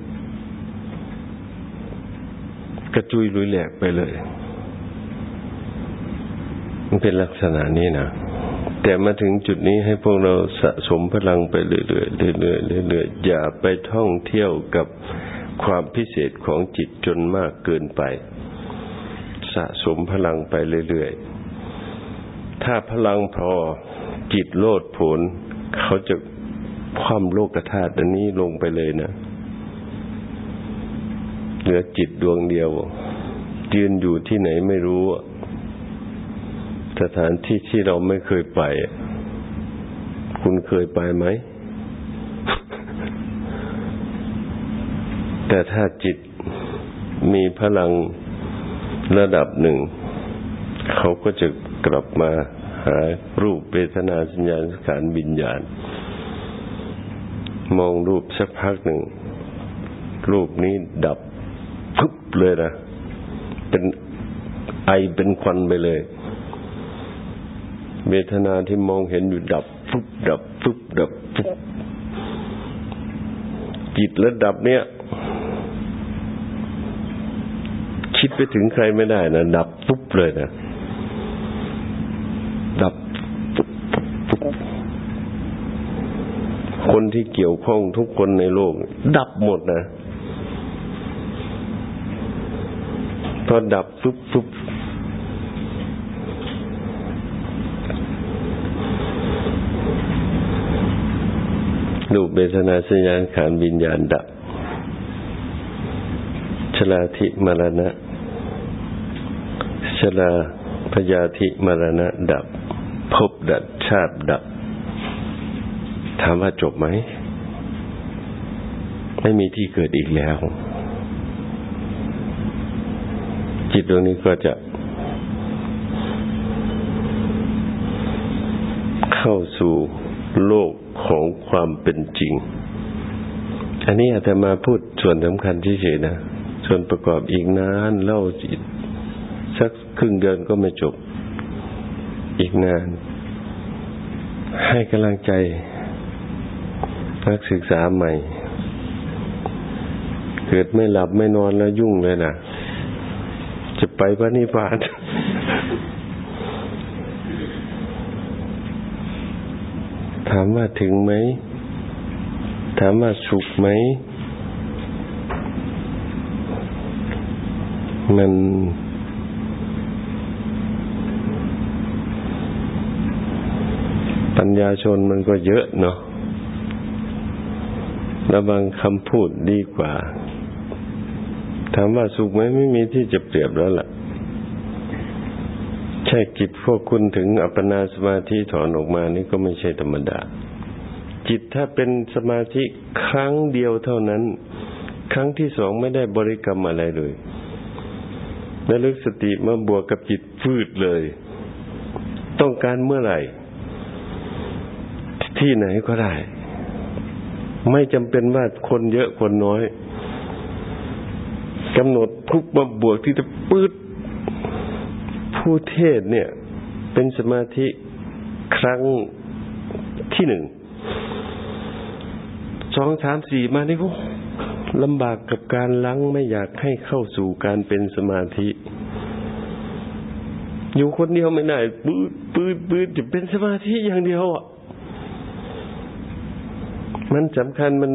กระจุยหรือแหลกไปเลย มันเป็นลักษณะนี้นะ แต่มาถึงจุดนี้ให้พวกเราสะสมพลังไปเรื่อยๆเรื่อยๆเรื่อยๆอย่าไปท่องเที่ยวกับความพิเศษของจิตจนมากเกินไป สะสมพลังไปเรื่อยๆ ถ้าพลังพอจิตโลดผล เขาจะคว่ำโลกธาตุอันนี้ลงไปเลยนะ เหลือจิตดวงเดียว ยืนอยู่ที่ไหนไม่รู้ สถานที่ที่เราไม่เคยไป คุณเคยไปไหม แต่ถ้าจิตมีพลังระดับหนึ่ง เขาก็จะกลับมาหารูปเวทนาสัญญาสังขารวิญญาณ มองรูปสักพักหนึ่ง รูปนี้ดับพึบเลยนะ เป็นไอเป็นควันไปเลย เวทนาที่มองเห็นอยู่ดับฟุบดับฟุบดับฟุบจิตระดับเนี้ยคิดไปถึงใครไม่ได้นะดับปุ๊บเลยนะดับปุ๊บปุ๊บคนที่เกี่ยวข้องทุกคนในโลก ดับหมดนะพอดับปุ๊บปุ๊บ รูปเบทนาสัญญาขานวิญญาณดับ ชลาธิมรณะ ชลาพยาธิมรณะดับพบดับชาติดับ ถามว่าจบไหม ไม่มีที่เกิดอีกแล้ว จิตดวงนี้ก็จะเข้าสู่โลก ของความเป็นจริง อันนี้อาจจะมาพูดส่วนสำคัญเฉยๆนะ ส่วนประกอบอีกนานเล่าสักครึ่งเดือนก็ไม่จบ อีกนาน ให้กำลังใจ นักศึกษาใหม่ เกิดไม่หลับไม่นอนแล้วยุ่งเลยนะจะไปพระนิพพาน ถามว่าถึงไหม ถามว่าสุขไหม มันปัญญาชนมันก็เยอะเนาะระวังคำพูดดีกว่า ถามว่าสุขไหมไม่มีที่จะเปรียบแล้วล่ะ ใช่จิตพวกคุณถึงอัปปนาสมาธิถอนออกมานี่ก็ไม่ใช่ธรรมดา จิตถ้าเป็นสมาธิครั้งเดียวเท่านั้น ครั้งที่สองไม่ได้บริกรรมอะไรเลยระลึกสติมาบวกกับจิตฟืดเลย ต้องการเมื่อไหร่ ที่ไหนก็ได้ ไม่จำเป็นว่าคนเยอะคนน้อยกำหนดทุกมาบวกที่จะปืด ผู้เทศเนี่ย เป็นสมาธิครั้งที่หนึ่งสองสามสี่มานี่พวกลำบากกับการลังไม่อยากให้เข้าสู่การเป็นสมาธิ อยู่คนเดียวไม่ได้ปืดปืดปืดจะเป็นสมาธิอย่างเดียวอะมันสำคัญมัน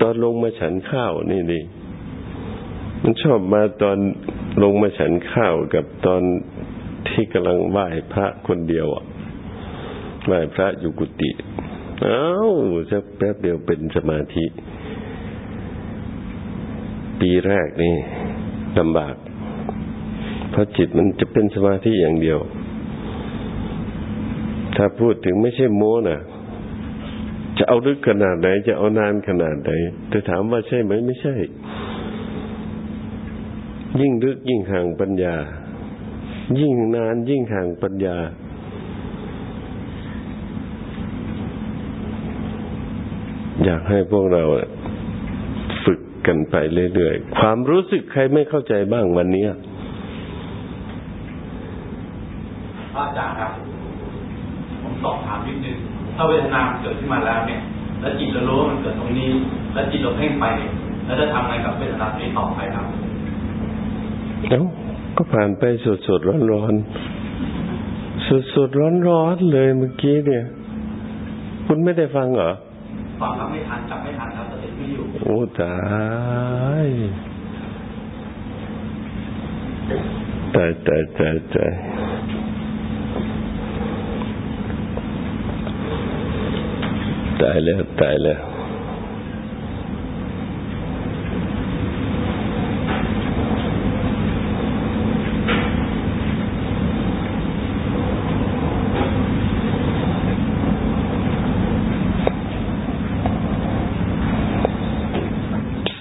ตอนลงมาฉันข้าวนี่นี่มันชอบมาตอน ลงมาฉันข้าวกับตอนที่กำลังไหว้พระคนเดียวอะไหว้พระอยู่กุฏิเอ้าสักแป๊บเดียวเป็นสมาธิ ปีแรกนี่ลำบาก เพราะจิตมันจะเป็นสมาธิอย่างเดียว ถ้าพูดถึงไม่ใช่โม้น่ะจะเอาลึกขนาดไหน จะเอานานขนาดไหนแต่ถามว่าใช่ไหมไม่ใช่ ยิ่งลึกยิ่งห่างปัญญา ยิ่งนานยิ่งห่างปัญญา อยากให้พวกเราฝึกกันไปเรื่อยๆ ความรู้สึกใครไม่เข้าใจบ้างวันนี้อาจารย์ครับ ผมสอบถามนิดนึง ถ้าเวทนาเกิดขึ้นมาแล้วเนี่ย แล้วจิตเรารู้ว่ามันเกิดตรงนี้ แล้วจิตเราเพ่งไป แล้วจะทำไงกับเวทนานี้ต่อไปครับ เอ้าก็ผ่านไปสดๆร้อนๆสดสดร้อนร้อนเลยเมื่อกี้เนี่ย คุณไม่ได้ฟังเหรอฟังครับไม่ทันจับไม่ทันครับสติไม่อยู่โอ้ตายตายตายตายตายตายแล้วตายแล้ว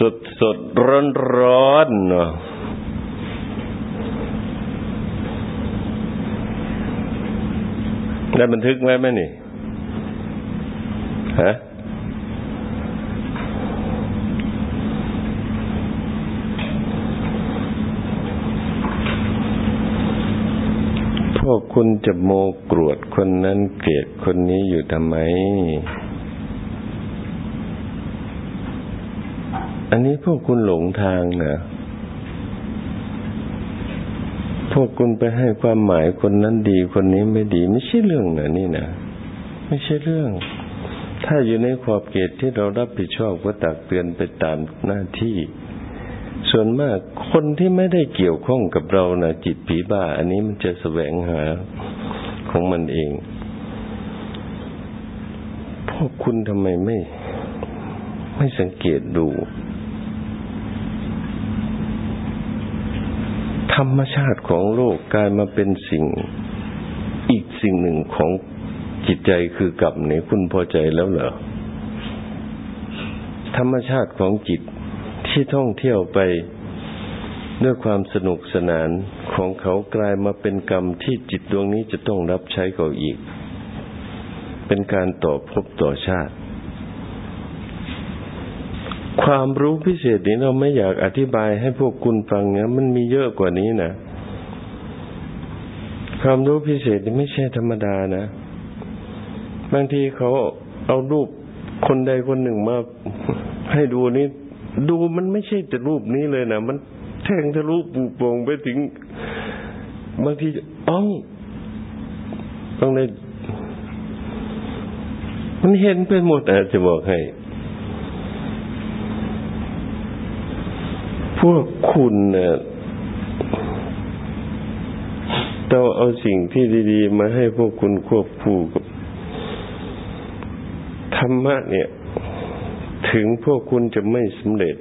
สดสด ร้อนร้อนเนาะได้บันทึกไว้ไหมนี่ฮะพวกคุณจะโมกรวดคนนั้นเกลียดคนนี้อยู่ทำไม อันนี้พวกคุณหลงทางนะพวกคุณไปให้ความหมายคนนั้นดีคนนี้ไม่ดี ไม่ใช่เรื่องนะนี่นะไม่ใช่เรื่อง ถ้าอยู่ในขอบเขตที่เรารับผิดชอบก็ตักเตือนไปตามหน้าที่ ส่วนมากคนที่ไม่ได้เกี่ยวข้องกับเรานะจิตผีบ้า อันนี้มันจะแสวงหาของมันเอง พวกคุณทำไมไม่ ไม่สังเกตดู ธรรมชาติของโลกกลายมาเป็นสิ่งอีกสิ่งหนึ่งของจิตใจคือกลับเนี่ยคุณพอใจแล้วเหรอธรรมชาติของจิตที่ท่องเที่ยวไปด้วยความสนุกสนานของเขากลายมาเป็นกรรมที่จิตดวงนี้จะต้องรับใช้เขาอีก เป็นการต่อภพต่อชาติ ความรู้พิเศษนี้เราไม่อยากอธิบายให้พวกคุณฟังนี่ยมันมีเยอะกว่านี้นะความรู้พิเศษนี่ไม่ใช่ธรรมดานะ บางทีเขาเอารูปคนใดคนหนึ่งมาให้ดูนี่ ดูมันไม่ใช่แต่รูปนี้เลยนะมันแทงทะลุปูโปงไปถึง บางทีอ้องต้องเลยมันเห็นไปหมดอาจจะบอกให้ วกคุณเนี่ยต้องเอาสิ่งที่ดีๆ มาให้พวกคุณควบคู่กับธรรมะเนี่ย ถึงพวกคุณจะไม่สำเร็จ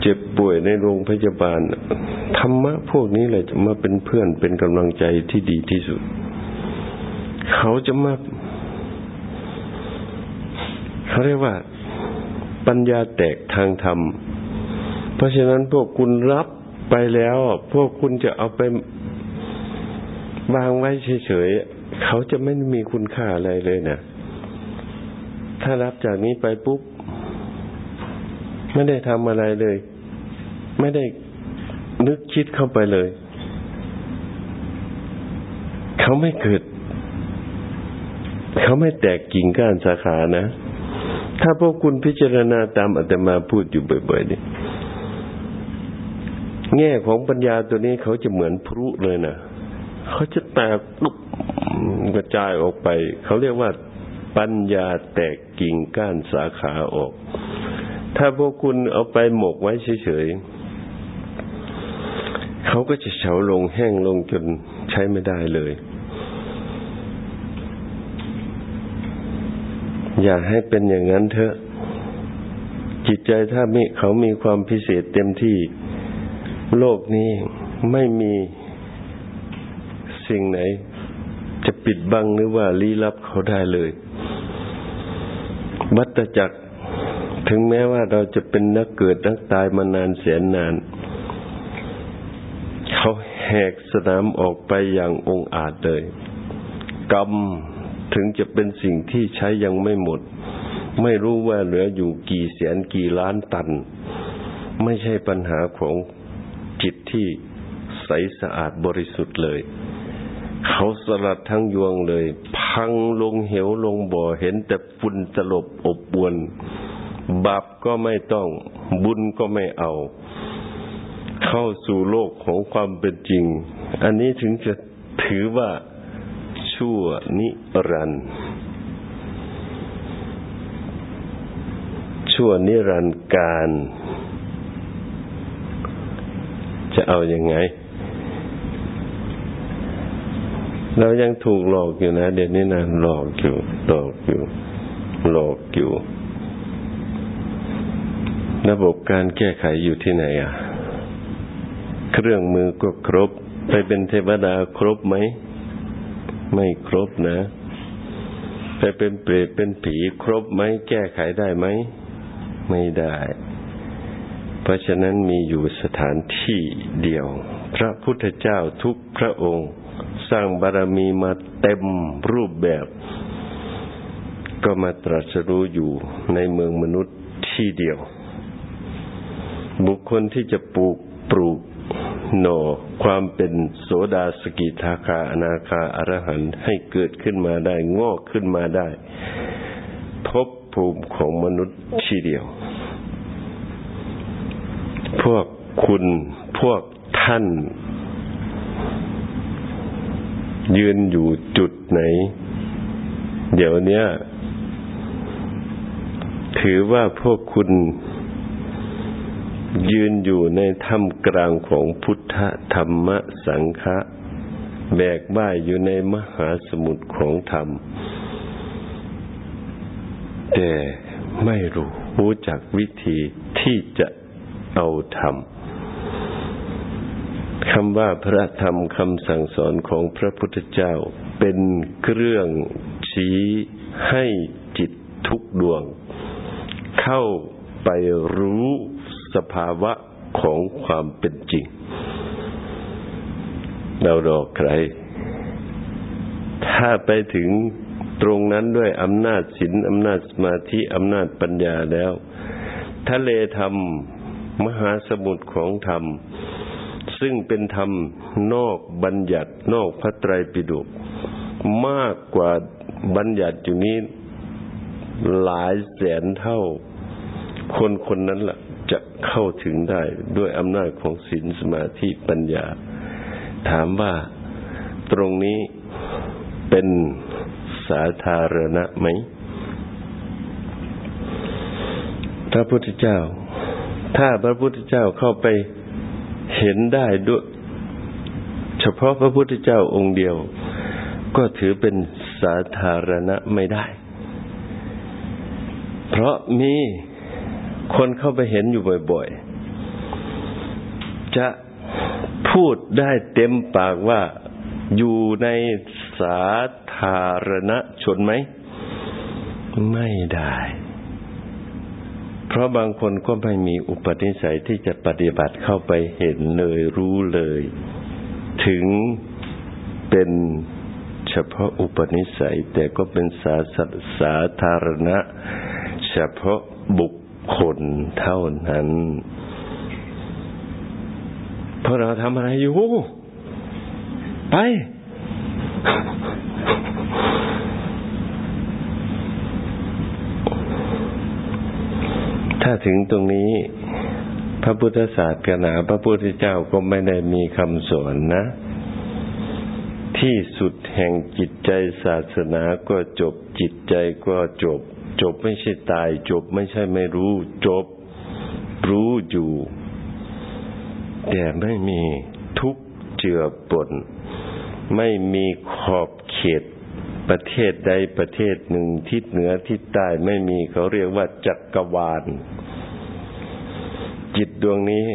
เจ็บป่วยในโรงพยาบาล ธรรมะพวกนี้แหละจะมาเป็นเพื่อนเป็นกำลังใจที่ดีที่สุด เขาจะมาเขาเรียกว่า ปัญญาแตกทางธรรม เพราะฉะนั้นพวกคุณรับไปแล้ว พวกคุณจะเอาไปวางไว้เฉยๆเขาจะไม่มีคุณค่าอะไรเลยนะถ้ารับจากนี้ไปปุ๊บไม่ได้ทำอะไรเลย ไม่ได้นึกคิดเข้าไปเลย เขาไม่เกิด เขาไม่แตกกิ่งก้านสาขานะ ถ้าพวกคุณพิจารณาตามอาตมาพูดอยู่บ่อยๆนี่แง่ของปัญญาตัวนี้เขาจะเหมือนพลุเลยนะเขาจะแตกลุกกระจายออกไป เขาเรียกว่าปัญญาแตกกิ่งก้านสาขาออก ถ้าพวกคุณเอาไปหมกไว้เฉยๆเขาก็จะเฉาลงแห้งลงจนใช้ไม่ได้เลย อย่าให้เป็นอย่างนั้นเถอะ จิตใจถ้ามีเขามีความพิเศษเต็มที่ โลกนี้ไม่มีสิ่งไหน จะปิดบังหรือว่าลี้ลับเขาได้เลยวัตจักรถึงแม้ว่าเราจะเป็นนักเกิดนักตายมานานแสนนาน เขาแหกสนามออกไปอย่างองอาจเลยกรรม ถึงจะเป็นสิ่งที่ใช้ยังไม่หมด ไม่รู้ว่าเหลืออยู่กี่แสนกี่ล้านตัน ไม่ใช่ปัญหาของจิตที่ใสสะอาดบริสุทธิ์เลย เขาสลัดทั้งยวงเลย พังลงเหวลงบ่อเห็นแต่ฝุ่นตลบอบอวนบาปก็ไม่ต้องบุญก็ไม่เอา เข้าสู่โลกของความเป็นจริง อันนี้ถึงจะถือว่า ชั่วนิรันดร์ชั่วนิรันดร์การ จะเอาอยัางไง เรายังถูกหลอกอยู่นะ เดี๋ยวนี้นะหลอกอยู่ หลอกอยู่ หลอกอยู่ ระบบการแก้ไขอยู่ที่ไหนอะ เครื่องมือก็ครบ ไปเป็นเทวดาครบไหม ไม่ครบนะไปเป็นเปรตเป็นผีครบไหมแก้ไขได้ไหม ไม่ได้ เพราะฉะนั้นมีอยู่สถานที่เดียว พระพุทธเจ้าทุกพระองค์ สร้างบารมีมาเต็มรูปแบบ ก็มาตรัสรู้อยู่ในเมืองมนุษย์ที่เดียว บุคคลที่จะปลูกปลูก หน่อความเป็นโสดาสกิทาคาอนาคาอรหันให้เกิดขึ้นมาได้ งอกขึ้นมาได้ พบภูมิของมนุษย์ที่เดียว พวกคุณพวกท่าน ยืนอยู่จุดไหน เดี๋ยวนี้ถือว่าพวกคุณ ยืนอยู่ในถ้ำกลางของพุทธธรรมสังฆะแบกบ้ายอยู่ในมหาสมุทรของธรรม แต่ไม่รู้รู้จักวิธีที่จะเอาธรรมคำว่าพระธรรมคำสั่งสอนของพระพุทธเจ้าเป็นเครื่องชี้ให้จิตทุกดวง เข้าไปรู้ สภาวะของความเป็นจริง เรารอใคร ถ้าไปถึงตรงนั้นด้วยอำนาจศีลอำนาจสมาธิอำนาจปัญญาแล้ว ทะเลธรรม มหาสมุทรของธรรม ซึ่งเป็นธรรมนอกบัญญัตินอกพระไตรปิฎกมากกว่าบัญญัติอยู่นี้หลายแสนเท่า คนคนนั้นละ่ะ จะเข้าถึงได้ด้วยอำนาจของศีลสมาธิปัญญา ถามว่าตรงนี้เป็นสาธารณะไหมพระพุทธเจ้า ถ้าพระพุทธเจ้าเข้าไปเห็นได้ด้วย เฉพาะพระพุทธเจ้าองค์เดียว ก็ถือเป็นสาธารณะไม่ได้ เพราะมี คนเข้าไปเห็นอยู่บ่อยๆ จะพูดได้เต็มปากว่าอยู่ในสาธารณชนไหม ไม่ได้ เพราะบางคนก็ไม่มีอุปนิสัยที่จะปฏิบัติเข้าไปเห็นเลยรู้เลย ถึงเป็นเฉพาะอุปนิสัย แต่ก็เป็นสาสาธารณะ เฉพาะบุค คลเท่านั้นเพราะเราทำอะไรอยู่ ไป ถ้าถึงตรงนี้ พระพุทธศาสนาพระพุทธเจ้าก็ไม่ได้มีคำสอนนะที่สุดแห่งจิตใจศาสนาก็จบจิตใจก็จบ จบไม่ใช่ตาย จบไม่ใช่ไม่รู้ จบรู้อยู่ แต่ไม่มีทุกเจือปนไม่มีขอบเขต ประเทศใดประเทศหนึ่งทิศเหนือทิศใต้ไม่มีเขาเรียกว่าจักรวาล จิตดวงนี้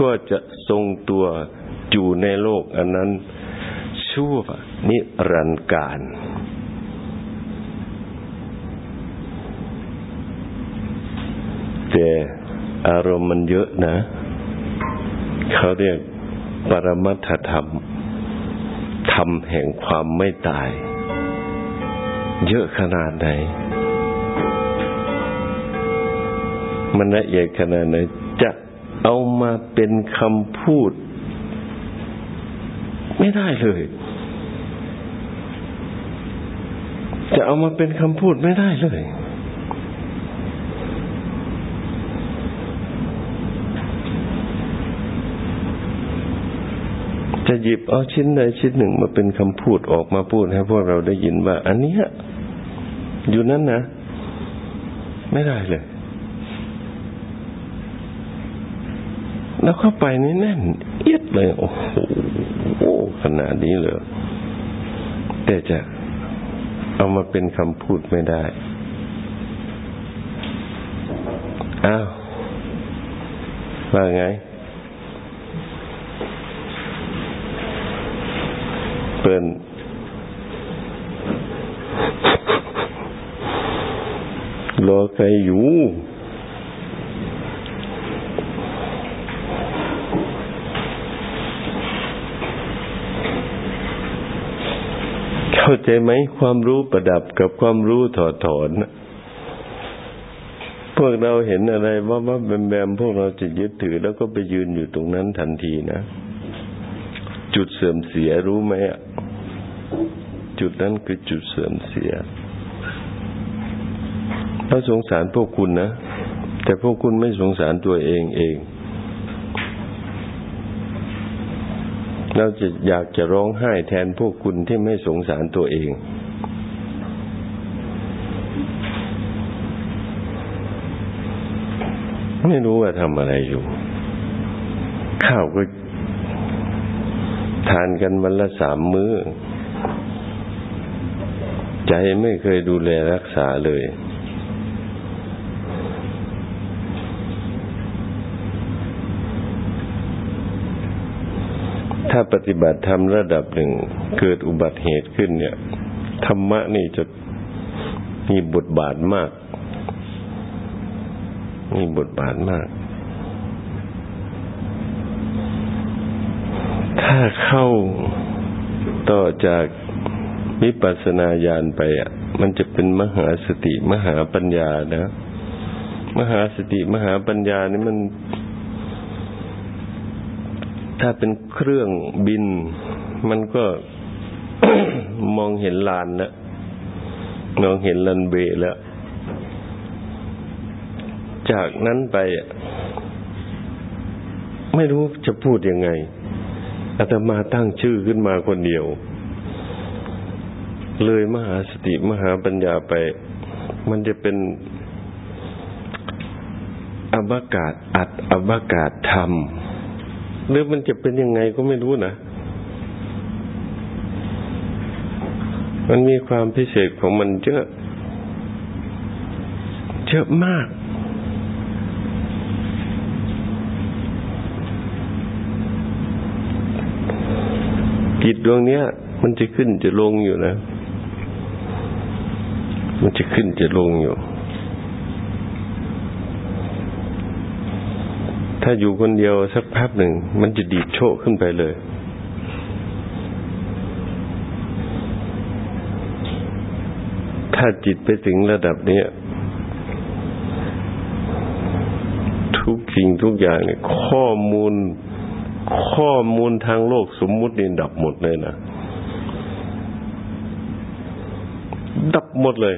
ก็จะทรงตัวอยู่ในโลกอันนั้นชั่วนิรันดร์การ แต่อารมณ์มันเยอะนะ เขาเรียกปรมัตถธรรม ธรรมแห่งความไม่ตาย เยอะขนาดไหน มันละเอียดขนาดไหน จะเอามาเป็นคำพูด ไม่ได้เลย จะเอามาเป็นคำพูดไม่ได้เลย จะหยิบเอาชิ้นใดชิ้นหนึ่งมาเป็นคำพูดออกมาพูดให้พวกเราได้ยินว่า อันนี้อยู่นั้นนะ ไม่ได้เลย แล้วเข้าไปนี่แน่น เอียดเลย โอ้โหขนาดนี้เลยแต่จะเอามาเป็นคำพูดไม่ได้ อ้าวว่าไง เปิดรอใครอยู่เข้าใจไหมความรู้ประดับกับความรู้ถอดถอนพวกเราเห็นอะไรว่าว่าแบมแบมพวกเราจะยึดถือแล้วก็ไปยืนอยู่ตรงนั้นทันทีนะ จุดเสื่อมเสียรู้ไหมอะจุดนั้นคือจุดเสื่อมเสียเราสงสารพวกคุณนะ แต่พวกคุณไม่สงสารตัวเองเอง เราจะอยากจะร้องไห้แทนพวกคุณที่ไม่สงสารตัวเอง ไม่รู้ว่าทำอะไรอยู่ ข้าวก็ ทานกันวันละสามมื้อ ใจไม่เคยดูแลรักษาเลย ถ้าปฏิบัติธรรมระดับหนึ่ง เกิดอุบัติเหตุขึ้นเนี่ย ธรรมะนี่จะมีบทบาทมาก มีบทบาทมากาเข้าต่อจากวิปัสสนาญาณไปอะ มันจะเป็นมหาสติมหาปัญญานะ มหาสติมหาปัญญานี่มัน ถ้าเป็นเครื่องบิน มันก็มองเห็นลานแล้วมองเห็นลันเบแล้ว จากนั้นไป ไม่รู้จะพูดยังไง อาตมาตั้งชื่อขึ้นมาคนเดียว เลยมหาสติมหาปัญญาไป มันจะเป็นอบากาศอัดอบากาศธรรมหรือมันจะเป็นยังไงก็ไม่รู้นะ มันมีความพิเศษของมันเยอะ เยอะมาก จิตดวงนี้มันจะขึ้นจะลงอยู่นะ มันจะขึ้นจะลงอยู่ ถ้าอยู่คนเดียวสักพักหนึ่ง มันจะดีดโชคขึ้นไปเลย ถ้าจิตไปถึงระดับนี้ทุกสิ่งทุกอย่างเนี่ยข้อมูล ข้อมูลทางโลกสมมุตินี่ดับหมดเลยนะดับหมดเลย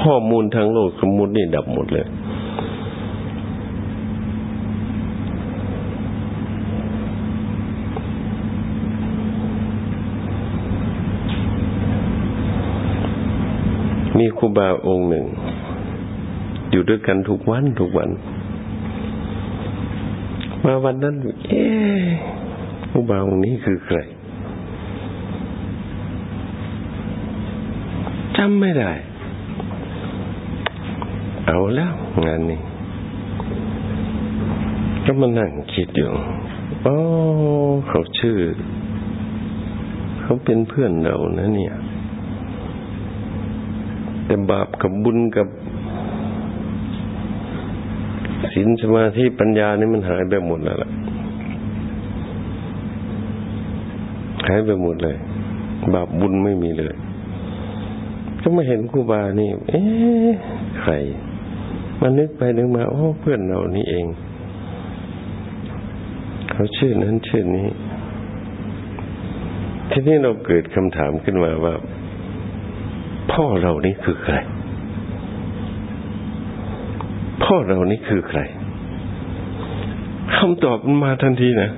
ข้อมูลทางโลกสมมุตินี่ดับหมดเลย มีครูบาองค์หนึ่ง อยู่ด้วยกันทุกวันทุกวัน มาวันนั้น เอ๊ครูบาองค์นี้คือใครจำไม่ได้ เอาแล้วงานนี้ ก็มานั่งคิดอยู่อ๋อเขาชื่อ เขาเป็นเพื่อนเรานะเนี่ย แต่บาปกับบุญกับ ศีลสมาธิปัญญานี่มันหายไปหมดแล้วล่ะหายไปหมดเลย บาปบุญไม่มีเลย ก็มาเห็นครูบานี่ เอ๊ะใครมานึกไปนึกมาโอ้เพื่อนเรานี่เอง เขาชื่อนั้นชื่อนี้ทีนี้เราเกิดคำถามขึ้นมาว่า พ่อเรานี่คือใคร พ่อเรานี่คือใครคำตอบมันมาทันทีนะ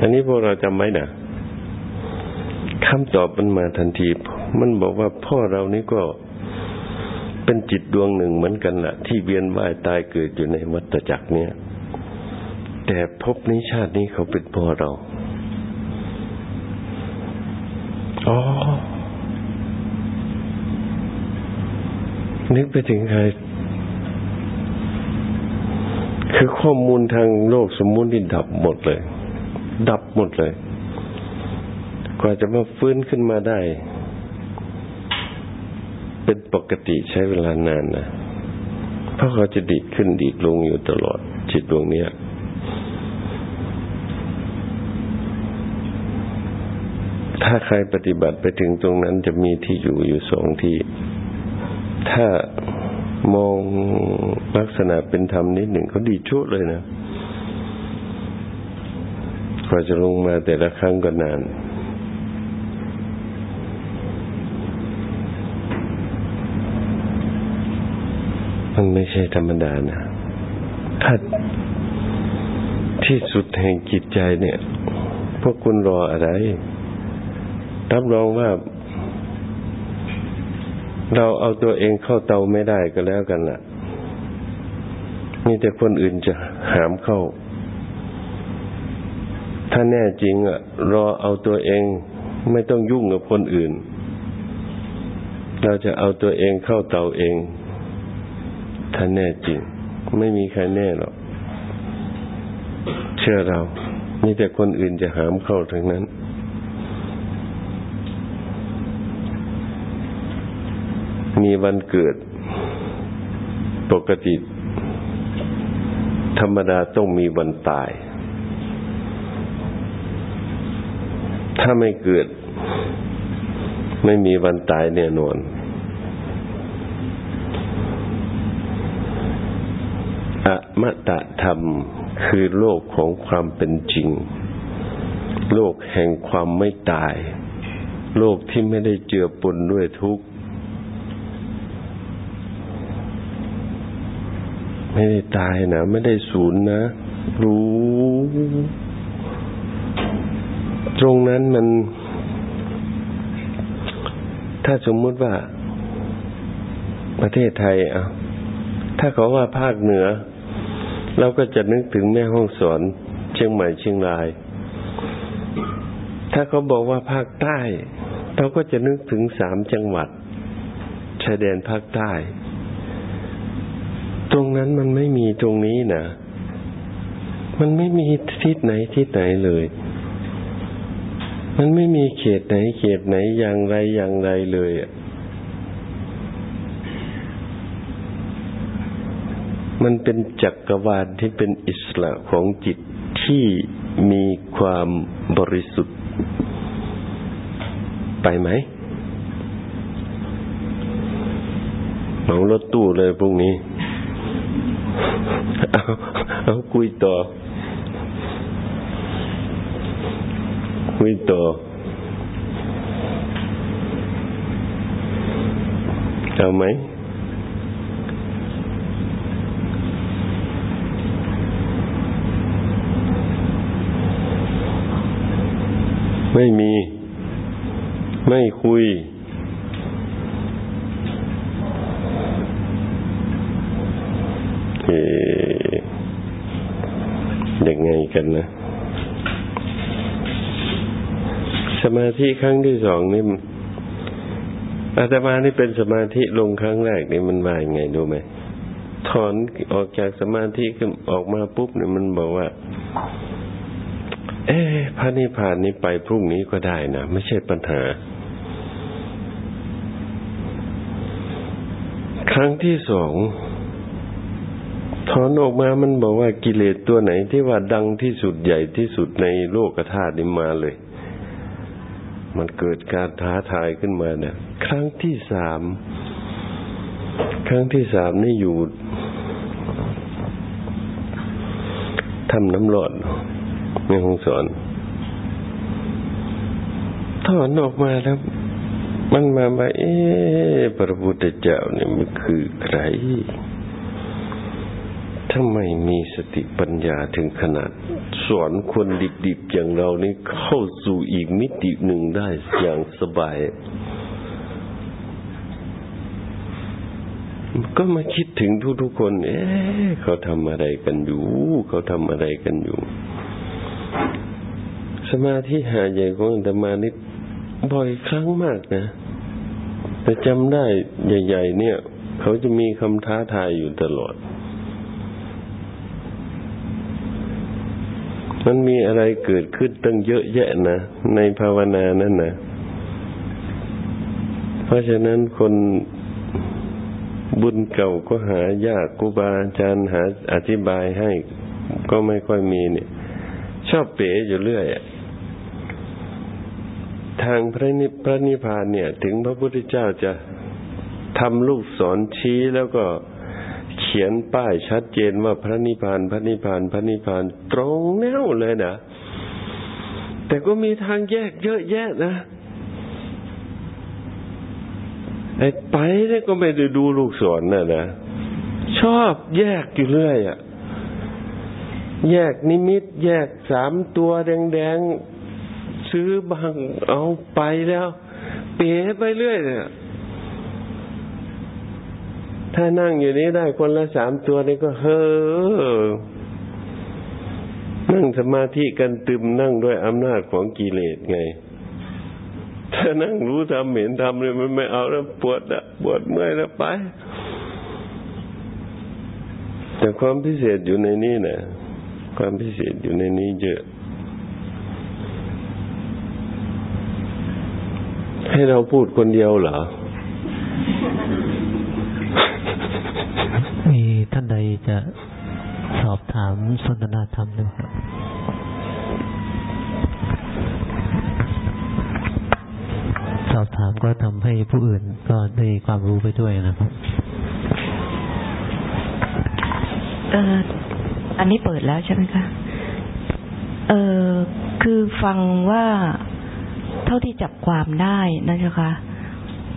อันนี้พวกเราจำไว้นะคำตอบมันมาทันที มันบอกว่าพ่อเรานี่ก็เป็นจิตดวงหนึ่งเหมือนกันละ่ะ ที่เวียนว่ายตายเกิดอยู่ในวัฏจักรเนี้ยแต่พบนี้ชาตินี้เขาเป็นพ่อเรา อ๋อ นึกไปถึงใคร คือข้อมูลทางโลกสมมุติดับหมดเลย ดับหมดเลย กว่าจะมาฟื้นขึ้นมาได้ เป็นปกติใช้เวลานานนะเพราะเขาจะดีดขึ้นดีดลงอยู่ตลอดจิตดวงนี้ถ้าใครปฏิบัติไปถึงตรงนั้นจะมีที่อยู่อยู่สองที่ ถ้ามองลักษณะเป็นธรรมนิดหนึ่งเขาดีชุดเลยนะกว่าจะลงมาแต่ละครั้งก็นานมันไม่ใช่ธรรมดานะถ้าที่สุดแห่งจิตใจเนี่ย พวกคุณรออะไร รับรองว่า เราเอาตัวเองเข้าเตาไม่ได้ก็แล้วกันล่ะ มีแต่คนอื่นจะหามเข้า ถ้าแน่จริงอะ รอเอาตัวเองไม่ต้องยุ่งกับคนอื่น เราจะเอาตัวเองเข้าเตาเอง ถ้าแน่จริง ไม่มีใครแน่หรอก เชื่อเรา มีแต่คนอื่นจะหามเข้าทั้งนั้น มีวันเกิด ปกติ ธรรมดาต้องมีวันตาย ถ้าไม่เกิด ไม่มีวันตายแน่นอน อมตะธรรมคือโลกของความเป็นจริง โลกแห่งความไม่ตาย โลกที่ไม่ได้เจือปนด้วยทุกข์ ไม่ได้ตายนะ ไม่ได้สูญนะ รู้ ตรงนั้นมัน ถ้าสมมติว่า ประเทศไทยอะถ้าเขาว่าภาคเหนือ เราก็จะนึกถึงแม่ห้องสอนเชียงใหม่เชียงราย ถ้าเขาบอกว่าภาคใต้ เราก็จะนึกถึงสามจังหวัดชายแดนภาคใต้ ตรงนั้นมันไม่มีตรงนี้นะมันไม่มีทิศไหนทิศไหนเลย มันไม่มีเขตไหนเขตไหนอย่างไรอย่างไรเลยอะมันเป็นจักรวาลที่เป็นอิสระของจิตที่มีความบริสุทธิ์ ไปไหมเหมารถตู้เลยพรุ่งนี้ เอาเอาคุยต่อ คุยต่อเอาไหมไม่มี ไม่คุยยังไง กันนะ สมาธิครั้งที่สองนี่อาตมานี่เป็นสมาธิลงครั้งแรกนี่มันมาอย่างไงดูไหมถอนออกจากสมาธิขึ้นออกมาปุ๊บเนี่ยมันบอกว่า เอ๊พระนิพพานนี้ไปพรุ่งนี้ก็ได้นะไม่ใช่ปัญหา ครั้งที่สอง ถอนออกมามันบอกว่ากิเลสตัวไหนที่ว่าดังที่สุดใหญ่ที่สุดในโลกธาตุนี้มาเลย มันเกิดการท้าทายขึ้นมาเนะี่ยครั้งที่สามครั้งที่สามนี่อยู่ทำน้ำหลอดในห้องสอนถอนออกมาแล้วมันมาว่าเอ๊ะพระพุทธเจ้าเนี่ยมันคือใคร ถ้าไม่มีสติปัญญาถึงขนาด สอนคนดิบๆอย่างเรานี่เข้าสู่อีกมิติหนึ่งได้อย่างสบาย ก็มาคิดถึงทุกๆคน เอ๊ะเขาทำอะไรกันอยู่ เขาทำอะไรกันอยู่ สมาธิหาใหญ่ของอัตมานิดบ่อยครั้งมากนะแต่จำได้ใหญ่ ๆ เนี่ย เขาจะมีคำท้าทายอยู่ตลอด มันมีอะไรเกิดขึ้นตั้งเยอะแยะนะ ในภาวนานั่นนะเพราะฉะนั้นคนบุญเก่าก็หายากกูบาอาจารย์หาอธิบายให้ ก็ไม่ค่อยมีเนี่ย ชอบเป๋อยู่เรื่อยทางพระนิพระนิพานเนี่ย ถึงพระพุทธเจ้าจะทำลูกศรชี้แล้วก็ ขียนป้ายชัดเจนว่าพระนิพพานพระนิพพานพระนิพพานตรงแนวเลยนะ แต่ก็มีทางแยกเยอะแยะนะไอ้ไปเนี่ยก็ไม่ได้ดูลูกศรน่ะนะชอบแยกอยู่เรื่อยอะแยกนิมิต แยกสามตัวแดงๆซื้อบางเอาไปแล้ว เป๋ไปเรื่อยเนี่ย ถ้านั่งอยู่นี้ได้คนละสามตัวนี่ก็เฮ้อนั่งสมาธิกันตึมนั่งด้วยอำนาจของกิเลสไง ถ้านั่งรู้ทำเห็นทำเลยมันไม่เอาแล้วปวดอะปวดเมื่อยแล้วไป แต่ความพิเศษอยู่ในนี้นะความพิเศษอยู่ในนี้เยอะ ให้เราพูดคนเดียวเหรอท่าน ใดจะสอบถามสนทนาธรรมด้วยครับสอบถามก็ทำให้ผู้อื่นก็ได้ความรู้ไปด้วยนะครับเอออันนี้เปิดแล้วใช่ไหมคะ เออคือฟังว่าเท่าที่จับความได้นะเจ้าคะ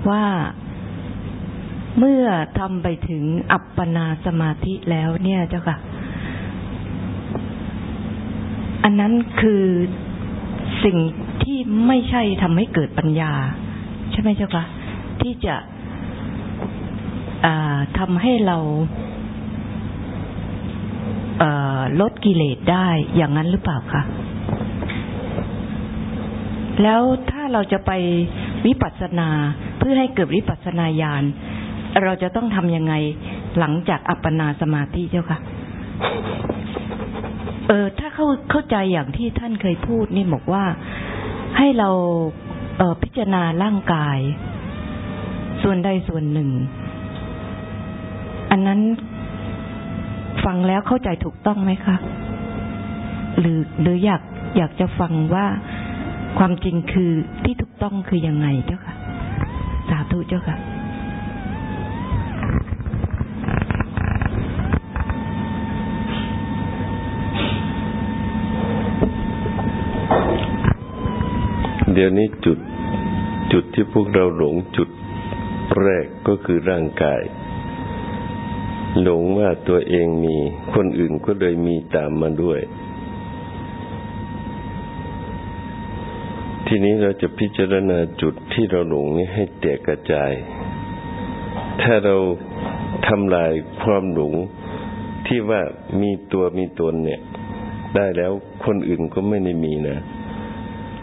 ว่า เมื่อทำไปถึงอัปปนาสมาธิแล้วเนี่ยเจ้าค่ะ อันนั้นคือสิ่งที่ไม่ใช่ทำให้เกิดปัญญา ใช่ไหมเจ้าค่ะที่จะทำให้เราลดกิเลสได้อย่างนั้นหรือเปล่าคะแล้วถ้าเราจะไปวิปัสสนาเพื่อให้เกิดวิปัสสนาญาณ เราจะต้องทำยังไงหลังจากอัปปนาสมาธิเจ้าค่ะเออถ้าเข้าเข้าใจอย่างที่ท่านเคยพูดนี่บอกว่าให้เราเออพิจารณาร่างกาย ส่วนใดส่วนหนึ่ง อันนั้นฟังแล้วเข้าใจถูกต้องไหมคะ หรือหรืออยากอยากจะฟังว่าความจริงคือที่ถูกต้องคือยังไงเจ้าค่ะ สาธุเจ้าค่ะ เดี๋ยวนี้จุดจุดที่พวกเราหลงจุดแรกก็คือร่างกาย หลงว่าตัวเองมี คนอื่นก็เลยมีตามมาด้วย ทีนี้เราจะพิจารณาจุดที่เราหลงนี้ให้แตกกระจาย ถ้าเราทำลายความหลงที่ว่ามีตัวมีตนเนี่ย ได้แล้วคนอื่นก็ไม่ได้มีนะ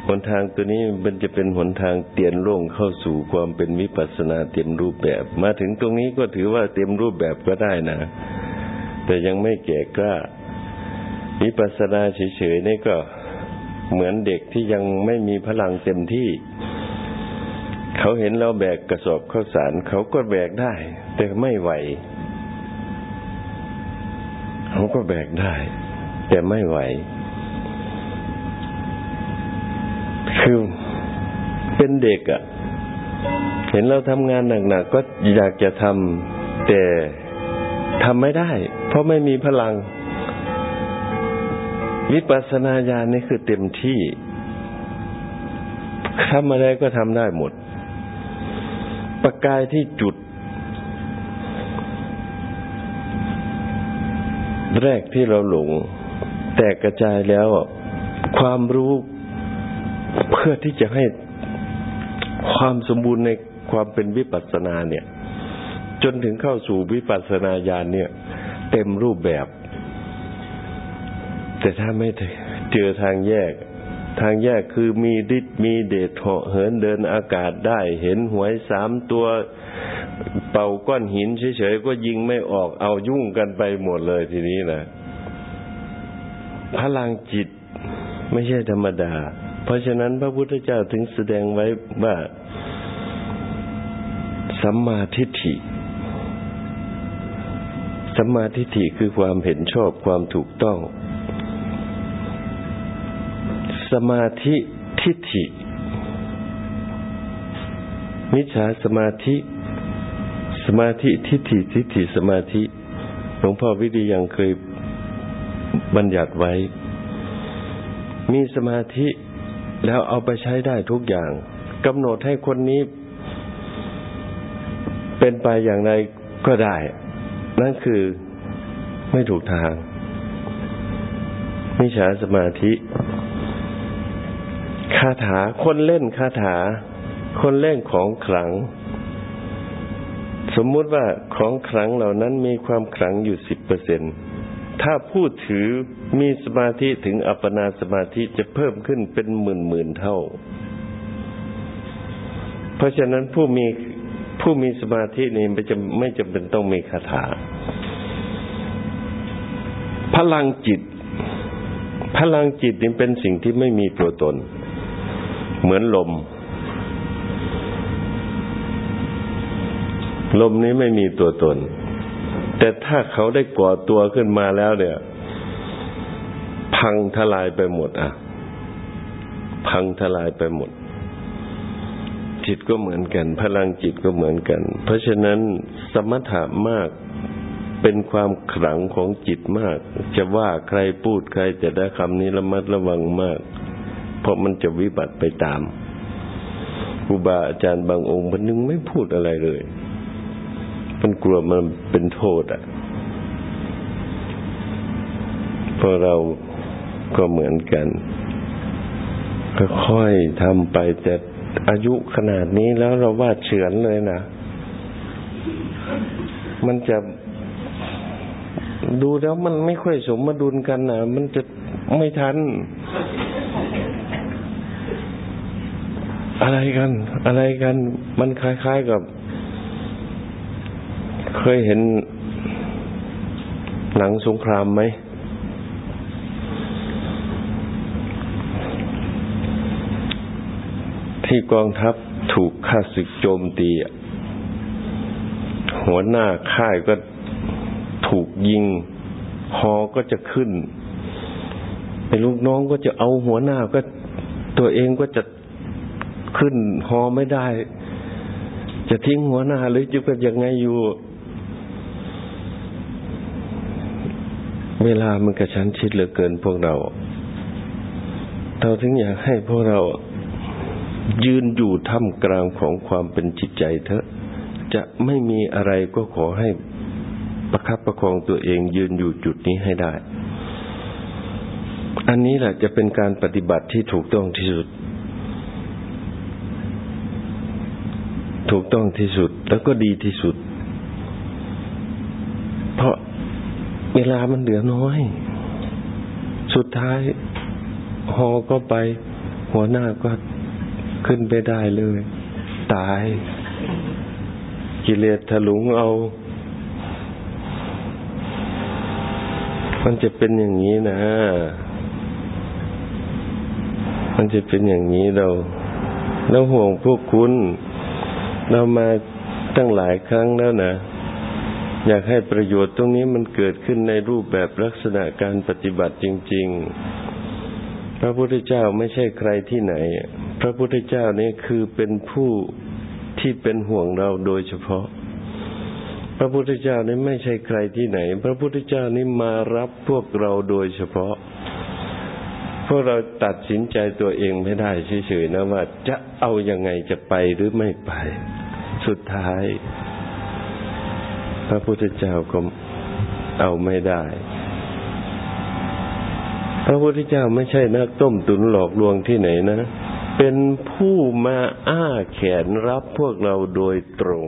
หนทางตัวนี้มันจะเป็นหนทางเตียนล่งเข้าสู่ความเป็นวิปัสสนาเต็มรูปแบบ มาถึงตรงนี้ก็ถือว่าเต็มรูปแบบก็ได้นะ แต่ยังไม่แก่กล้าวิปัสสนาเฉยๆนี่ก็เหมือนเด็กที่ยังไม่มีพลังเต็มที่ เขาเห็นเราแบกกระสอบข้าวสารเขาก็แบกได้ แต่ไม่ไหว เขาก็แบกได้ แต่ไม่ไหว คือเป็นเด็กอะ่ะ เห็นเราทำงานหนักๆก็อยากจะทำแต่ทำไม่ได้ เพราะไม่มีพลัง วิปัสสนาญาณนี่คือเต็มที่ทำอะไรก็ทำได้หมด ประกายที่จุด แรกที่เราหลง แตกกระจายแล้ว ความรู้ เพื่อที่จะให้ความสมบูรณ์ในความเป็นวิปัสสนาเนี่ย จนถึงเข้าสู่วิปัสสนาญาณเนี่ย เต็มรูปแบบ แต่ถ้าไม่เจอทางแยก ทางแยกคือมีฤทธิ์มีเดชเหาะเหินเดินอากาศได้ เห็นหวยสามตัวเป่าก้อนหินเฉยๆก็ยิงไม่ออกเอายุ่งกันไปหมดเลยทีนี้นะพลังจิตไม่ใช่ธรรมดา เพราะฉะนั้นพระพุทธเจ้าถึงแสดงไว้ว่าสัมมาทิฏฐิสัมมาทิฏฐิคือความเห็นชอบความถูกต้อง สมาธิทิฏฐิ มิจฉาสมาธิ สมาธิทิฏฐิทิฏฐิสมาธิ หลวงพ่อวิริยังเคยบัญญัติไว้ มีสมาธิ แล้วเอาไปใช้ได้ทุกอย่างกำหนดให้คนนี้เป็นไปอย่างไรก็ได้ นั่นคือไม่ถูกทางมิจฉาสมาธิคาถาคนเล่นคาถา คนเล่นของขลัง สมมุติว่าของขลังเหล่านั้นมีความขลังอยู่สิบเปอร์เซ็นต์ ถ้าผู้ถือมีสมาธิถึงอัปปนาสมาธิจะเพิ่มขึ้นเป็นหมื่นหมื่นเท่า เพราะฉะนั้นผู้มีผู้มีสมาธินี่ไม่จำไม่จำเป็นต้องมีคาถา พลังจิต พลังจิตนี่เป็นสิ่งที่ไม่มีตัวตน เหมือนลม ลมนี้ไม่มีตัวตน แต่ถ้าเขาได้ก่อตัวขึ้นมาแล้วเนี่ย พังทลายไปหมด อะ พังทลายไปหมด จิตก็เหมือนกัน พลังจิตก็เหมือนกัน เพราะฉะนั้นสมถะมากเป็นความขลังของจิตมาก จะว่าใครพูดใครจะได้คำนี้ระมัดระวังมาก เพราะมันจะวิบัติไปตามครูบาอาจารย์บางองค์มันนึงไม่พูดอะไรเลย มันกลัวมันเป็นโทษอะเพอเราก็เหมือนกันค่อยๆทำไปแต่อายุขนาดนี้แล้วเราว่าเฉือนเลยนะ มันจะดูแล้วมันไม่ค่อยสมดุลกันนะมันจะไม่ทัน อะไรกัน อะไรกัน มันคล้ายๆกับ เคยเห็นหนังสงครามไหม ที่กองทัพถูกข้าศึกโจมตี หัวหน้าค่ายก็ถูกยิงฮอก็จะขึ้นไอ้ลูกน้องก็จะเอาหัวหน้าก็ตัวเองก็จะขึ้นฮอไม่ได้ จะทิ้งหัวหน้าหรือจะเป็นยังไงอยู่ เวลามันกระชั้นชิดเหลือเกินพวกเรา เราถึงอยากให้พวกเรายืนอยู่ท่ามกลางของความเป็นจิตใจเถอะ จะไม่มีอะไรก็ขอให้ประคับประคองตัวเองยืนอยู่จุดนี้ให้ได้ อันนี้แหละจะเป็นการปฏิบัติที่ถูกต้องที่สุด ถูกต้องที่สุดแล้วก็ดีที่สุด เพราะ เวลามันเหลือน้อย สุดท้ายหอก็ไป หัวหน้าก็ขึ้นไปได้เลย ตาย กิเลสถลุงเอา มันจะเป็นอย่างนี้นะ มันจะเป็นอย่างนี้เราเราห่วงพวกคุณ เรามาตั้งหลายครั้งแล้วนะ อยากให้ประโยชน์ตรงนี้มันเกิดขึ้นในรูปแบบลักษณะการปฏิบัติจริง ๆ พระพุทธเจ้าไม่ใช่ใครที่ไหน พระพุทธเจ้านี่คือเป็นผู้ที่เป็นห่วงเราโดยเฉพาะ พระพุทธเจ้านี่ไม่ใช่ใครที่ไหน พระพุทธเจ้านี่มารับพวกเราโดยเฉพาะพวกเราตัดสินใจตัวเองไม่ได้เฉยๆนะว่าจะเอาอยัางไงจะไปหรือไม่ไป สุดท้าย พระพุทธเจ้าก็เอาไม่ได้ พระพุทธเจ้าไม่ใช่นักต้มตุนหลอกลวงที่ไหนนะ เป็นผู้มาอ้าแขนรับพวกเราโดยตรง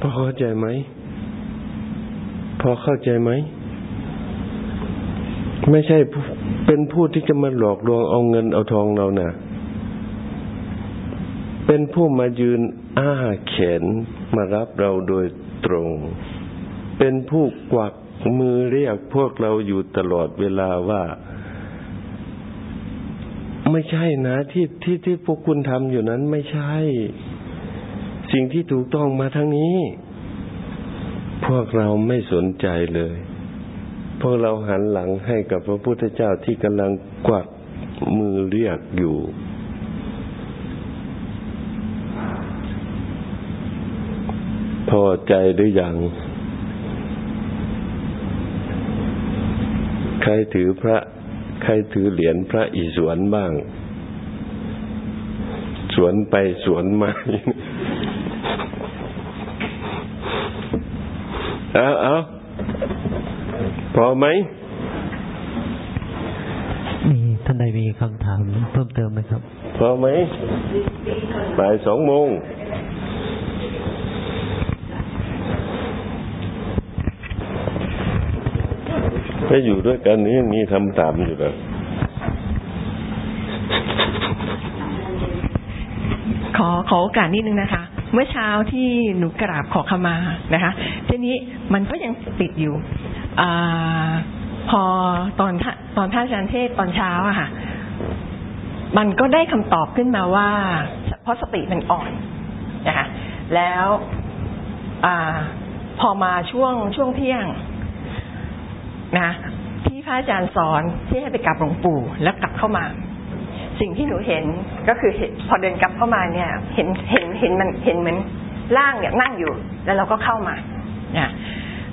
พอเข้าใจไหม พอเข้าใจไหม ไม่ใช่เป็นผู้ที่จะมาหลอกลวงเอาเงินเอาทองเรานะ่ะ เป็นผู้มายืน อ้าแขนมารับเราโดยตรง เป็นผู้กวักมือเรียกพวกเราอยู่ตลอดเวลาว่า ไม่ใช่นะ ที่ที่ที่พวกคุณทำอยู่นั้นไม่ใช่ สิ่งที่ถูกต้องมาทั้งนี้ พวกเราไม่สนใจเลย พวกเราหันหลังให้กับพระพุทธเจ้าที่กำลังกวักมือเรียกอยู่ อใจหรือยัง ใครถือพระ ใครถือเหรียญพระอิศวรบ้าง สวนไปสวนมาเอาเอาพอไหมมีท่านใดมีคำถามเพิ่มเติมไหมครับ พอไหมบ่ายสองโมง ถ้าอยู่ด้วยกันนี้ยังมีทำตามอยู่แบบขอขอโอกาสนิดนึงนะคะ เมื่อเช้าที่หนูกราบขอขมานะคะ ทีนี้มันก็ยังติดอยู่อพอตอนตอนท่านอาจารย์เทศตอนเช้าอะค่ะ มันก็ได้คำตอบขึ้นมาว่า เพราะสติมันอ่อนนะคะแล้วอพอมาช่วงช่วงเที่ยง นะที่พระอาจารย์สอนที่ให้ไปกราบหลวงปู่แล้วกลับเข้ามา สิ่งที่หนูเห็นก็คือเห็นพอเดินกลับเข้ามาเนี่ย เห็นเห็นเห็นมันเห็นเหมือนร่างเนี่ยนั่งอยู่แล้วเราก็เข้ามาเนี่ย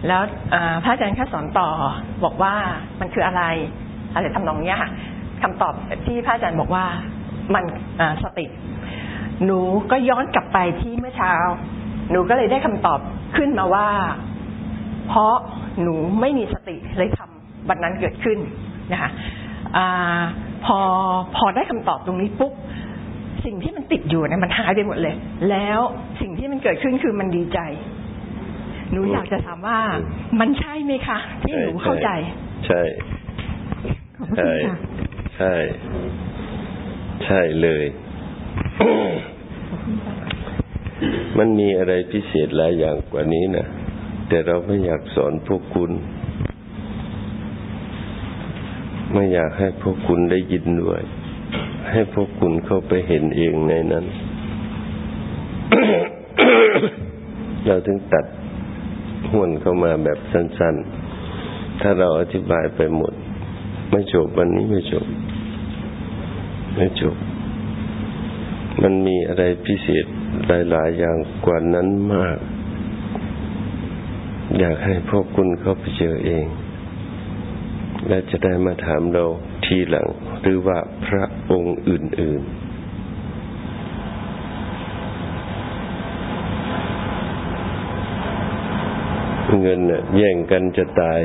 แล้วพระอาจารย์ข้าสอนต่อบอกว่ามันคืออะไร อะไรทำนองเนี้ยค่ะคำตอบที่พระอาจารย์บอกว่ามันสติ หนูก็ย้อนกลับไปที่เมื่อเช้า หนูก็เลยได้คำตอบขึ้นมาว่า เพราะหนูไม่มีสติเลยทำบันนั้นเกิดขึ้นนะคะอ่าพอพอได้คำตอบตรงนี้ปุ๊บสิ่งที่มันติดอยู่เนี่ยมันหายไปหมดเลย แล้วสิ่งที่มันเกิดขึ้นคือมันดีใจ หนูอยากจะถามว่ามันใช่ไหมคะที่หนูเข้าใจ ใช่ขอบพระใช่คุณค่ะใช่ ใช่เลย มันมีอะไรพิเศษหลายอย่างกว่านี้นะ แต่เราไม่อยากสอนพวกคุณ ไม่อยากให้พวกคุณได้ยินด้วย ให้พวกคุณเข้าไปเห็นเองในนั้น เราถึงตัดห่วนเข้ามาแบบสั้น ๆ ถ้าเราอธิบายไปหมด ไม่จบวันนี้ไม่จบ ไม่จบ มันมีอะไรพิเศษหลาย ๆ อย่างกว่านั้นมาก อยากให้พวกคุณเข้าไปเจอเอง และจะได้มาถามเราทีหลัง หรือว่าพระองค์อื่น ๆเงินน่ะแย่งกันจะตาย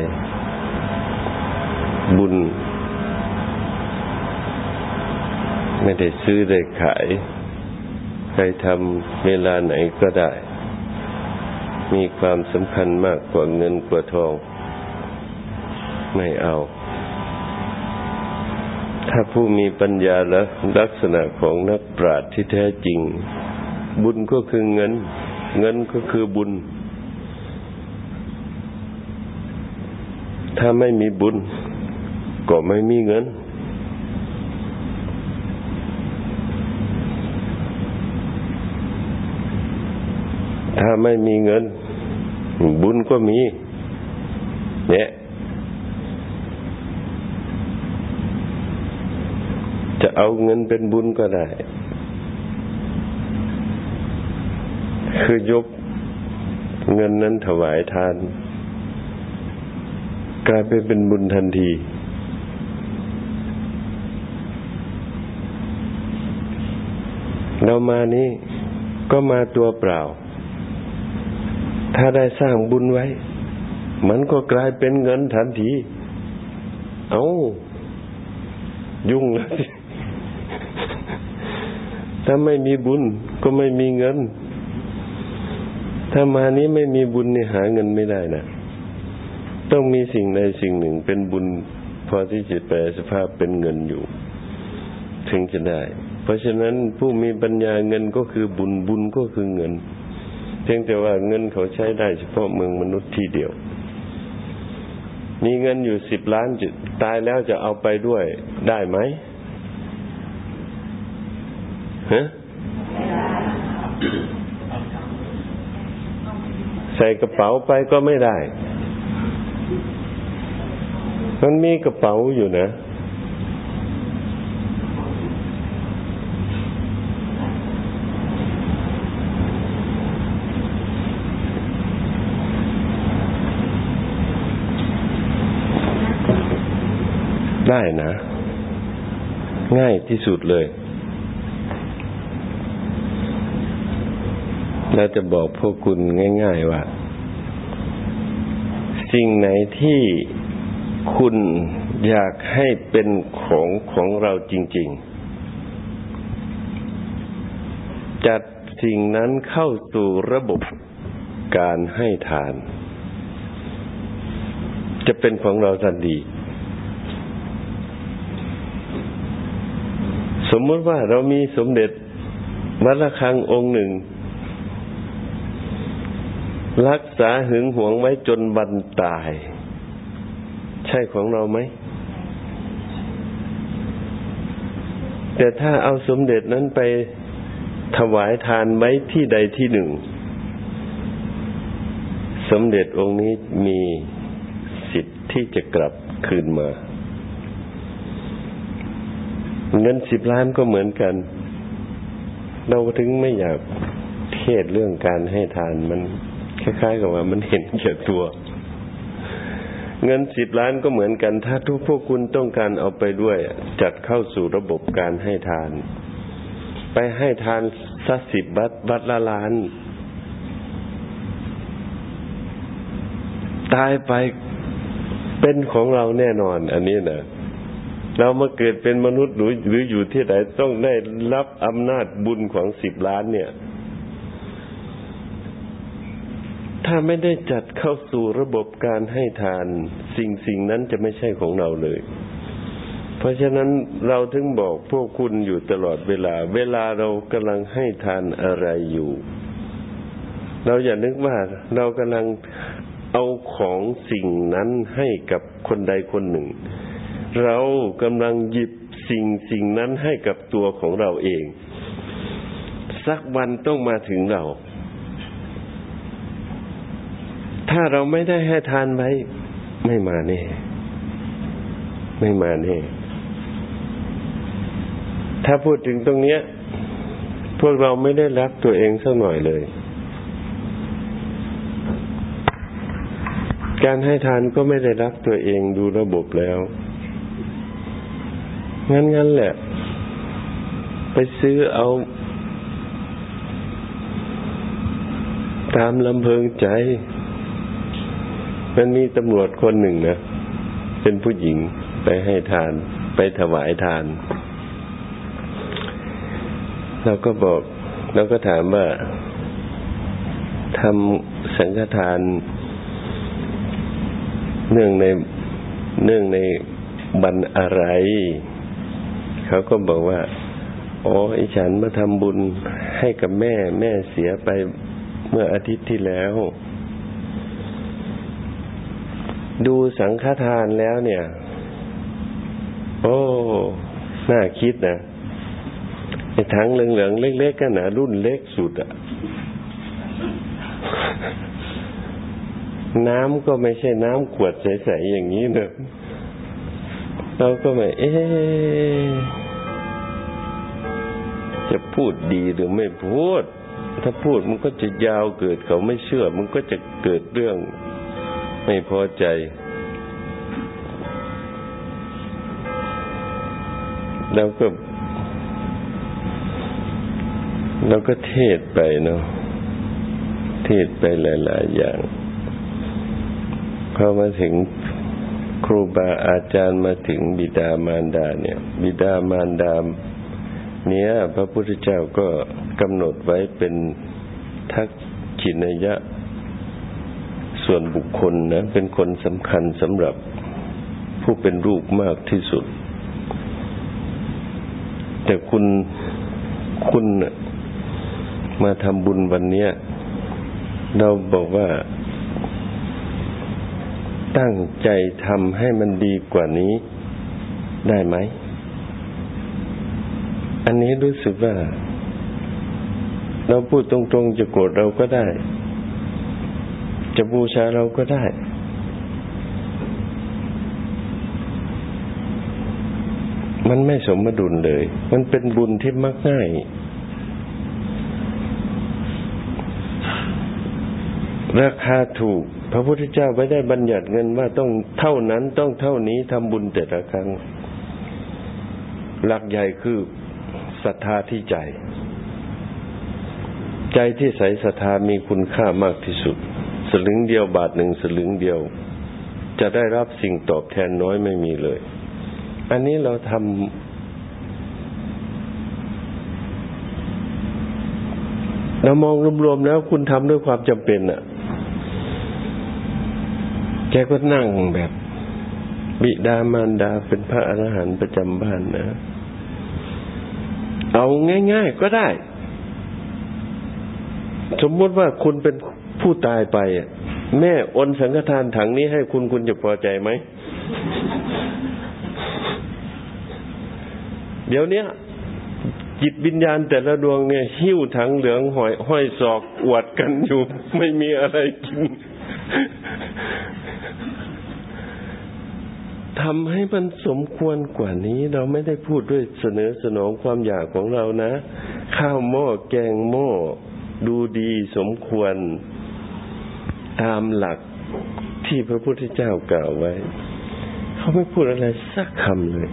บุญ ไม่ได้ซื้อได้ขาย ใครทำเวลาไหนก็ได้ มีความสำคัญมากกว่าเงินกว่าทอง ไม่เอา ถ้าผู้มีปัญญาและลักษณะของนักปราชญ์ที่แท้จริง บุญก็คือเงิน เงินก็คือบุญ ถ้าไม่มีบุญ ก็ไม่มีเงินถ้าไม่มีเงิน บุญก็มี เนี่ยจะเอาเงินเป็นบุญก็ได้ คือยกเงินนั้นถวายทาน กลายไปเป็นบุญทันที เรามานี่ก็มาตัวเปล่า ถ้าได้สร้างบุญไว้ มันก็กลายเป็นเงินทันที เอายุ่งแล้วสิถ้าไม่มีบุญก็ไม่มีเงิน ถ้ามานี้ไม่มีบุญเนี่ยหาเงินไม่ได้นะต้องมีสิ่งใดสิ่งหนึ่งเป็นบุญ พอที่จะแปลสภาพเป็นเงินอยู่ ถึงจะได้ เพราะฉะนั้นผู้มีปัญญาเงินก็คือบุญบุญก็คือเงิน พียงแต่ว่าเงินเขาใช้ได้เฉพาะเมืองมนุษย์ที่เดียว มีเงินอยู่สิบล้านจุดตายแล้วจะเอาไปด้วยได้ไหมฮะใส่กระเป๋าไปก็ไม่ได้ มันมีกระเป๋าอยู่นะ ได้นะ ง่ายที่สุดเลยเราจะบอกพวกคุณง่าย ๆว่า สิ่งไหนที่คุณอยากให้เป็นของของเราจริง ๆ จัดสิ่งนั้นเข้าสู่ระบบการให้ทาน จะเป็นของเราทันที สมมติว่าเรามีสมเด็จวัดระฆังองค์หนึ่ง รักษาหึงหวงไว้จนบันตาย ใช่ของเราไหม แต่ถ้าเอาสมเด็จนั้นไปถวายทานไว้ที่ใดที่หนึ่ง สมเด็จองค์นี้มีสิทธิ์ที่จะกลับคืนมา เงินสิบล้านก็เหมือนกัน เราถึงไม่อยากเทศเรื่องการให้ทานมันคล้ายๆกับว่ามันเห็นแก่ตัว เงินสิบล้านก็เหมือนกัน ถ้าทุกพวกคุณต้องการเอาไปด้วย จัดเข้าสู่ระบบการให้ทาน ไปให้ทานสักสิบบัตบัตละล้าน ตายไปเป็นของเราแน่นอน อันนี้นะ เรามาเกิดเป็นมนุษย์หรือหรืออยู่ที่ไหนต้องได้รับอำนาจบุญของสิบล้านเนี่ย ถ้าไม่ได้จัดเข้าสู่ระบบการให้ทาน สิ่งสิ่งนั้นจะไม่ใช่ของเราเลย เพราะฉะนั้นเราถึงบอกพวกคุณอยู่ตลอดเวลา เวลาเรากำลังให้ทานอะไรอยู่ เราอย่านึกว่าเรากำลังเอาของสิ่งนั้นให้กับคนใดคนหนึ่ง เรากำลังหยิบสิ่งสิ่งนั้นให้กับตัวของเราเอง สักวันต้องมาถึงเรา ถ้าเราไม่ได้ให้ทานไว้ ไม่มาแน่ ไม่มาแน่ ถ้าพูดถึงตรงเนี้ย พวกเราไม่ได้รักตัวเองสักหน่อยเลยการให้ทานก็ไม่ได้รักตัวเองดูระบบแล้ว งั้นงั้นแหละ ไปซื้อเอา ตามลำเพิงใจ มันมีตำรวจคนหนึ่งนะ เป็นผู้หญิงไปให้ทาน ไปถวายทาน เราก็บอกเราก็ถามว่าทำสังฆทาน เนื่องในเนื่องในบันอะไร เขาก็บอกว่า อ๋อไอฉันมาทำบุญให้กับแม่ แม่เสียไปเมื่ออาทิตย์ที่แล้ว ดูสังฆทานแล้วเนี่ย โอ้ น่าคิดนะไอ้ถังเหลืองๆเล็กๆกันนะรุ่นเล็กสุดอะน้ำก็ไม่ใช่น้ำขวดใสๆอย่างนี้เนอะ เราก็ไม่เอ๊จะพูดดีหรือไม่พูด ถ้าพูดมันก็จะยาวเกิดเขาไม่เชื่อ มันก็จะเกิดเรื่องไม่พอใจเราก็เราก็เทศไปเนาะ เทศไปหลาย ๆ อย่าง พอมาถึง ครูบาอาจารย์มาถึงบิดามารดาเนี่ย บิดามารดาเนี้ยพระพุทธเจ้าก็กำหนดไว้เป็นทักขินยะ ส่วนบุคคลนะเป็นคนสำคัญสำหรับผู้เป็นรูปมากที่สุด แต่คุณคุณมาทำบุญวันนี้เราบอกว่า ตั้งใจทำให้มันดีกว่านี้ได้ไหม อันนี้รู้สึกว่า เราพูดตรงๆจะโกรธเราก็ได้ จะบูชาเราก็ได้ มันไม่สมดุลเลย มันเป็นบุญที่มักง่าย ราคาถูก พระพุทธเจ้าไม่ได้บัญญัติเงินว่าต้องเท่านั้นต้องเท่านี้ทำบุญแต่ละครั้ง หลักใหญ่คือศรัทธาที่ใจ ใจที่ใสศรัทธามีคุณค่ามากที่สุด สลึงเดียวบาทหนึ่งสลึงเดียว จะได้รับสิ่งตอบแทนน้อยไม่มีเลย อันนี้เราทำเรามองรวมๆแล้วคุณทำด้วยความจำเป็นอะ แกก็นั่งแบบบิดามารดาเป็นพระอรหันต์ประจำบ้านนะ เอาง่าย ๆ ก็ได้ สมมติว่าคุณเป็นผู้ตายไปแม่อน สังฆทานถังนี้ให้คุณคุณจะพอใจไหม เดี๋ยวนี้จิตวิญญาณแต่ละดวงเนี่ย หิ้วถังเหลืองหอยห้อยศอกอวดกันอยู่ ไม่มีอะไรกิน ทำให้มันสมควรกว่านี้ เราไม่ได้พูดด้วยเสนอสนองความอยากของเรานะ ข้าวหม้อแกงหม้อ ดูดีสมควร ตามหลักที่พระพุทธเจ้ากล่าวไว้ เขาไม่พูดอะไรสักคำเลย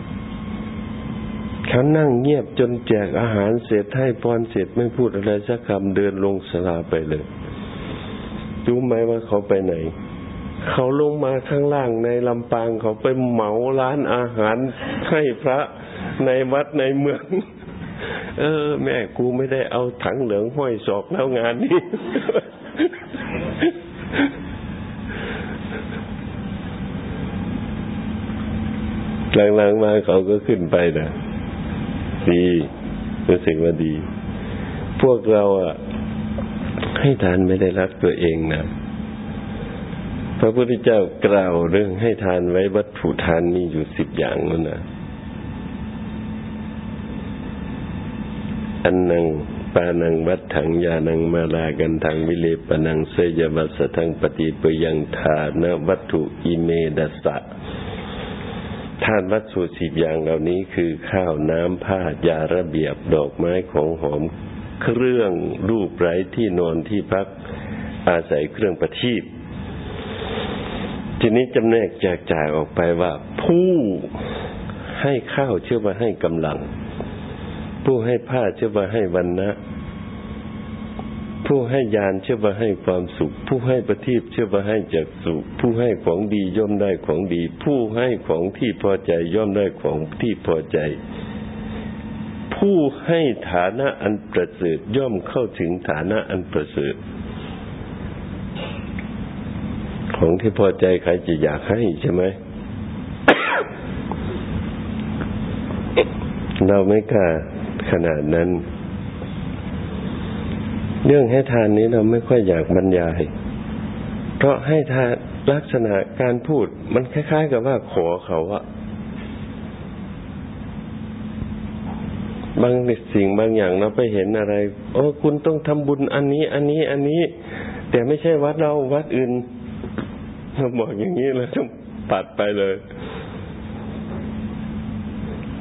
เขานั่งเงียบจนแจกอาหารเสร็จให้พรเสร็จไม่พูดอะไรสักคำเดินลงสลาไปเลย รู้ไหมว่าเขาไปไหน เขาลงมาข้างล่างในลำปางเขาไปเหมาร้านอาหารให้พระในวัดในเมือง เออ แม่กูไม่ได้เอาถังเหลืองห้อยศอกแล้วงานนี้หลังๆมาเขาก็ขึ้นไปนะดีรู้สึกว่าดี พวกเราอะ ให้ทานไม่ได้รักตัวเองนะ พระพุทธเจ้ากล่าวเรื่องให้ทานไว้วัตถุทานมีอยู่สิบอย่างนั่นนะอันนังปานังวัดถังยานังมาลากันทางวิเลปนังเสยวัสทังปฏิปยังทานวัตถุอิเมดสะทานวัตถุสิบอย่างเหล่านี้คือข้าวน้ำผ้ายาระเบียบดอกไม้ของหอม เครื่องรูปไร้ที่นอนที่พักอาศัยเครื่องประทีปทีนี้จำแนกแจกจ่ายออกไปว่า ผู้ให้ข้าวเชื่อว่าให้กำลัง ผู้ให้ผ้าเชื่อว่าให้วันนะผู้ให้ยานเชื่อว่าให้ความสุข ผู้ให้ประทีปเชื่อว่าให้จักสุข ผู้ให้ของดีย่อมได้ของดี ผู้ให้ของที่พอใจย่อมได้ของที่พอใจ ผู้ให้ฐานะอันประเสริฐย่อมเข้าถึงฐานะอันประเสริฐของที่พอใจใครจะอยากให้ใช่ไหมเราไม่กล้าขนาดนั้น เรื่องให้ทานนี้เราไม่ค่อยอยากบรรยาย เพราะให้ทานลักษณะการพูด มันคล้าย ๆ กับว่าขอเขาอะ บางสิ่งบางอย่างเราไปเห็นอะไรโอ้คุณต้องทำบุญอันนี้ อันนี้ อันนี้ แต่ไม่ใช่วัดเราวัดอื่นเราบอกอย่างนี้แล้วต้องปัดไปเลย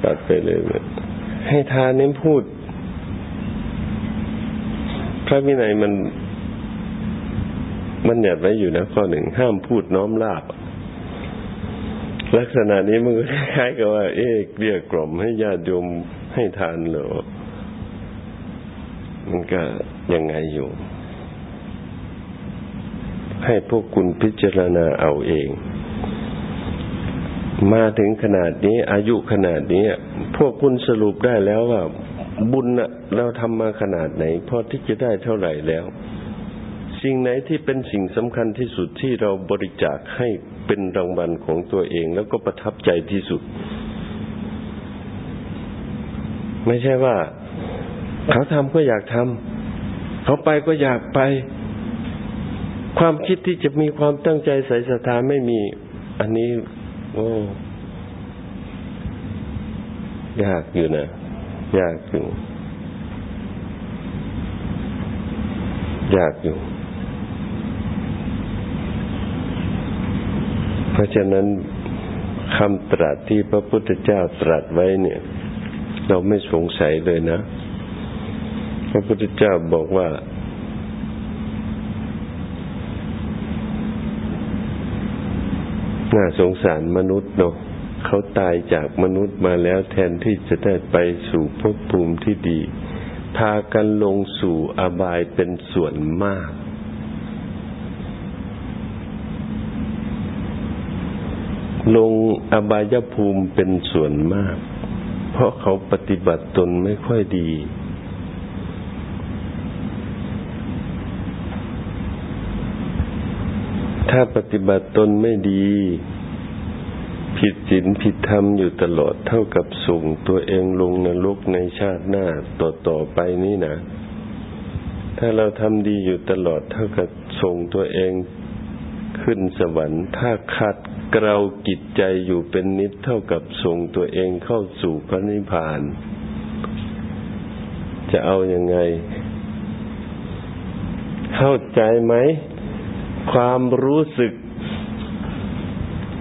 ปัดไปเลยให้ทานเน้นพูด พระวินัยมันมันหยัดไว้อยู่นะข้อหนึ่งห้ามพูดน้อมลาบลักษณะนี้มันก็คล้ายกับว่า เอ๊ะเรียกกล่อมให้ญาติโยม ให้ทานหรอมันก็ยังไงอยู่ ให้พวกคุณพิจารณาเอาเอง มาถึงขนาดนี้ อายุขนาดนี้พวกคุณสรุปได้แล้วว่า บุญนะเราทำมาขนาดไหนพอที่จะได้เท่าไหร่แล้ว สิ่งไหนที่เป็นสิ่งสำคัญที่สุดที่เราบริจาคให้เป็นรางวัลของตัวเอง แล้วก็ประทับใจที่สุด ไม่ใช่ว่า เขาทำก็อยากทำเขาไปก็อยากไป ความคิดที่จะมีความตั้งใจใส่ศรัทธาไม่มี อันนี้ โอ้ยากอยู่นะยากอยู่ยากอยู่ เพราะฉะนั้นคำตรัสที่พระพุทธเจ้าตรัสไว้เนี่ย เราไม่สงสัยเลยนะ พระพุทธเจ้าบอกว่า น่าสงสารมนุษย์เนาะเขาตายจากมนุษย์มาแล้วแทนที่จะได้ไปสู่ภพภูมิที่ดี พากันลงสู่อบายเป็นส่วนมากลงอบายภูมิเป็นส่วนมาก เพราะเขาปฏิบัติตนไม่ค่อยดี ถ้าปฏิบัติตนไม่ดี ผิดศีลผิดธรรมอยู่ตลอดเท่ากับส่งตัวเองลงนรกในชาติหน้าต่อต่อไปนี่นะถ้าเราทำดีอยู่ตลอดเท่ากับส่งตัวเอง ขึ้นสวรรค์ถ้าขัดเกลากิจใจอยู่เป็นนิดเท่ากับส่งตัวเองเข้าสู่พระนิพพาน จะเอาอยัางไง เข้าใจไหม ความรู้สึก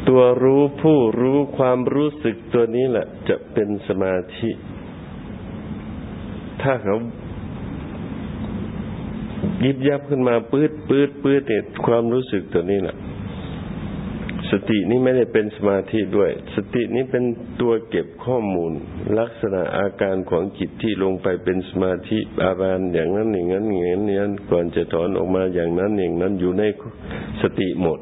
ตัวรู้ผู้รู้ความรู้สึกตัวนี้แหละ จะเป็นสมาธิ ถ้าเขา ยิบยับขึ้นมาปืดปืดปืดเนี่ยความรู้สึกตัวนี้แหละสตินี้ไม่ได้เป็นสมาธิด้วย สตินี้เป็นตัวเก็บข้อมูล ลักษณะอาการของจิตที่ลงไปเป็นสมาธิอาการอย่างนั้นอย่างนั้นอย่างนั้นอย่างนั้นก่อนจะถอนออกมาอย่างนั้นอย่างนั้นอยู่ในสติหมด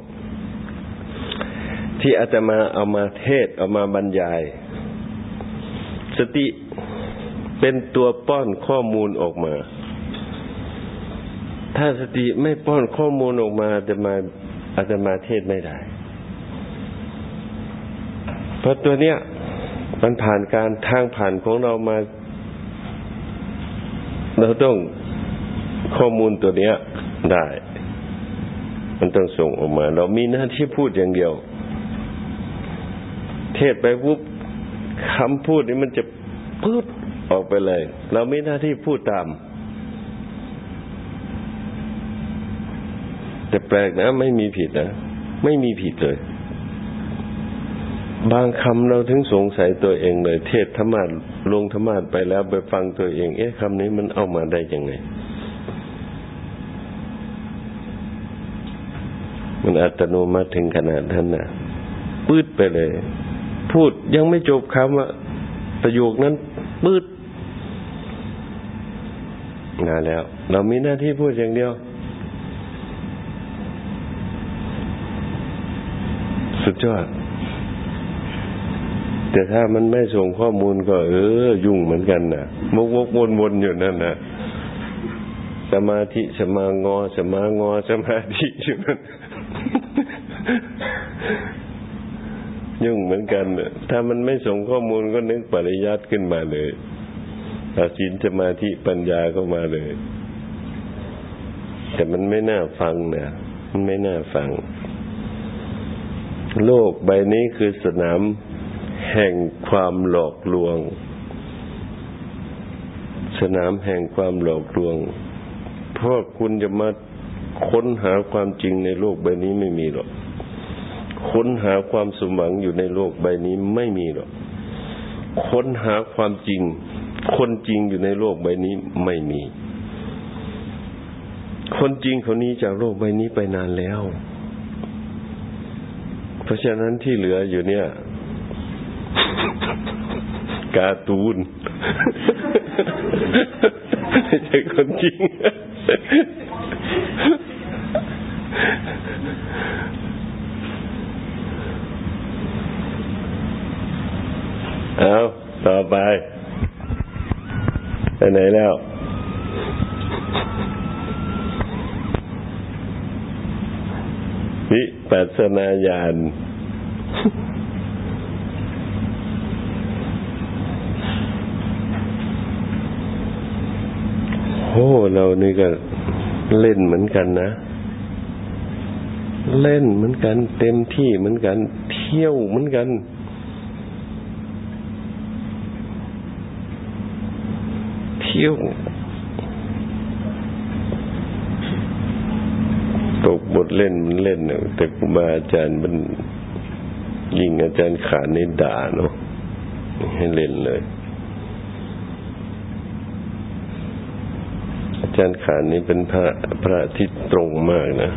ที่อาตมาเอามาเทศเอามาบรรยาย สติเป็นตัวป้อนข้อมูลออกมา ถ้าสติไม่ป้อนข้อมูลออกมาอาตมาอาตมาเทศไม่ได้ เพราะตัวเนี้ย มันผ่านการทางผ่านของเรามา เราต้องข้อมูลตัวเนี้ยได้ มันต้องส่งออกมา เรามีหน้าที่พูดอย่างเดียว เทศไปปุ๊บคำพูดนี้มันจะพูดออกไปเลย เราไม่หน้าที่พูดตาม แต่แปลกนะไม่มีผิดนะไม่มีผิดเลย บางคำเราถึงสงสัยตัวเองเลย เทศธรรมะลงธรรมะไปแล้วไปฟังตัวเอง เอ๊ะคำนี้มันเอามาได้ยังไง มันอัตโนมัติถึงขนาดท่านนะปืดไปเลย พูดยังไม่จบคำว่าประโยคนั้นปืดงานแล้ว เรามีหน้าที่พูดอย่างเดียว สุดยอด แต่ถ้ามันไม่ส่งข้อมูลก็ เออ ยุ่งเหมือนกันนะมกวกวนวนอยู่นั่นนะสมาธิสมางอสมางอสมาธิอยู่นั่นยุ่งเหมือนกันถ้ามันไม่ส่งข้อมูลก็นึกปริยัติขึ้นมาเลยอาศีลสมาธิปัญญาก็มาเลย แต่มันไม่น่าฟังนะมันไม่น่าฟัง โลกใบนี้คือสนามแห่งความหลอกลวง สนามแห่งความหลอกลวง เพราะคุณจะมาค้นหาความจริงในโลกใบนี้ไม่มีหรอก ค้นหาความสมหวังอยู่ในโลกใบนี้ไม่มีหรอก ค้นหาความจริง คนจริงอยู่ในโลกใบนี้ไม่มี คนจริงคนนี้จากโลกใบนี้ไปนานแล้ว ราะฉะนั้นที่เหลืออยู่เนี่ย การ์ตูนไม่ใช่คนจริง เอาต่อไป ไปไหนแล้ว วิปัสสนาญาณโอ้เรานี่ก็เล่นเหมือนกันนะ เล่นเหมือนกัน เต็มที่เหมือนกัน เที่ยวเหมือนกัน เที่ยว ตกบทเล่นมันเล่นเนอะแต่ครูบาอาจารย์มันยิงอาจารย์ขานี่ด่าเนาะให้เล่นเลย อาจารย์ขานนี่เป็นพระพระที่ตรงมากนะ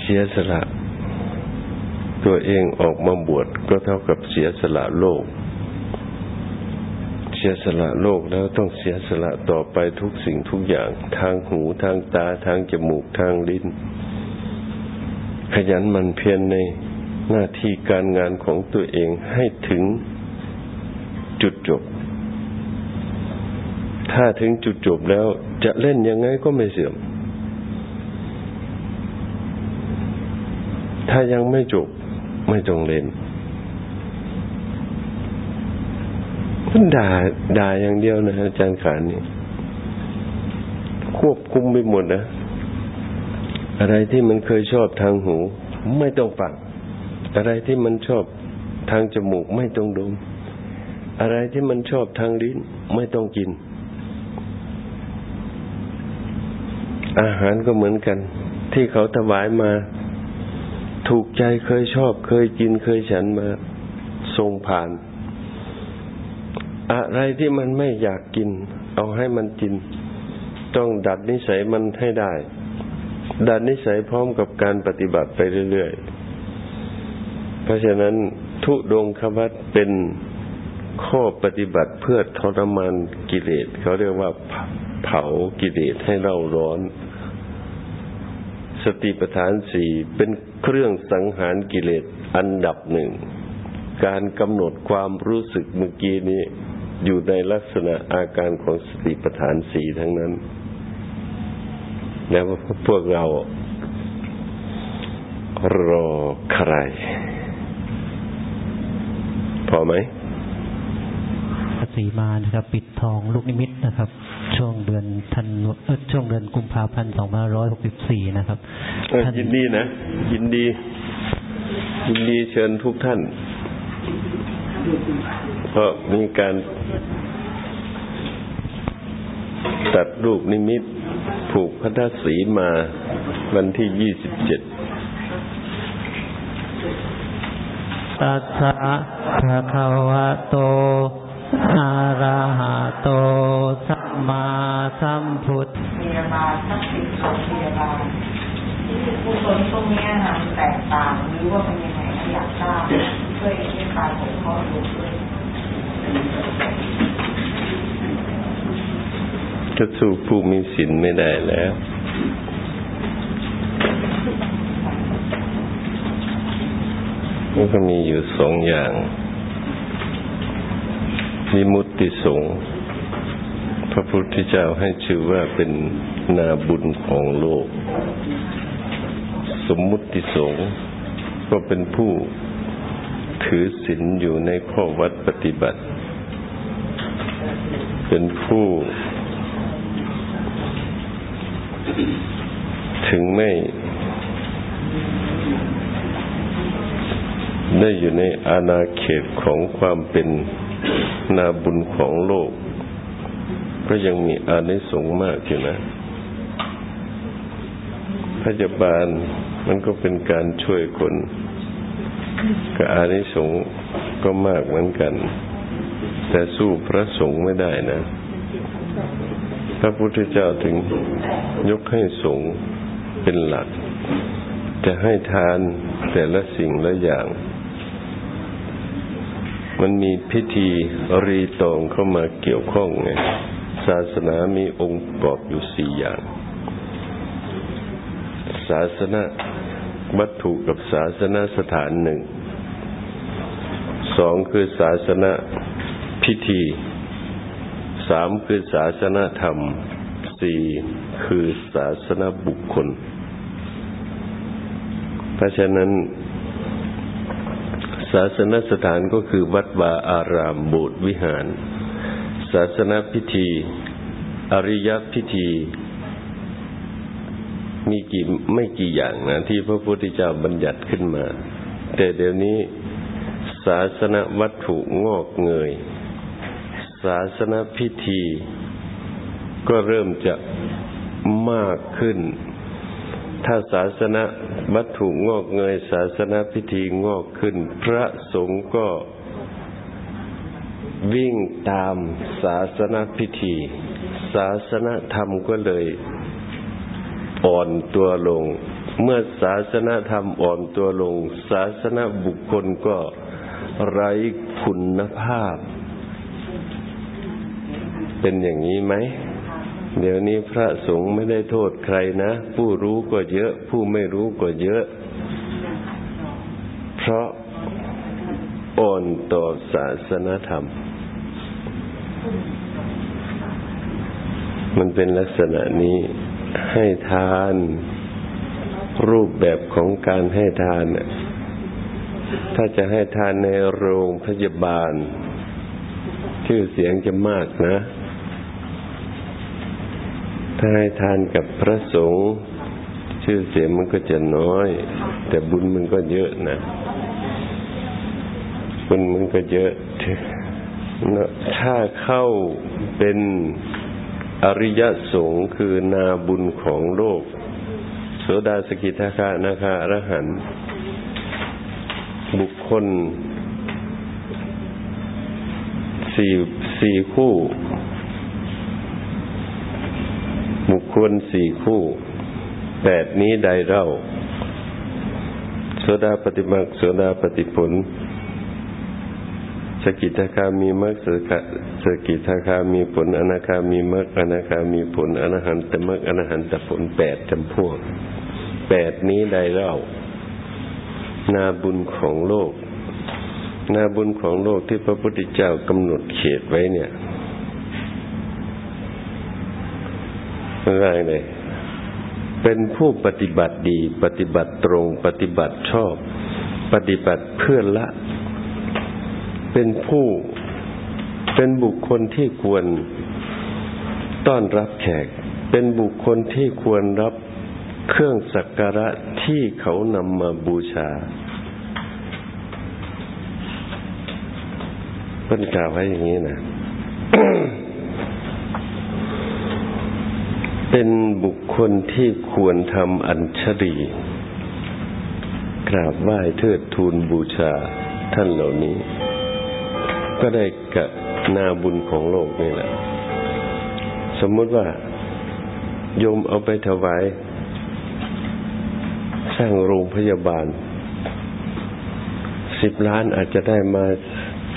เสียสละ ตัวเองออกมาบวชก็เท่ากับเสียสละโลก สียสละโลกแล้วต้องเสียสละต่อไปทุกสิ่งทุกอย่าง ทางหูทางตาทางจมูกทางลิ้น ขยันมันเพียรในหน้าที่การงานของตัวเองให้ถึงจุดจบ ถ้าถึงจุดจบแล้วจะเล่นยังไงก็ไม่เสื่อม ถ้ายังไม่จบไม่ต้องเล่น มันด่าด่าอย่างเดียวนะอาจารย์ขานนี่ควบคุมไปหมดนะอะไรที่มันเคยชอบทางหู ไม่ต้องฟังอะไรที่มันชอบทางจมูกไม่ต้องดม อะไรที่มันชอบทางลิ้นไม่ต้องกิน อาหารก็เหมือนกัน ที่เขาถวายมา ถูกใจเคยชอบ เคยกินเคยฉันมาทรงผ่าน อะไรที่มันไม่อยากกิน เอาให้มันกิน ต้องดัดนิสัยมันให้ได้ ดัดนิสัยพร้อมกับการปฏิบัติไปเรื่อยๆ เพราะฉะนั้นทุดงควัตเป็นข้อปฏิบัติเพื่อทรมานกิเลสเขาเรียกว่าเผากิเลสให้เราร้อน สติปัฏฐานสี่เป็นเครื่องสังหารกิเลสอันดับหนึ่ง การกำหนดความรู้สึกเมื่อกี้นี้ อยู่ในลักษณะอาการของสติปัฏฐานสี่ทั้งนั้นแล้วพวกเรารอใคร พอไหมสีมานะครับ ปิดทองลูกนิมิตนะครับ ช่วงเดือนธันวาเอ่อช่วงเดือนกุมภาพันธ์สองพันร้อยหกสิบสี่นะครับเออยินดีนะ ยินดี ยินดีเชิญทุกท่าน เพราะมีการตัดรูปนิมิต ผูกพัทธสีมาวันที่ยี่สิบเจ็ดตัสสะภะคะวะโตอะระหะโต สัมมาสัมพุทธพยาบาลทักษิณของพยาบาลที่กุศลตรงเนี้ยนะมันแตกต่างหรือว่าเป็นยังไงนะอยากทราบช่วยให้การผมข้อดูด้วย จะสู้ผู้มีศีลไม่ได้แล้วมันก็มีอยู่สองอย่างวิมุตติสงฆ์พระพุทธเจ้าให้ชื่อว่าเป็นนาบุญของโลก สมมุติสงฆ์ก็เป็นผู้ ถือศีลอยู่ในข้อวัดปฏิบัติ เป็นผู้ ถึงไม่ ได้อยู่ในอาณาเขตของความเป็นนาบุญของโลก ก็ยังมีอานิสงส์มากอยู่นะพยาบาลมันก็เป็นการช่วยคน กับอานิสงส์ก็มากเหมือนกัน แต่สู้พระสงฆ์ไม่ได้นะ พระพุทธเจ้าถึงยกให้สงฆ์เป็นหลัก จะให้ทานแต่ละสิ่งละอย่าง มันมีพิธีรีตองเข้ามาเกี่ยวข้องไงศาสนามีองค์ประกอบอยู่สี่อย่าง ศาสนา วัตถุกับศาสนาสถานหนึ่ง สองคือศาสนาพิธี สามคือศาสนาธรรม สี่คือศาสนาบุคคล เพราะฉะนั้น ศาสนสถานก็คือวัดวาอารามโบสถ์วิหาร ศาสนาพิธี อริยพิธี มีกี่ไม่กี่อย่างนะที่พระพุทธเจ้าบัญญัติขึ้นมา แต่เดี๋ยวนี้ศาสนวัตถุงอกเงย ศาสนพิธี ก็เริ่มจะมากขึ้น ถ้าศาสนาวัตถุงอกเงย ศาสนาพิธีงอกขึ้น พระสงฆ์ก็วิ่งตามศาสนาพิธี ศาสนาธรรมก็เลย อ่อนตัวลง เมื่อศาสนาธรรมอ่อนตัวลง ศาสนาบุคคลก็ไร้คุณภาพ เป็นอย่างนี้ไหม เดี๋ยวนี้พระสงฆ์ไม่ได้โทษใครนะ ผู้รู้ก็เยอะ ผู้ไม่รู้ก็เยอะ เพราะอ่อนต่อศาสนธรรม มันเป็นลักษณะนี้ ให้ทาน รูปแบบของการให้ทาน ถ้าจะให้ทานในโรงพยาบาล ชื่อเสียงจะมากนะ ถ้าให้ทานกับพระสงฆ์ชื่อเสียงมันก็จะน้อย แต่บุญมันก็เยอะนะ บุญมันก็เยอะถ้าเข้าเป็น อริยสงฆ์คือนาบุญของโลก โสดาสกิทาคานาคาอรหันต์บุคคลสี่สี่คู่ บุคคลสี่คู่แปดนี้ใดเล่าโสดาปฏิมาโสดาปฏิผล สกิทาคามีมรรคสกิทาคามีผลอนาคามีมรรคอนาคามีผลอนาหันตมรรคอนาหันตผลแปดจำพวกแปดนี้ใดเล่า นาบุญของโลก นาบุญของโลกที่พระพุทธเจ้ากำหนดเขตไว้เนี่ยง่ายเลยเป็นผู้ปฏิบัติดี ปฏิบัติตรง ปฏิบัติชอบ ปฏิบัติเพื่อละ เป็นผู้เป็นบุคคลที่ควรต้อนรับแขก เป็นบุคคลที่ควรรับเครื่องสักการะที่เขานำมาบูชาเพิ่นกล่าวไว้อย่างนี้นะเป็นบุคคลที่ควรทำอัญชลีกราบไหว้เทิดทูนบูชาท่านเหล่านี้ ก็ได้กับนาบุญของโลกนี่แหละ สมมติว่าโยมเอาไปถวาย สร้างโรงพยาบาลสิบล้านอาจจะได้มา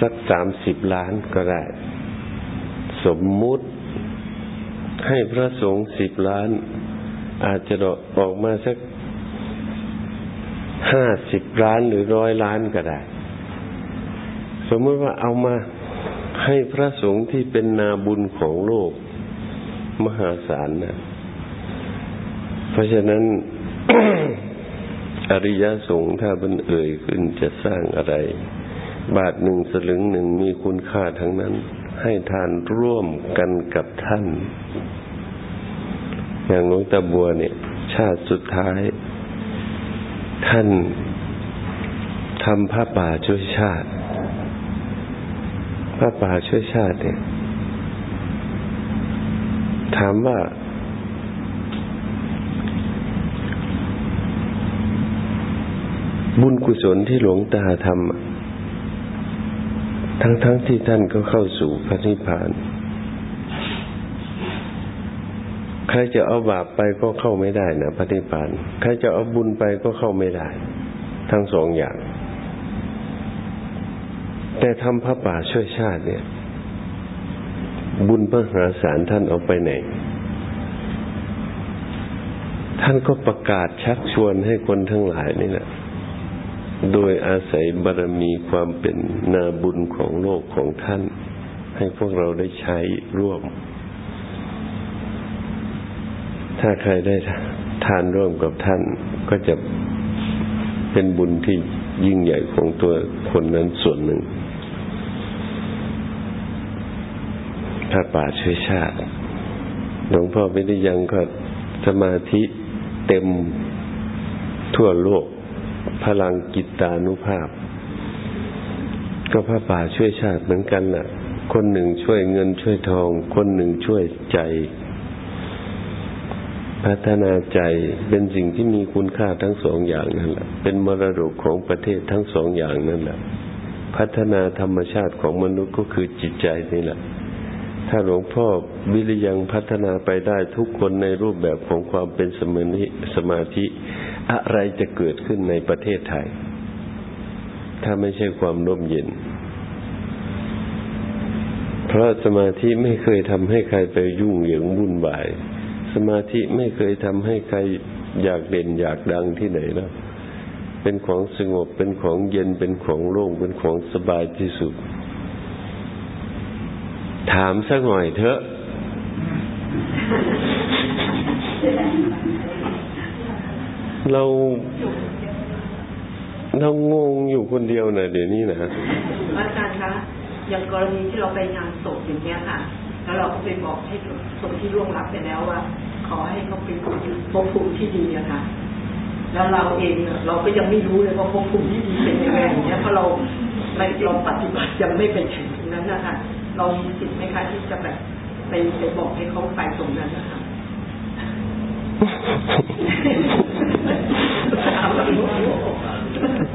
สักสามสิบล้านก็ได้ สมมุติให้พระสงฆ์สิบล้าน อาจจะออกมาสักห้าสิบล้านหรือร้อยล้านก็ได้ มมติว่าเอามาให้พระสงฆ์ที่เป็นนาบุญของโลก มหาศาลนะเพราะฉะนั้นอริยสงฆ์ถ้าบันเอ่ยขึ้นจะสร้างอะไร บาทหนึ่งสลึงหนึ่งมีคุณค่าทั้งนั้น ให้ทานร่วมกันกับท่าน อย่างหลวงตาบัวเนี่ย ชาติสุดท้าย ท่านทำพระป่าช่วยชาติ ระป่าช่วยชาติเนี่ยถามว่า บุญกุศลที่หลวงตาทำทั้งๆทที่ท่านก็เข้าสู่พระนิพพาน ใครจะเอาบาปไปก็เข้าไม่ได้นะพระนิพพาน ใครจะเอาบุญไปก็เข้าไม่ได้ ทั้งสองอย่าง แต่ทำพระป่าช่วยชาติเนี่ย บุญพระหาสารท่านเอาไปไหน ท่านก็ประกาศชักชวนให้คนทั้งหลายนี่แหละโดยอาศัยบารมีความเป็นนาบุญของโลกของท่าน ให้พวกเราได้ใช้ร่วม ถ้าใครได้ทานร่วมกับท่านก็จะเป็นบุญที่ยิ่งใหญ่ของตัวคนนั้นส่วนหนึ่ง ถ้าป่าช่วยชาติ หลวงพ่อไม่ได้ยังก็สมาธิเต็มทั่วโลก พลังกิตตานุภาพ ก็พระป่าช่วยชาติเหมือนกันน่ะ คนหนึ่งช่วยเงินช่วยทอง คนหนึ่งช่วยใจ พัฒนาใจเป็นสิ่งที่มีคุณค่าทั้งสองอย่างนั่นแหละเป็นมรดกของประเทศทั้งสองอย่างนั่นแหละพัฒนาธรรมชาติของมนุษย์ก็คือจิตใจนี่แหละ ถ้าหลวงพ่อวิริยังพัฒนาไปได้ทุกคนในรูปแบบของความเป็นสมาธิสมาธิอะไรจะเกิดขึ้นในประเทศไทย ถ้าไม่ใช่ความร่มเย็น เพราะสมาธิไม่เคยทำให้ใครไปยุ่งเหยิงวุ่นวาย สมาธิไม่เคยทำให้ใครอยากเด่นอยากดังที่ไหนแล้วเป็นของสงบเป็นของเย็นเป็นของโล่งเป็นของสบายที่สุด ถามสักหน่อยเถอะ เราเรางงอยู่คนเดียวนะเดี๋ยวนี้นะอาจารย์คะอย่างกรณีที่เราไปงานศพอย่างเงี้ยค่ะ แล้วเราก็ไปบอกให้คนที่ร่วงรับไปแล้วว่า ขอให้เขาเป็นภพภูมิที่ดีอะค่ะแล้วเราเองเราก็ยังไม่รู้เลยว่าภพภูมิที่ดีเป็นยังไงอย่างเงี้ยเพราะเราไม่เราปฏิบัติยังไม่ไปถึงนั้นนะคะ เรามีสิทธิ์ไหมคะที่จะแบบไปไปบอกให้เขาไปตรงนั้นนะคะ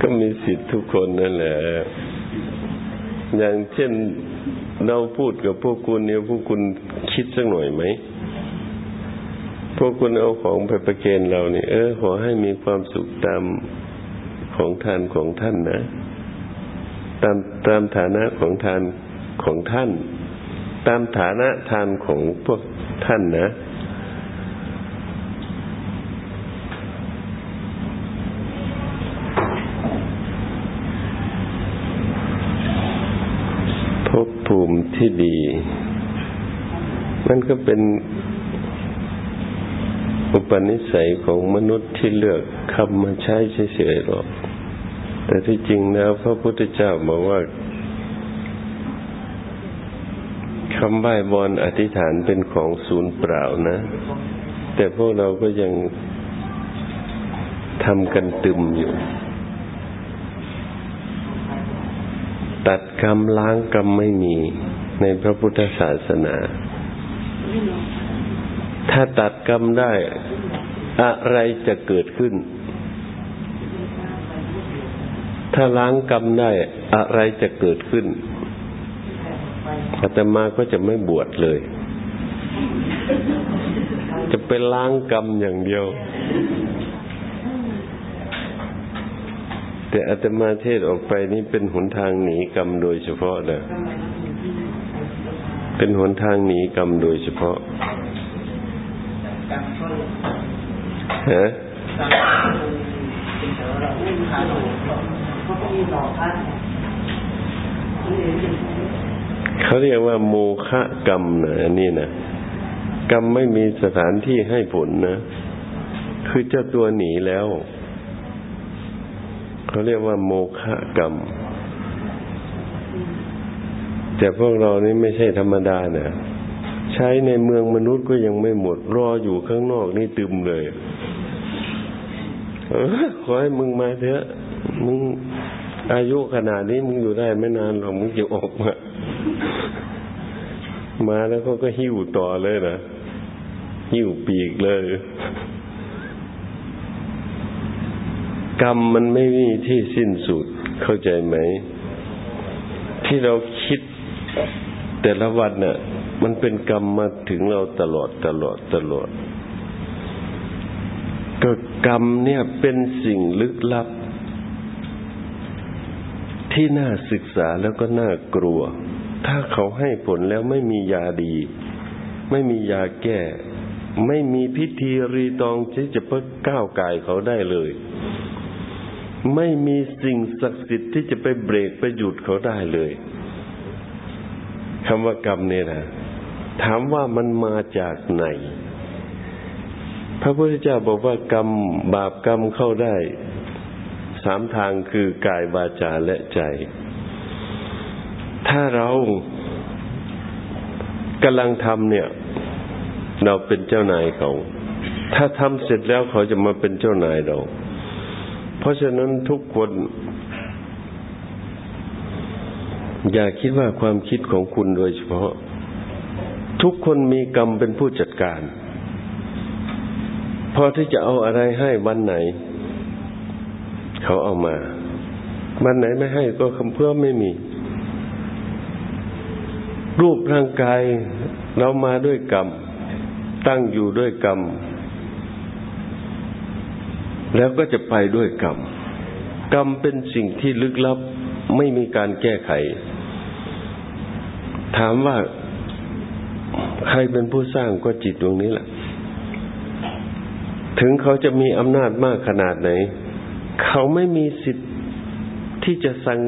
ก็มีสิทธิ์ทุกคนนั่นแหละ อย่างเช่นเราพูดกับพวกคุณเนี่ยพวกคุณคิดสักหน่อยไหม พวกคุณเอาของไปประเคนเราเนี่ยเออขอให้มีความสุขตามของทานของท่านนะ ตามตามฐานะของทาน ของท่าน ตามฐานะทานของพวกท่านนะ ภพภูมิที่ดีมันก็เป็นอุปนิสัยของมนุษย์ที่เลือกคำมาใช้เฉยๆหรอก แต่ที่จริงแล้วพระพุทธเจ้าบอกว่า คำใบ้บอนอธิษฐานเป็นของศูนย์เปล่านะ แต่พวกเราก็ยังทำกันตึมอยู่ ตัดกรรมล้างกรรมไม่มีในพระพุทธศาสนา ถ้าตัดกรรมได้ อะไรจะเกิดขึ้น ถ้าล้างกรรมได้ อะไรจะเกิดขึ้น อาตมาก็จะไม่บวชเลย จะเป็นล้างกรรมอย่างเดียว แต่อาตมาเทศออกไปนี่เป็นหนทางหนีกรรมโดยเฉพาะเลยเป็นหนทางหนีกรรมโดยเฉพาะฮะเเขาเรียกว่าโมฆะกรรมนะนี่นะกรรมไม่มีสถานที่ให้ผลนะ คือเจ้าตัวหนีแล้ว เขาเรียกว่าโมฆะกรรม แต่พวกเรานี่ไม่ใช่ธรรมดาเนะใช้ในเมืองมนุษย์ก็ยังไม่หมด รออยู่ข้างนอกนี่ตึมเลยเออขอให้มึงมาเถอะ มึงอายุขนาดนี้มึงอยู่ได้ไม่นานหรอกมึงจะออกมา มาแล้วเขาก็หิ้วต่อเลยนะหิ้วปีกเลย กรรมมันไม่มีที่สิ้นสุด เข้าใจไหม ที่เราคิดแต่ละวันน่ะ มันเป็นกรรมมาถึงเราตลอดตลอดตลอดก็กรรมเนี่ยเป็นสิ่งลึกลับ ที่น่าศึกษาแล้วก็น่ากลัว ถ้าเขาให้ผลแล้วไม่มียาดี ไม่มียาแก้ ไม่มีพิธีรีตองที่จะเพิ่ก้าวกายเขาได้เลย ไม่มีสิ่งศักดิ์สิทธิ์ที่จะไปเบรกไปหยุดเขาได้เลยคำว่ากรรมเนี่ยนะถามว่ามันมาจากไหน พระพุทธเจ้าบอกว่ากรรมบาปกรรมเข้าได้ สามทางคือกายวาจาและใจ ถ้าเรากำลังทำเนี่ย เราเป็นเจ้านายเขาถ้าทำเสร็จแล้วเขาจะมาเป็นเจ้านายเรา เพราะฉะนั้นทุกคน อย่าคิดว่าความคิดของคุณโดยเฉพาะ ทุกคนมีกรรมเป็นผู้จัดการ พอที่จะเอาอะไรให้วันไหน เขาเอามา วันไหนไม่ให้ก็คำเพื่อไม่มี รูปร่างกายเรามาด้วยกรรม ตั้งอยู่ด้วยกรรม แล้วก็จะไปด้วยกรรม กรรมเป็นสิ่งที่ลึกลับไม่มีการแก้ไข ถามว่าใครเป็นผู้สร้างก็จิตดวงนี้แหละ ถึงเขาจะมีอำนาจมากขนาดไหน เขาไม่มีสิทธิ์ที่จะสั่ง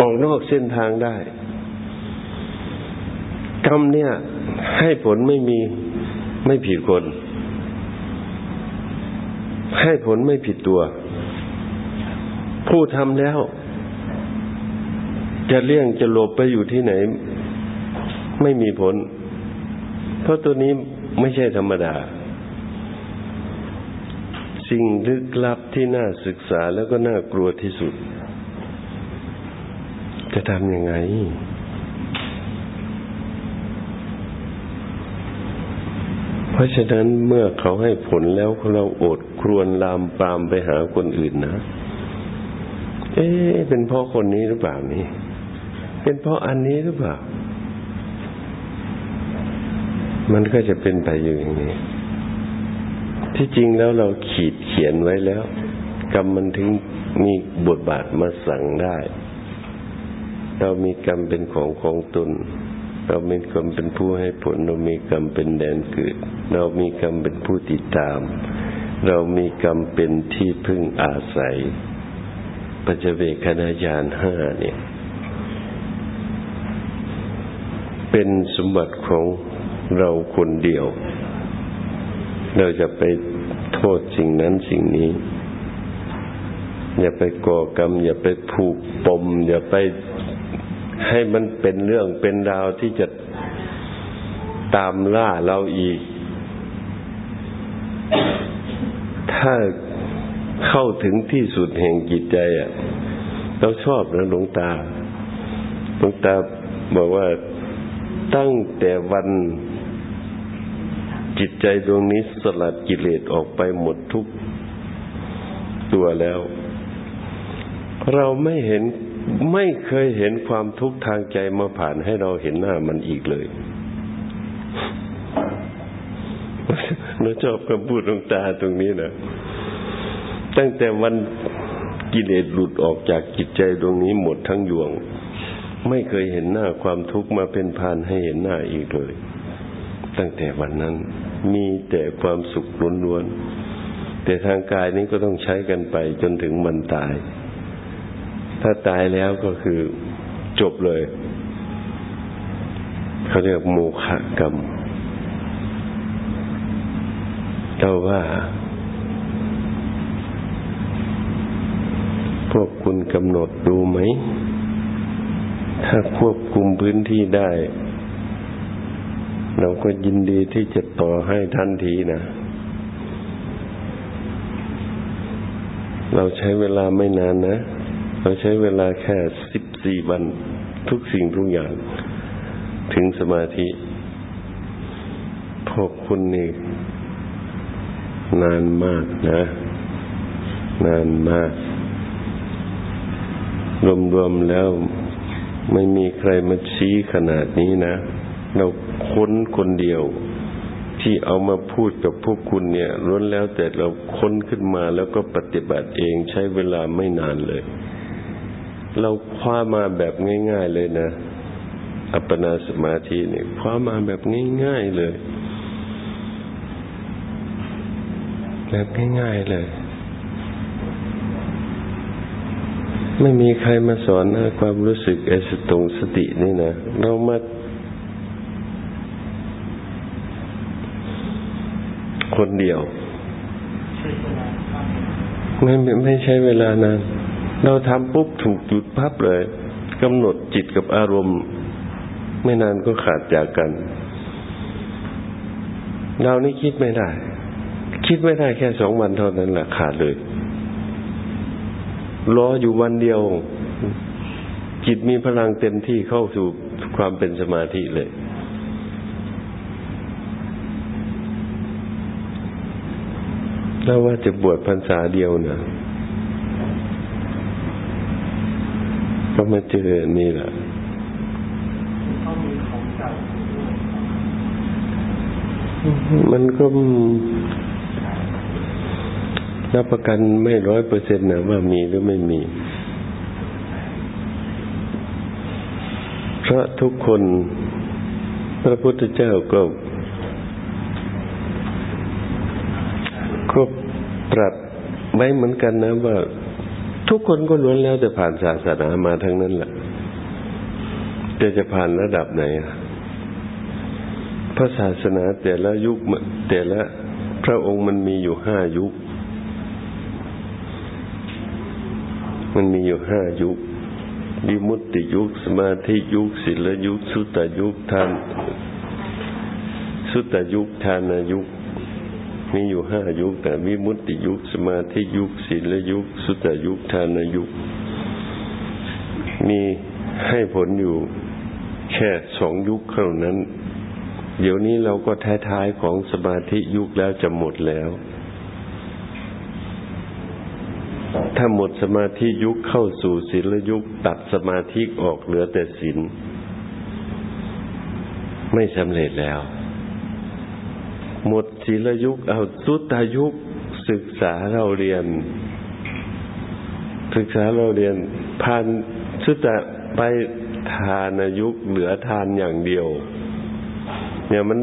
ออกนอกเส้นทางได้ กรรมเนี่ย ให้ผลไม่มีไม่ผิดคน ให้ผลไม่ผิดตัว ผู้ทำแล้ว จะเลี่ยงจะหลบไปอยู่ที่ไหน ไม่มีผล เพราะตัวนี้ไม่ใช่ธรรมดา สิ่งลึกลับที่น่าศึกษาแล้วก็น่ากลัวที่สุด จะทำยังไง เพราะฉะนั้นเมื่อเขาให้ผลแล้วเราอดครวนลามปามไปหาคนอื่นนะ เอ๊เป็นเพราะคนนี้หรือเปล่านี่ เป็นเพราะอันนี้หรือเปล่า มันก็จะเป็นไปอยู่อย่างนี้ ที่จริงแล้วเราขีดเขียนไว้แล้ว กรรมมันถึงมีบทบาทมาสั่งได้ เรามีกรรมเป็นของของตน เรามีกรรมเป็นผู้ให้ผล เรามีกรรมเป็นแดนเกิด เรามีกรรมเป็นผู้ติดตาม เรามีกรรมเป็นที่พึ่งอาศัย ปัจเวคณาญาณห้าเนี่ย เป็นสมบัติของเราคนเดียว เราจะไปโทษสิ่งนั้นสิ่งนี้อย่าไปก่อกรรม อย่าไปผูกปม อย่าไป ให้มันเป็นเรื่องเป็นราวที่จะตามล่าเราอีก ถ้าเข้าถึงที่สุดแห่งจิตใจอะ เราชอบนะหลวงตา หลวงตาบอกว่าตั้งแต่วันจิตใจดวงนี้สลัดกิเลสออกไปหมดทุกตัวแล้ว เราไม่เห็น ไม่เคยเห็นความทุกข์ทางใจมาผ่านให้เราเห็นหน้ามันอีกเลยเราชอบคำพูดหลวงตาตรงนี้นะตั้งแต่วันกิเลสหลุดออกจากจิตใจดวงนี้หมดทั้งยวง ไม่เคยเห็นหน้าความทุกข์มาเป็นพานให้เห็นหน้าอีกเลย ตั้งแต่วันนั้นมีแต่ความสุขล้วนๆแต่ทางกายนี้ก็ต้องใช้กันไปจนถึงมันตาย ถ้าตายแล้วก็คือจบเลย เขาเรียกโมฆะกรรมเราว่า พวกคุณกำหนดดูไหม ถ้าควบคุมพื้นที่ได้ เราก็ยินดีที่จะต่อให้ทันทีนะ เราใช้เวลาไม่นานนะ เราใช้เวลาแค่สิบสี่วัน ทุกสิ่งทุกอย่าง ถึงสมาธิ พวกคุณนี่นานมากนะ นานมาก รวมๆแล้วไม่มีใครมาชี้ขนาดนี้นะ เราค้นคนเดียว ที่เอามาพูดกับพวกคุณเนี่ยล้วนแล้วแต่เราค้นขึ้นมาแล้วก็ปฏิบัติเองใช้เวลาไม่นานเลย เราคว้ามาแบบง่าย ๆ เลยนะ อัปปนาสมาธิเนี่ยคว้ามาแบบง่าย ๆ เลย แบบง่าย ๆ เลย ไม่มีใครมาสอนนะความรู้สึกไอ้สตงสตินี่นะ เรามาคนเดียว ไม่ไม่ใช่เวลานาน เราทำปุ๊บถูกหยุดพับเลยกำหนดจิตกับอารมณ์ ไม่นานก็ขาดจากกัน เรานี่คิดไม่ได้ คิดไม่ได้แค่สองวันเท่านั้นแหละขาดเลยรออยู่วันเดียว จิตมีพลังเต็มที่เข้าสู่ความเป็นสมาธิเลย แล้วว่าจะบวชพรรษาเดียวนะ ก็มาเจอนี่แหละมันก็รับประกันไม่ร้อยเปอร์เซ็นต์นะว่ามีหรือไม่มี เพราะทุกคน พระพุทธเจ้าก็ก็ตรัสไว้เหมือนกันนะว่า ทุกคนก็ล้วนแล้วแต่ผ่านศาสนามาทั้งนั้นแหละแต่จะผ่านระดับไหนพระศาสนาแต่ละยุคแต่ละพระองค์มันมีอยู่ห้ายุค มันมีอยู่ห้ายุควิมุตติยุค สมาธิยุคศิลยุค สุตยุคทาน สุตตยุคทานายุค มีอยู่ห้ายุคแต่วิมุตติยุคสมาธิยุคศีลยุค สุตยุคทานยุค มีให้ผลอยู่แค่สองยุคเท่านั้น เดี๋ยวนี้เราก็ท้ายๆของสมาธิยุคแล้วจะหมดแล้ว ถ้าหมดสมาธิยุคเข้าสู่ศีลยุคตัดสมาธิออกเหลือแต่ศีลไม่สำเร็จแล้ว หมดศีลยุคเอาสุตายุคศึกษาเราเรียน ศึกษาเราเรียนผ่านสุตะไปทานายุคเหลือทานอย่างเดียว เนี่ยมัน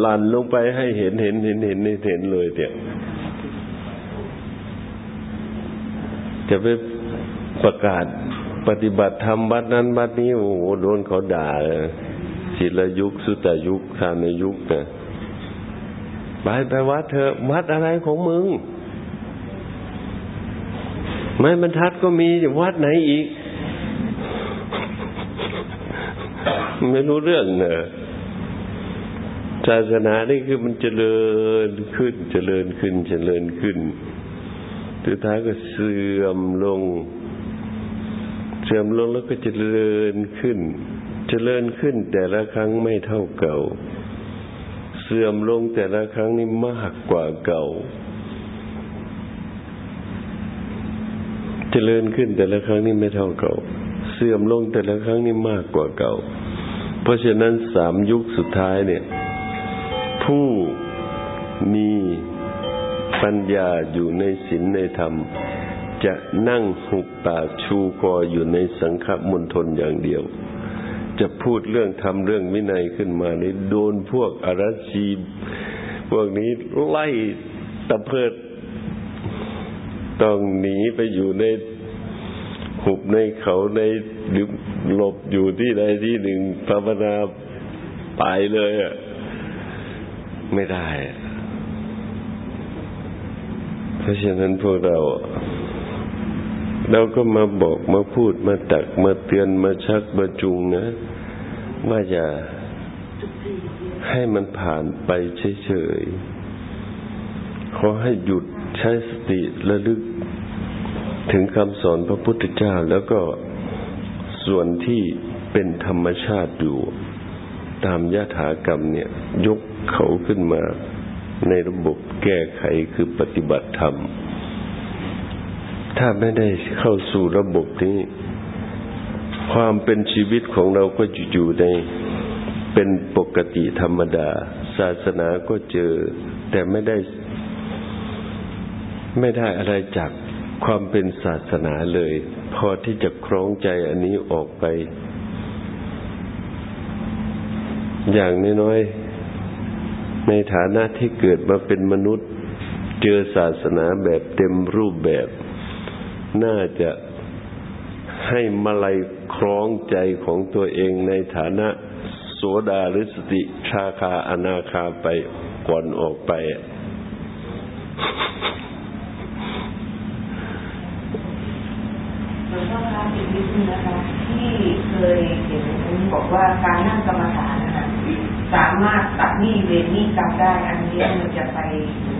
หลั่นลงไปให้เห็นเห็นเห็นเห็นเห็นเลยเนี่ยจะไปประกาศปฏิบัติธรรมบัดนั้นบัดนี้โอ้โหโดนเขาด่าศิลยุคสุตยุคทานยุคเนี่ย ไปไปวัดเถอะวัดอะไรของมึง ไม่บรรทัดก็มีวัดไหนอีก ไม่รู้เรื่องเนอะศาสนานี่คือมันเจริญขึ้น เจริญขึ้น เจริญขึ้นสุดท้ายก็เสื่อมลง เสื่อมลงแล้วก็เจริญขึ้น เจริญขึ้นแต่ละครั้งไม่เท่าเก่า เสื่อมลงแต่ละครั้งนี้มากกว่าเก่าจเจริญขึ้นแต่ละครั้งนี้ไม่เท่าเก่า เสื่อมลงแต่ละครั้งนี้มากกว่าเก่า เพราะฉะนั้นสามยุคสุดท้ายเนี่ย ผู้มีปัญญาอยู่ในศีลในธรรม จะนั่งหุบปากชูคออยู่ในสังฆมณฑลอย่างเดียว จะพูดเรื่องทำเรื่องวินัยขึ้นมานี่โดนพวกอารัชีพวกนี้ไล่ตะเพิด ต้องหนีไปอยู่ในหุบในเขาในหรือหลบอยู่ที่ใดที่หนึ่งภาวนาไปเลยอะไม่ได้ เพราะฉะนั้นพวกเรา เราก็มาบอกมาพูดมาตักมาเตือนมาชักมาจูงนะ ว่าอย่าให้มันผ่านไปเฉยๆขอให้หยุดใช้สติระลึกถึงคำสอนพระพุทธเจ้า แล้วก็ส่วนที่เป็นธรรมชาติอยู่ตามยถากรรมเนี่ย ยกเขาขึ้นมาในระบบแก้ไขคือปฏิบัติธรรม ถ้าไม่ได้เข้าสู่ระบบนี้ ความเป็นชีวิตของเราก็อยู่ในเป็นปกติธรรมดา ศาสนาก็เจอ แต่ไม่ได้ ไม่ได้อะไรจากความเป็นศาสนาเลย พอที่จะคล้องใจอันนี้ออกไป อย่างน้อยๆในฐานะที่เกิดมาเป็นมนุษย์ เจอศาสนาแบบเต็มรูปแบบ น่าจะให้มาลัยคล้องใจของตัวเองในฐานะโสดาหรือสติชาคาอนาคาไปก่อนออกไปหลวงพ่อคะอีกนิดนึงนะคะที่เคยเห็นบอกว่าการนั่งกรรมฐานนะคะสามารถตัดนี้เวรนี้กรรมได้ อันนี้มันจะไป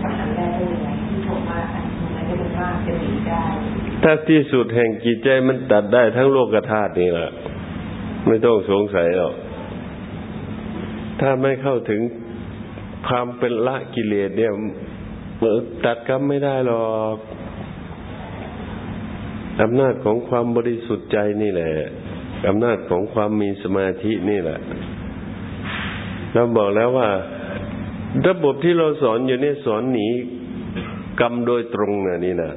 กับอันแรกได้ยังไงที่บอกว่าอัน นี้มันมากจะหนีได้ถ้าที่สุดแห่งจิตใจมันตัดได้ทั้งโลกธาตุนี่แหละไม่ต้องสงสัยหรอก ถ้าไม่เข้าถึงความเป็นละกิเลสเนี่ยตัดกรรมไม่ได้หรอกอำนาจของความบริสุทธิ์ใจนี่แหละอำนาจของความมีสมาธินี่แหละเราบอกแล้วว่า ระบบที่เราสอนอยู่นี่สอนหนี กรรมโดยตรงนะนี่นะ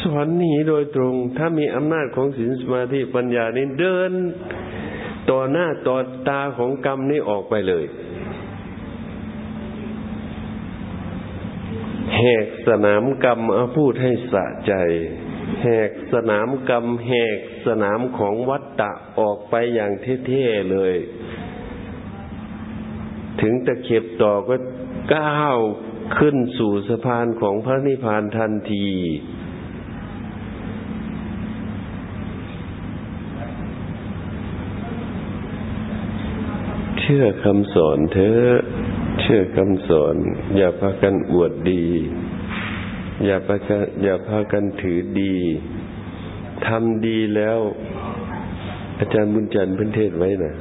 สอนหนีโดยตรง ถ้ามีอำนาจของศีลสมาธิปัญญานี่เดิน ต่อหน้าต่อตาของกรรมนี้ออกไปเลยแหกสนามกรรมเอาพูดให้สะใจแหกสนามกรรมแหกสนามของวัตตะออกไปอย่างเท่ๆเลย ถึงตะเข็บต่อก็ก้าว ขึ้นสู่สะพานของพระนิพพานทันที เชื่อคำสอนเธอเชื่อคำสอน อย่าพากันอวดดี อย่าพากันอย่าพากันถือดีทำดีแล้ว อาจารย์บุญจันทร์เพิ่นเทศไว้นะ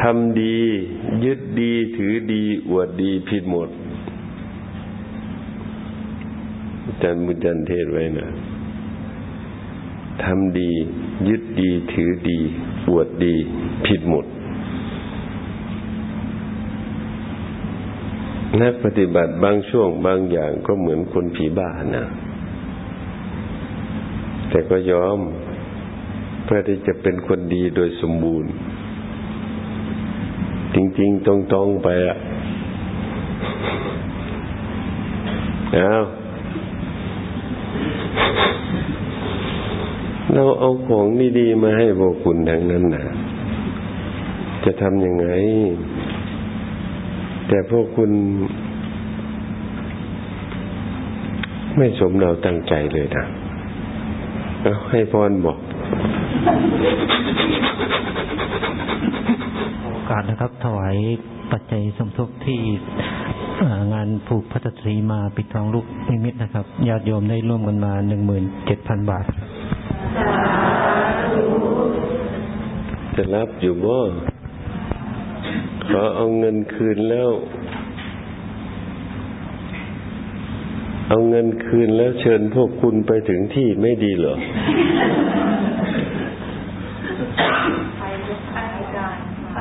ทำดี ยึดดีถือดีอวดดีผิดหมดอาจารย์บุญจันทร์เทศไว้นะทำดี ยึดดีถือดีอวดดีผิดหมดนักปฏิบัติบางช่วงบางอย่างก็เหมือนคนผีบ้านะแต่ก็ยอมเพื่อที่จะเป็นคนดีโดยสมบูรณ์ จริง ๆ ตรงๆไปอะเอาเราเอาของดีๆมาให้พวกคุณทั้งนั้นนะจะทำยังไง แต่พวกคุณไม่สมเราตั้งใจเลยนะเอาให้พรบอก อกาสนะครับ ถวายปัจจัยสมทบที่งานผูกพัตตรีมาปิดทองลูกนิมิตนะครับญาติโยมได้ร่วมกันมาหนึ่งหมื่นเจ็ดพันบาทจะรับอยู่บ่ขอเอาเงินคืนแล้ว เอาเงินคืนแล้วเชิญพวกคุณไปถึงที่ไม่ดีเหรอ ไปยกอาจารย์ไป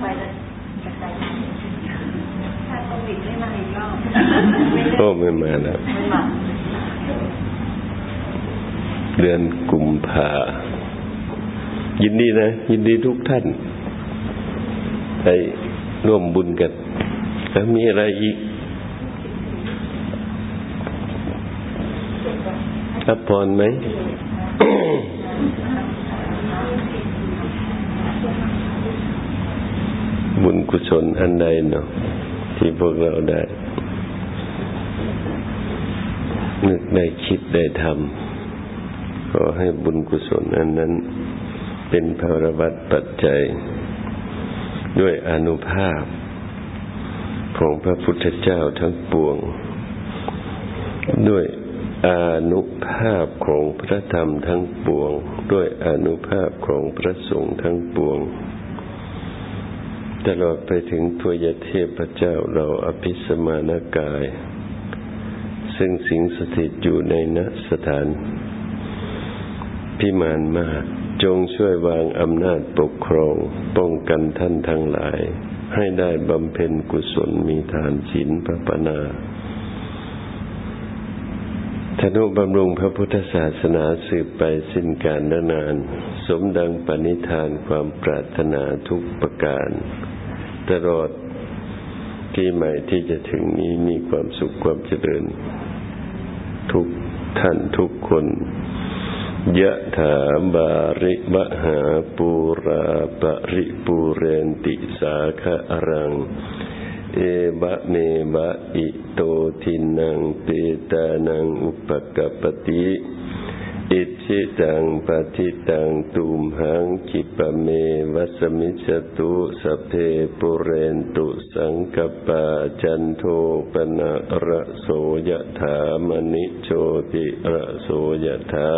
ไปแล้วจะไปถ้าโควิดไม่มา อีกรอบก็ไม่มาแล้ว เดือนกุมภา ยินดีนะ ยินดีทุกท่านไปร่วมบุญกัน แล้วมีอะไรอีกรับพรไหมบุญกุศลอันใดเนาะที่พวกเราได้ นึกได้คิดได้ทำขอให้บุญกุศลอันนั้น เป็นภารวัตปัจจัย ด้วยอนุภาพ ของพระพุทธเจ้าทั้งปวง ด้วยอนุภาพของพระธรรมทั้งปวง ด้วยอนุภาพของพระสงฆ์ทั้งปวง ตลอดไปถึงทวยเทพเจ้าเราอภิสมานกาย ซึ่งสิงสถิตอยู่ในณสถาน พิมานมากจงช่วยวางอำนาจปกครอง ป้องกันท่านทั้งหลาย ให้ได้บำเพ็ญกุศลมีทานศีลภาวนาธนุบำรุงพระพุทธศาสนาสืบไปสิ้นกาลนาน สมดังปณิธานความปรารถนาทุกประการ ตลอดที่ใหม่ที่จะถึงนี้มีความสุขความเจริญ ทุกท่านทุกคนยะถาบาริมหาปูราปริปูเรนติสาคะรัง เอบะเมบะอิโตทินังเปตานังอุปกปติ อิชิตังปฏิตังตุมหังคิปะเมวัสมิจตุสเพปุเรนตุสังกปาจันโทปนะระโสยถามณิโชติระโสยถา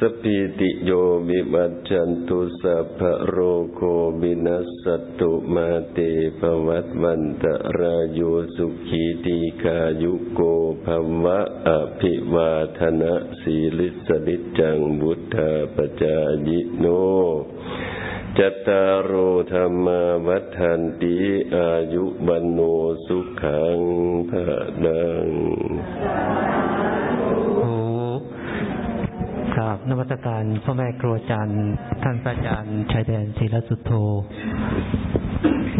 สปีติโยวิวัจจันตุสัพพโรโควินัสตุมาเตภวัตวันตรายโยสุขีตีกายุโกภวะอภิวาธนะสีลิสนิจังบุตธาปจายิโนจัตตารโอธรรมาวัฏันติอายุบันโนสุขังภะดัง กราบนวัตการพ่อแม่ครูอาจารย์ท่านพระอาจารย์ชายแดนศิลสุโธ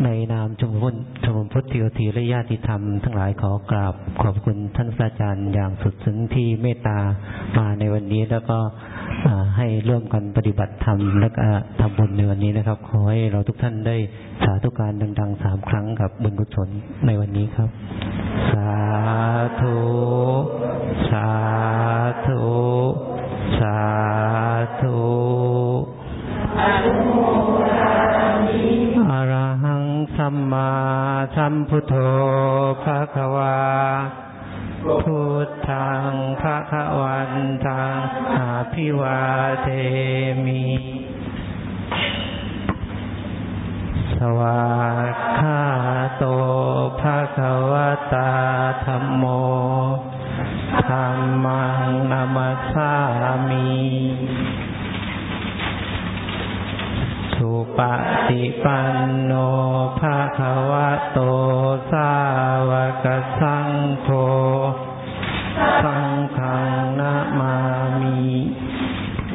ในนามชมรมชมรมพุทธิโอทีและญาติธรรมทั้งหลายขอกราบขอบคุณท่านพระอาจารย์อย่างสุดซึ้งที่เมตตามาในวันนี้แล้วก็ให้ร่วมกันปฏิบัติธรรมและทำบุญในวันนี้นะครับ ขอให้เราทุกท่านได้สาธุการดังๆสามครั้งกับบุญกุศลในวันนี้ครับ สาธุ สา สัมมาสัมพุทโธภะคะวาพุทธังภะคะวันตังอาภิวาเทมิ สวากขาโตภะคะวตาธรรมโมธรรมังนามัสามิ สุปฏิปันโนภะคะวะโตสาวกสังโฆสัง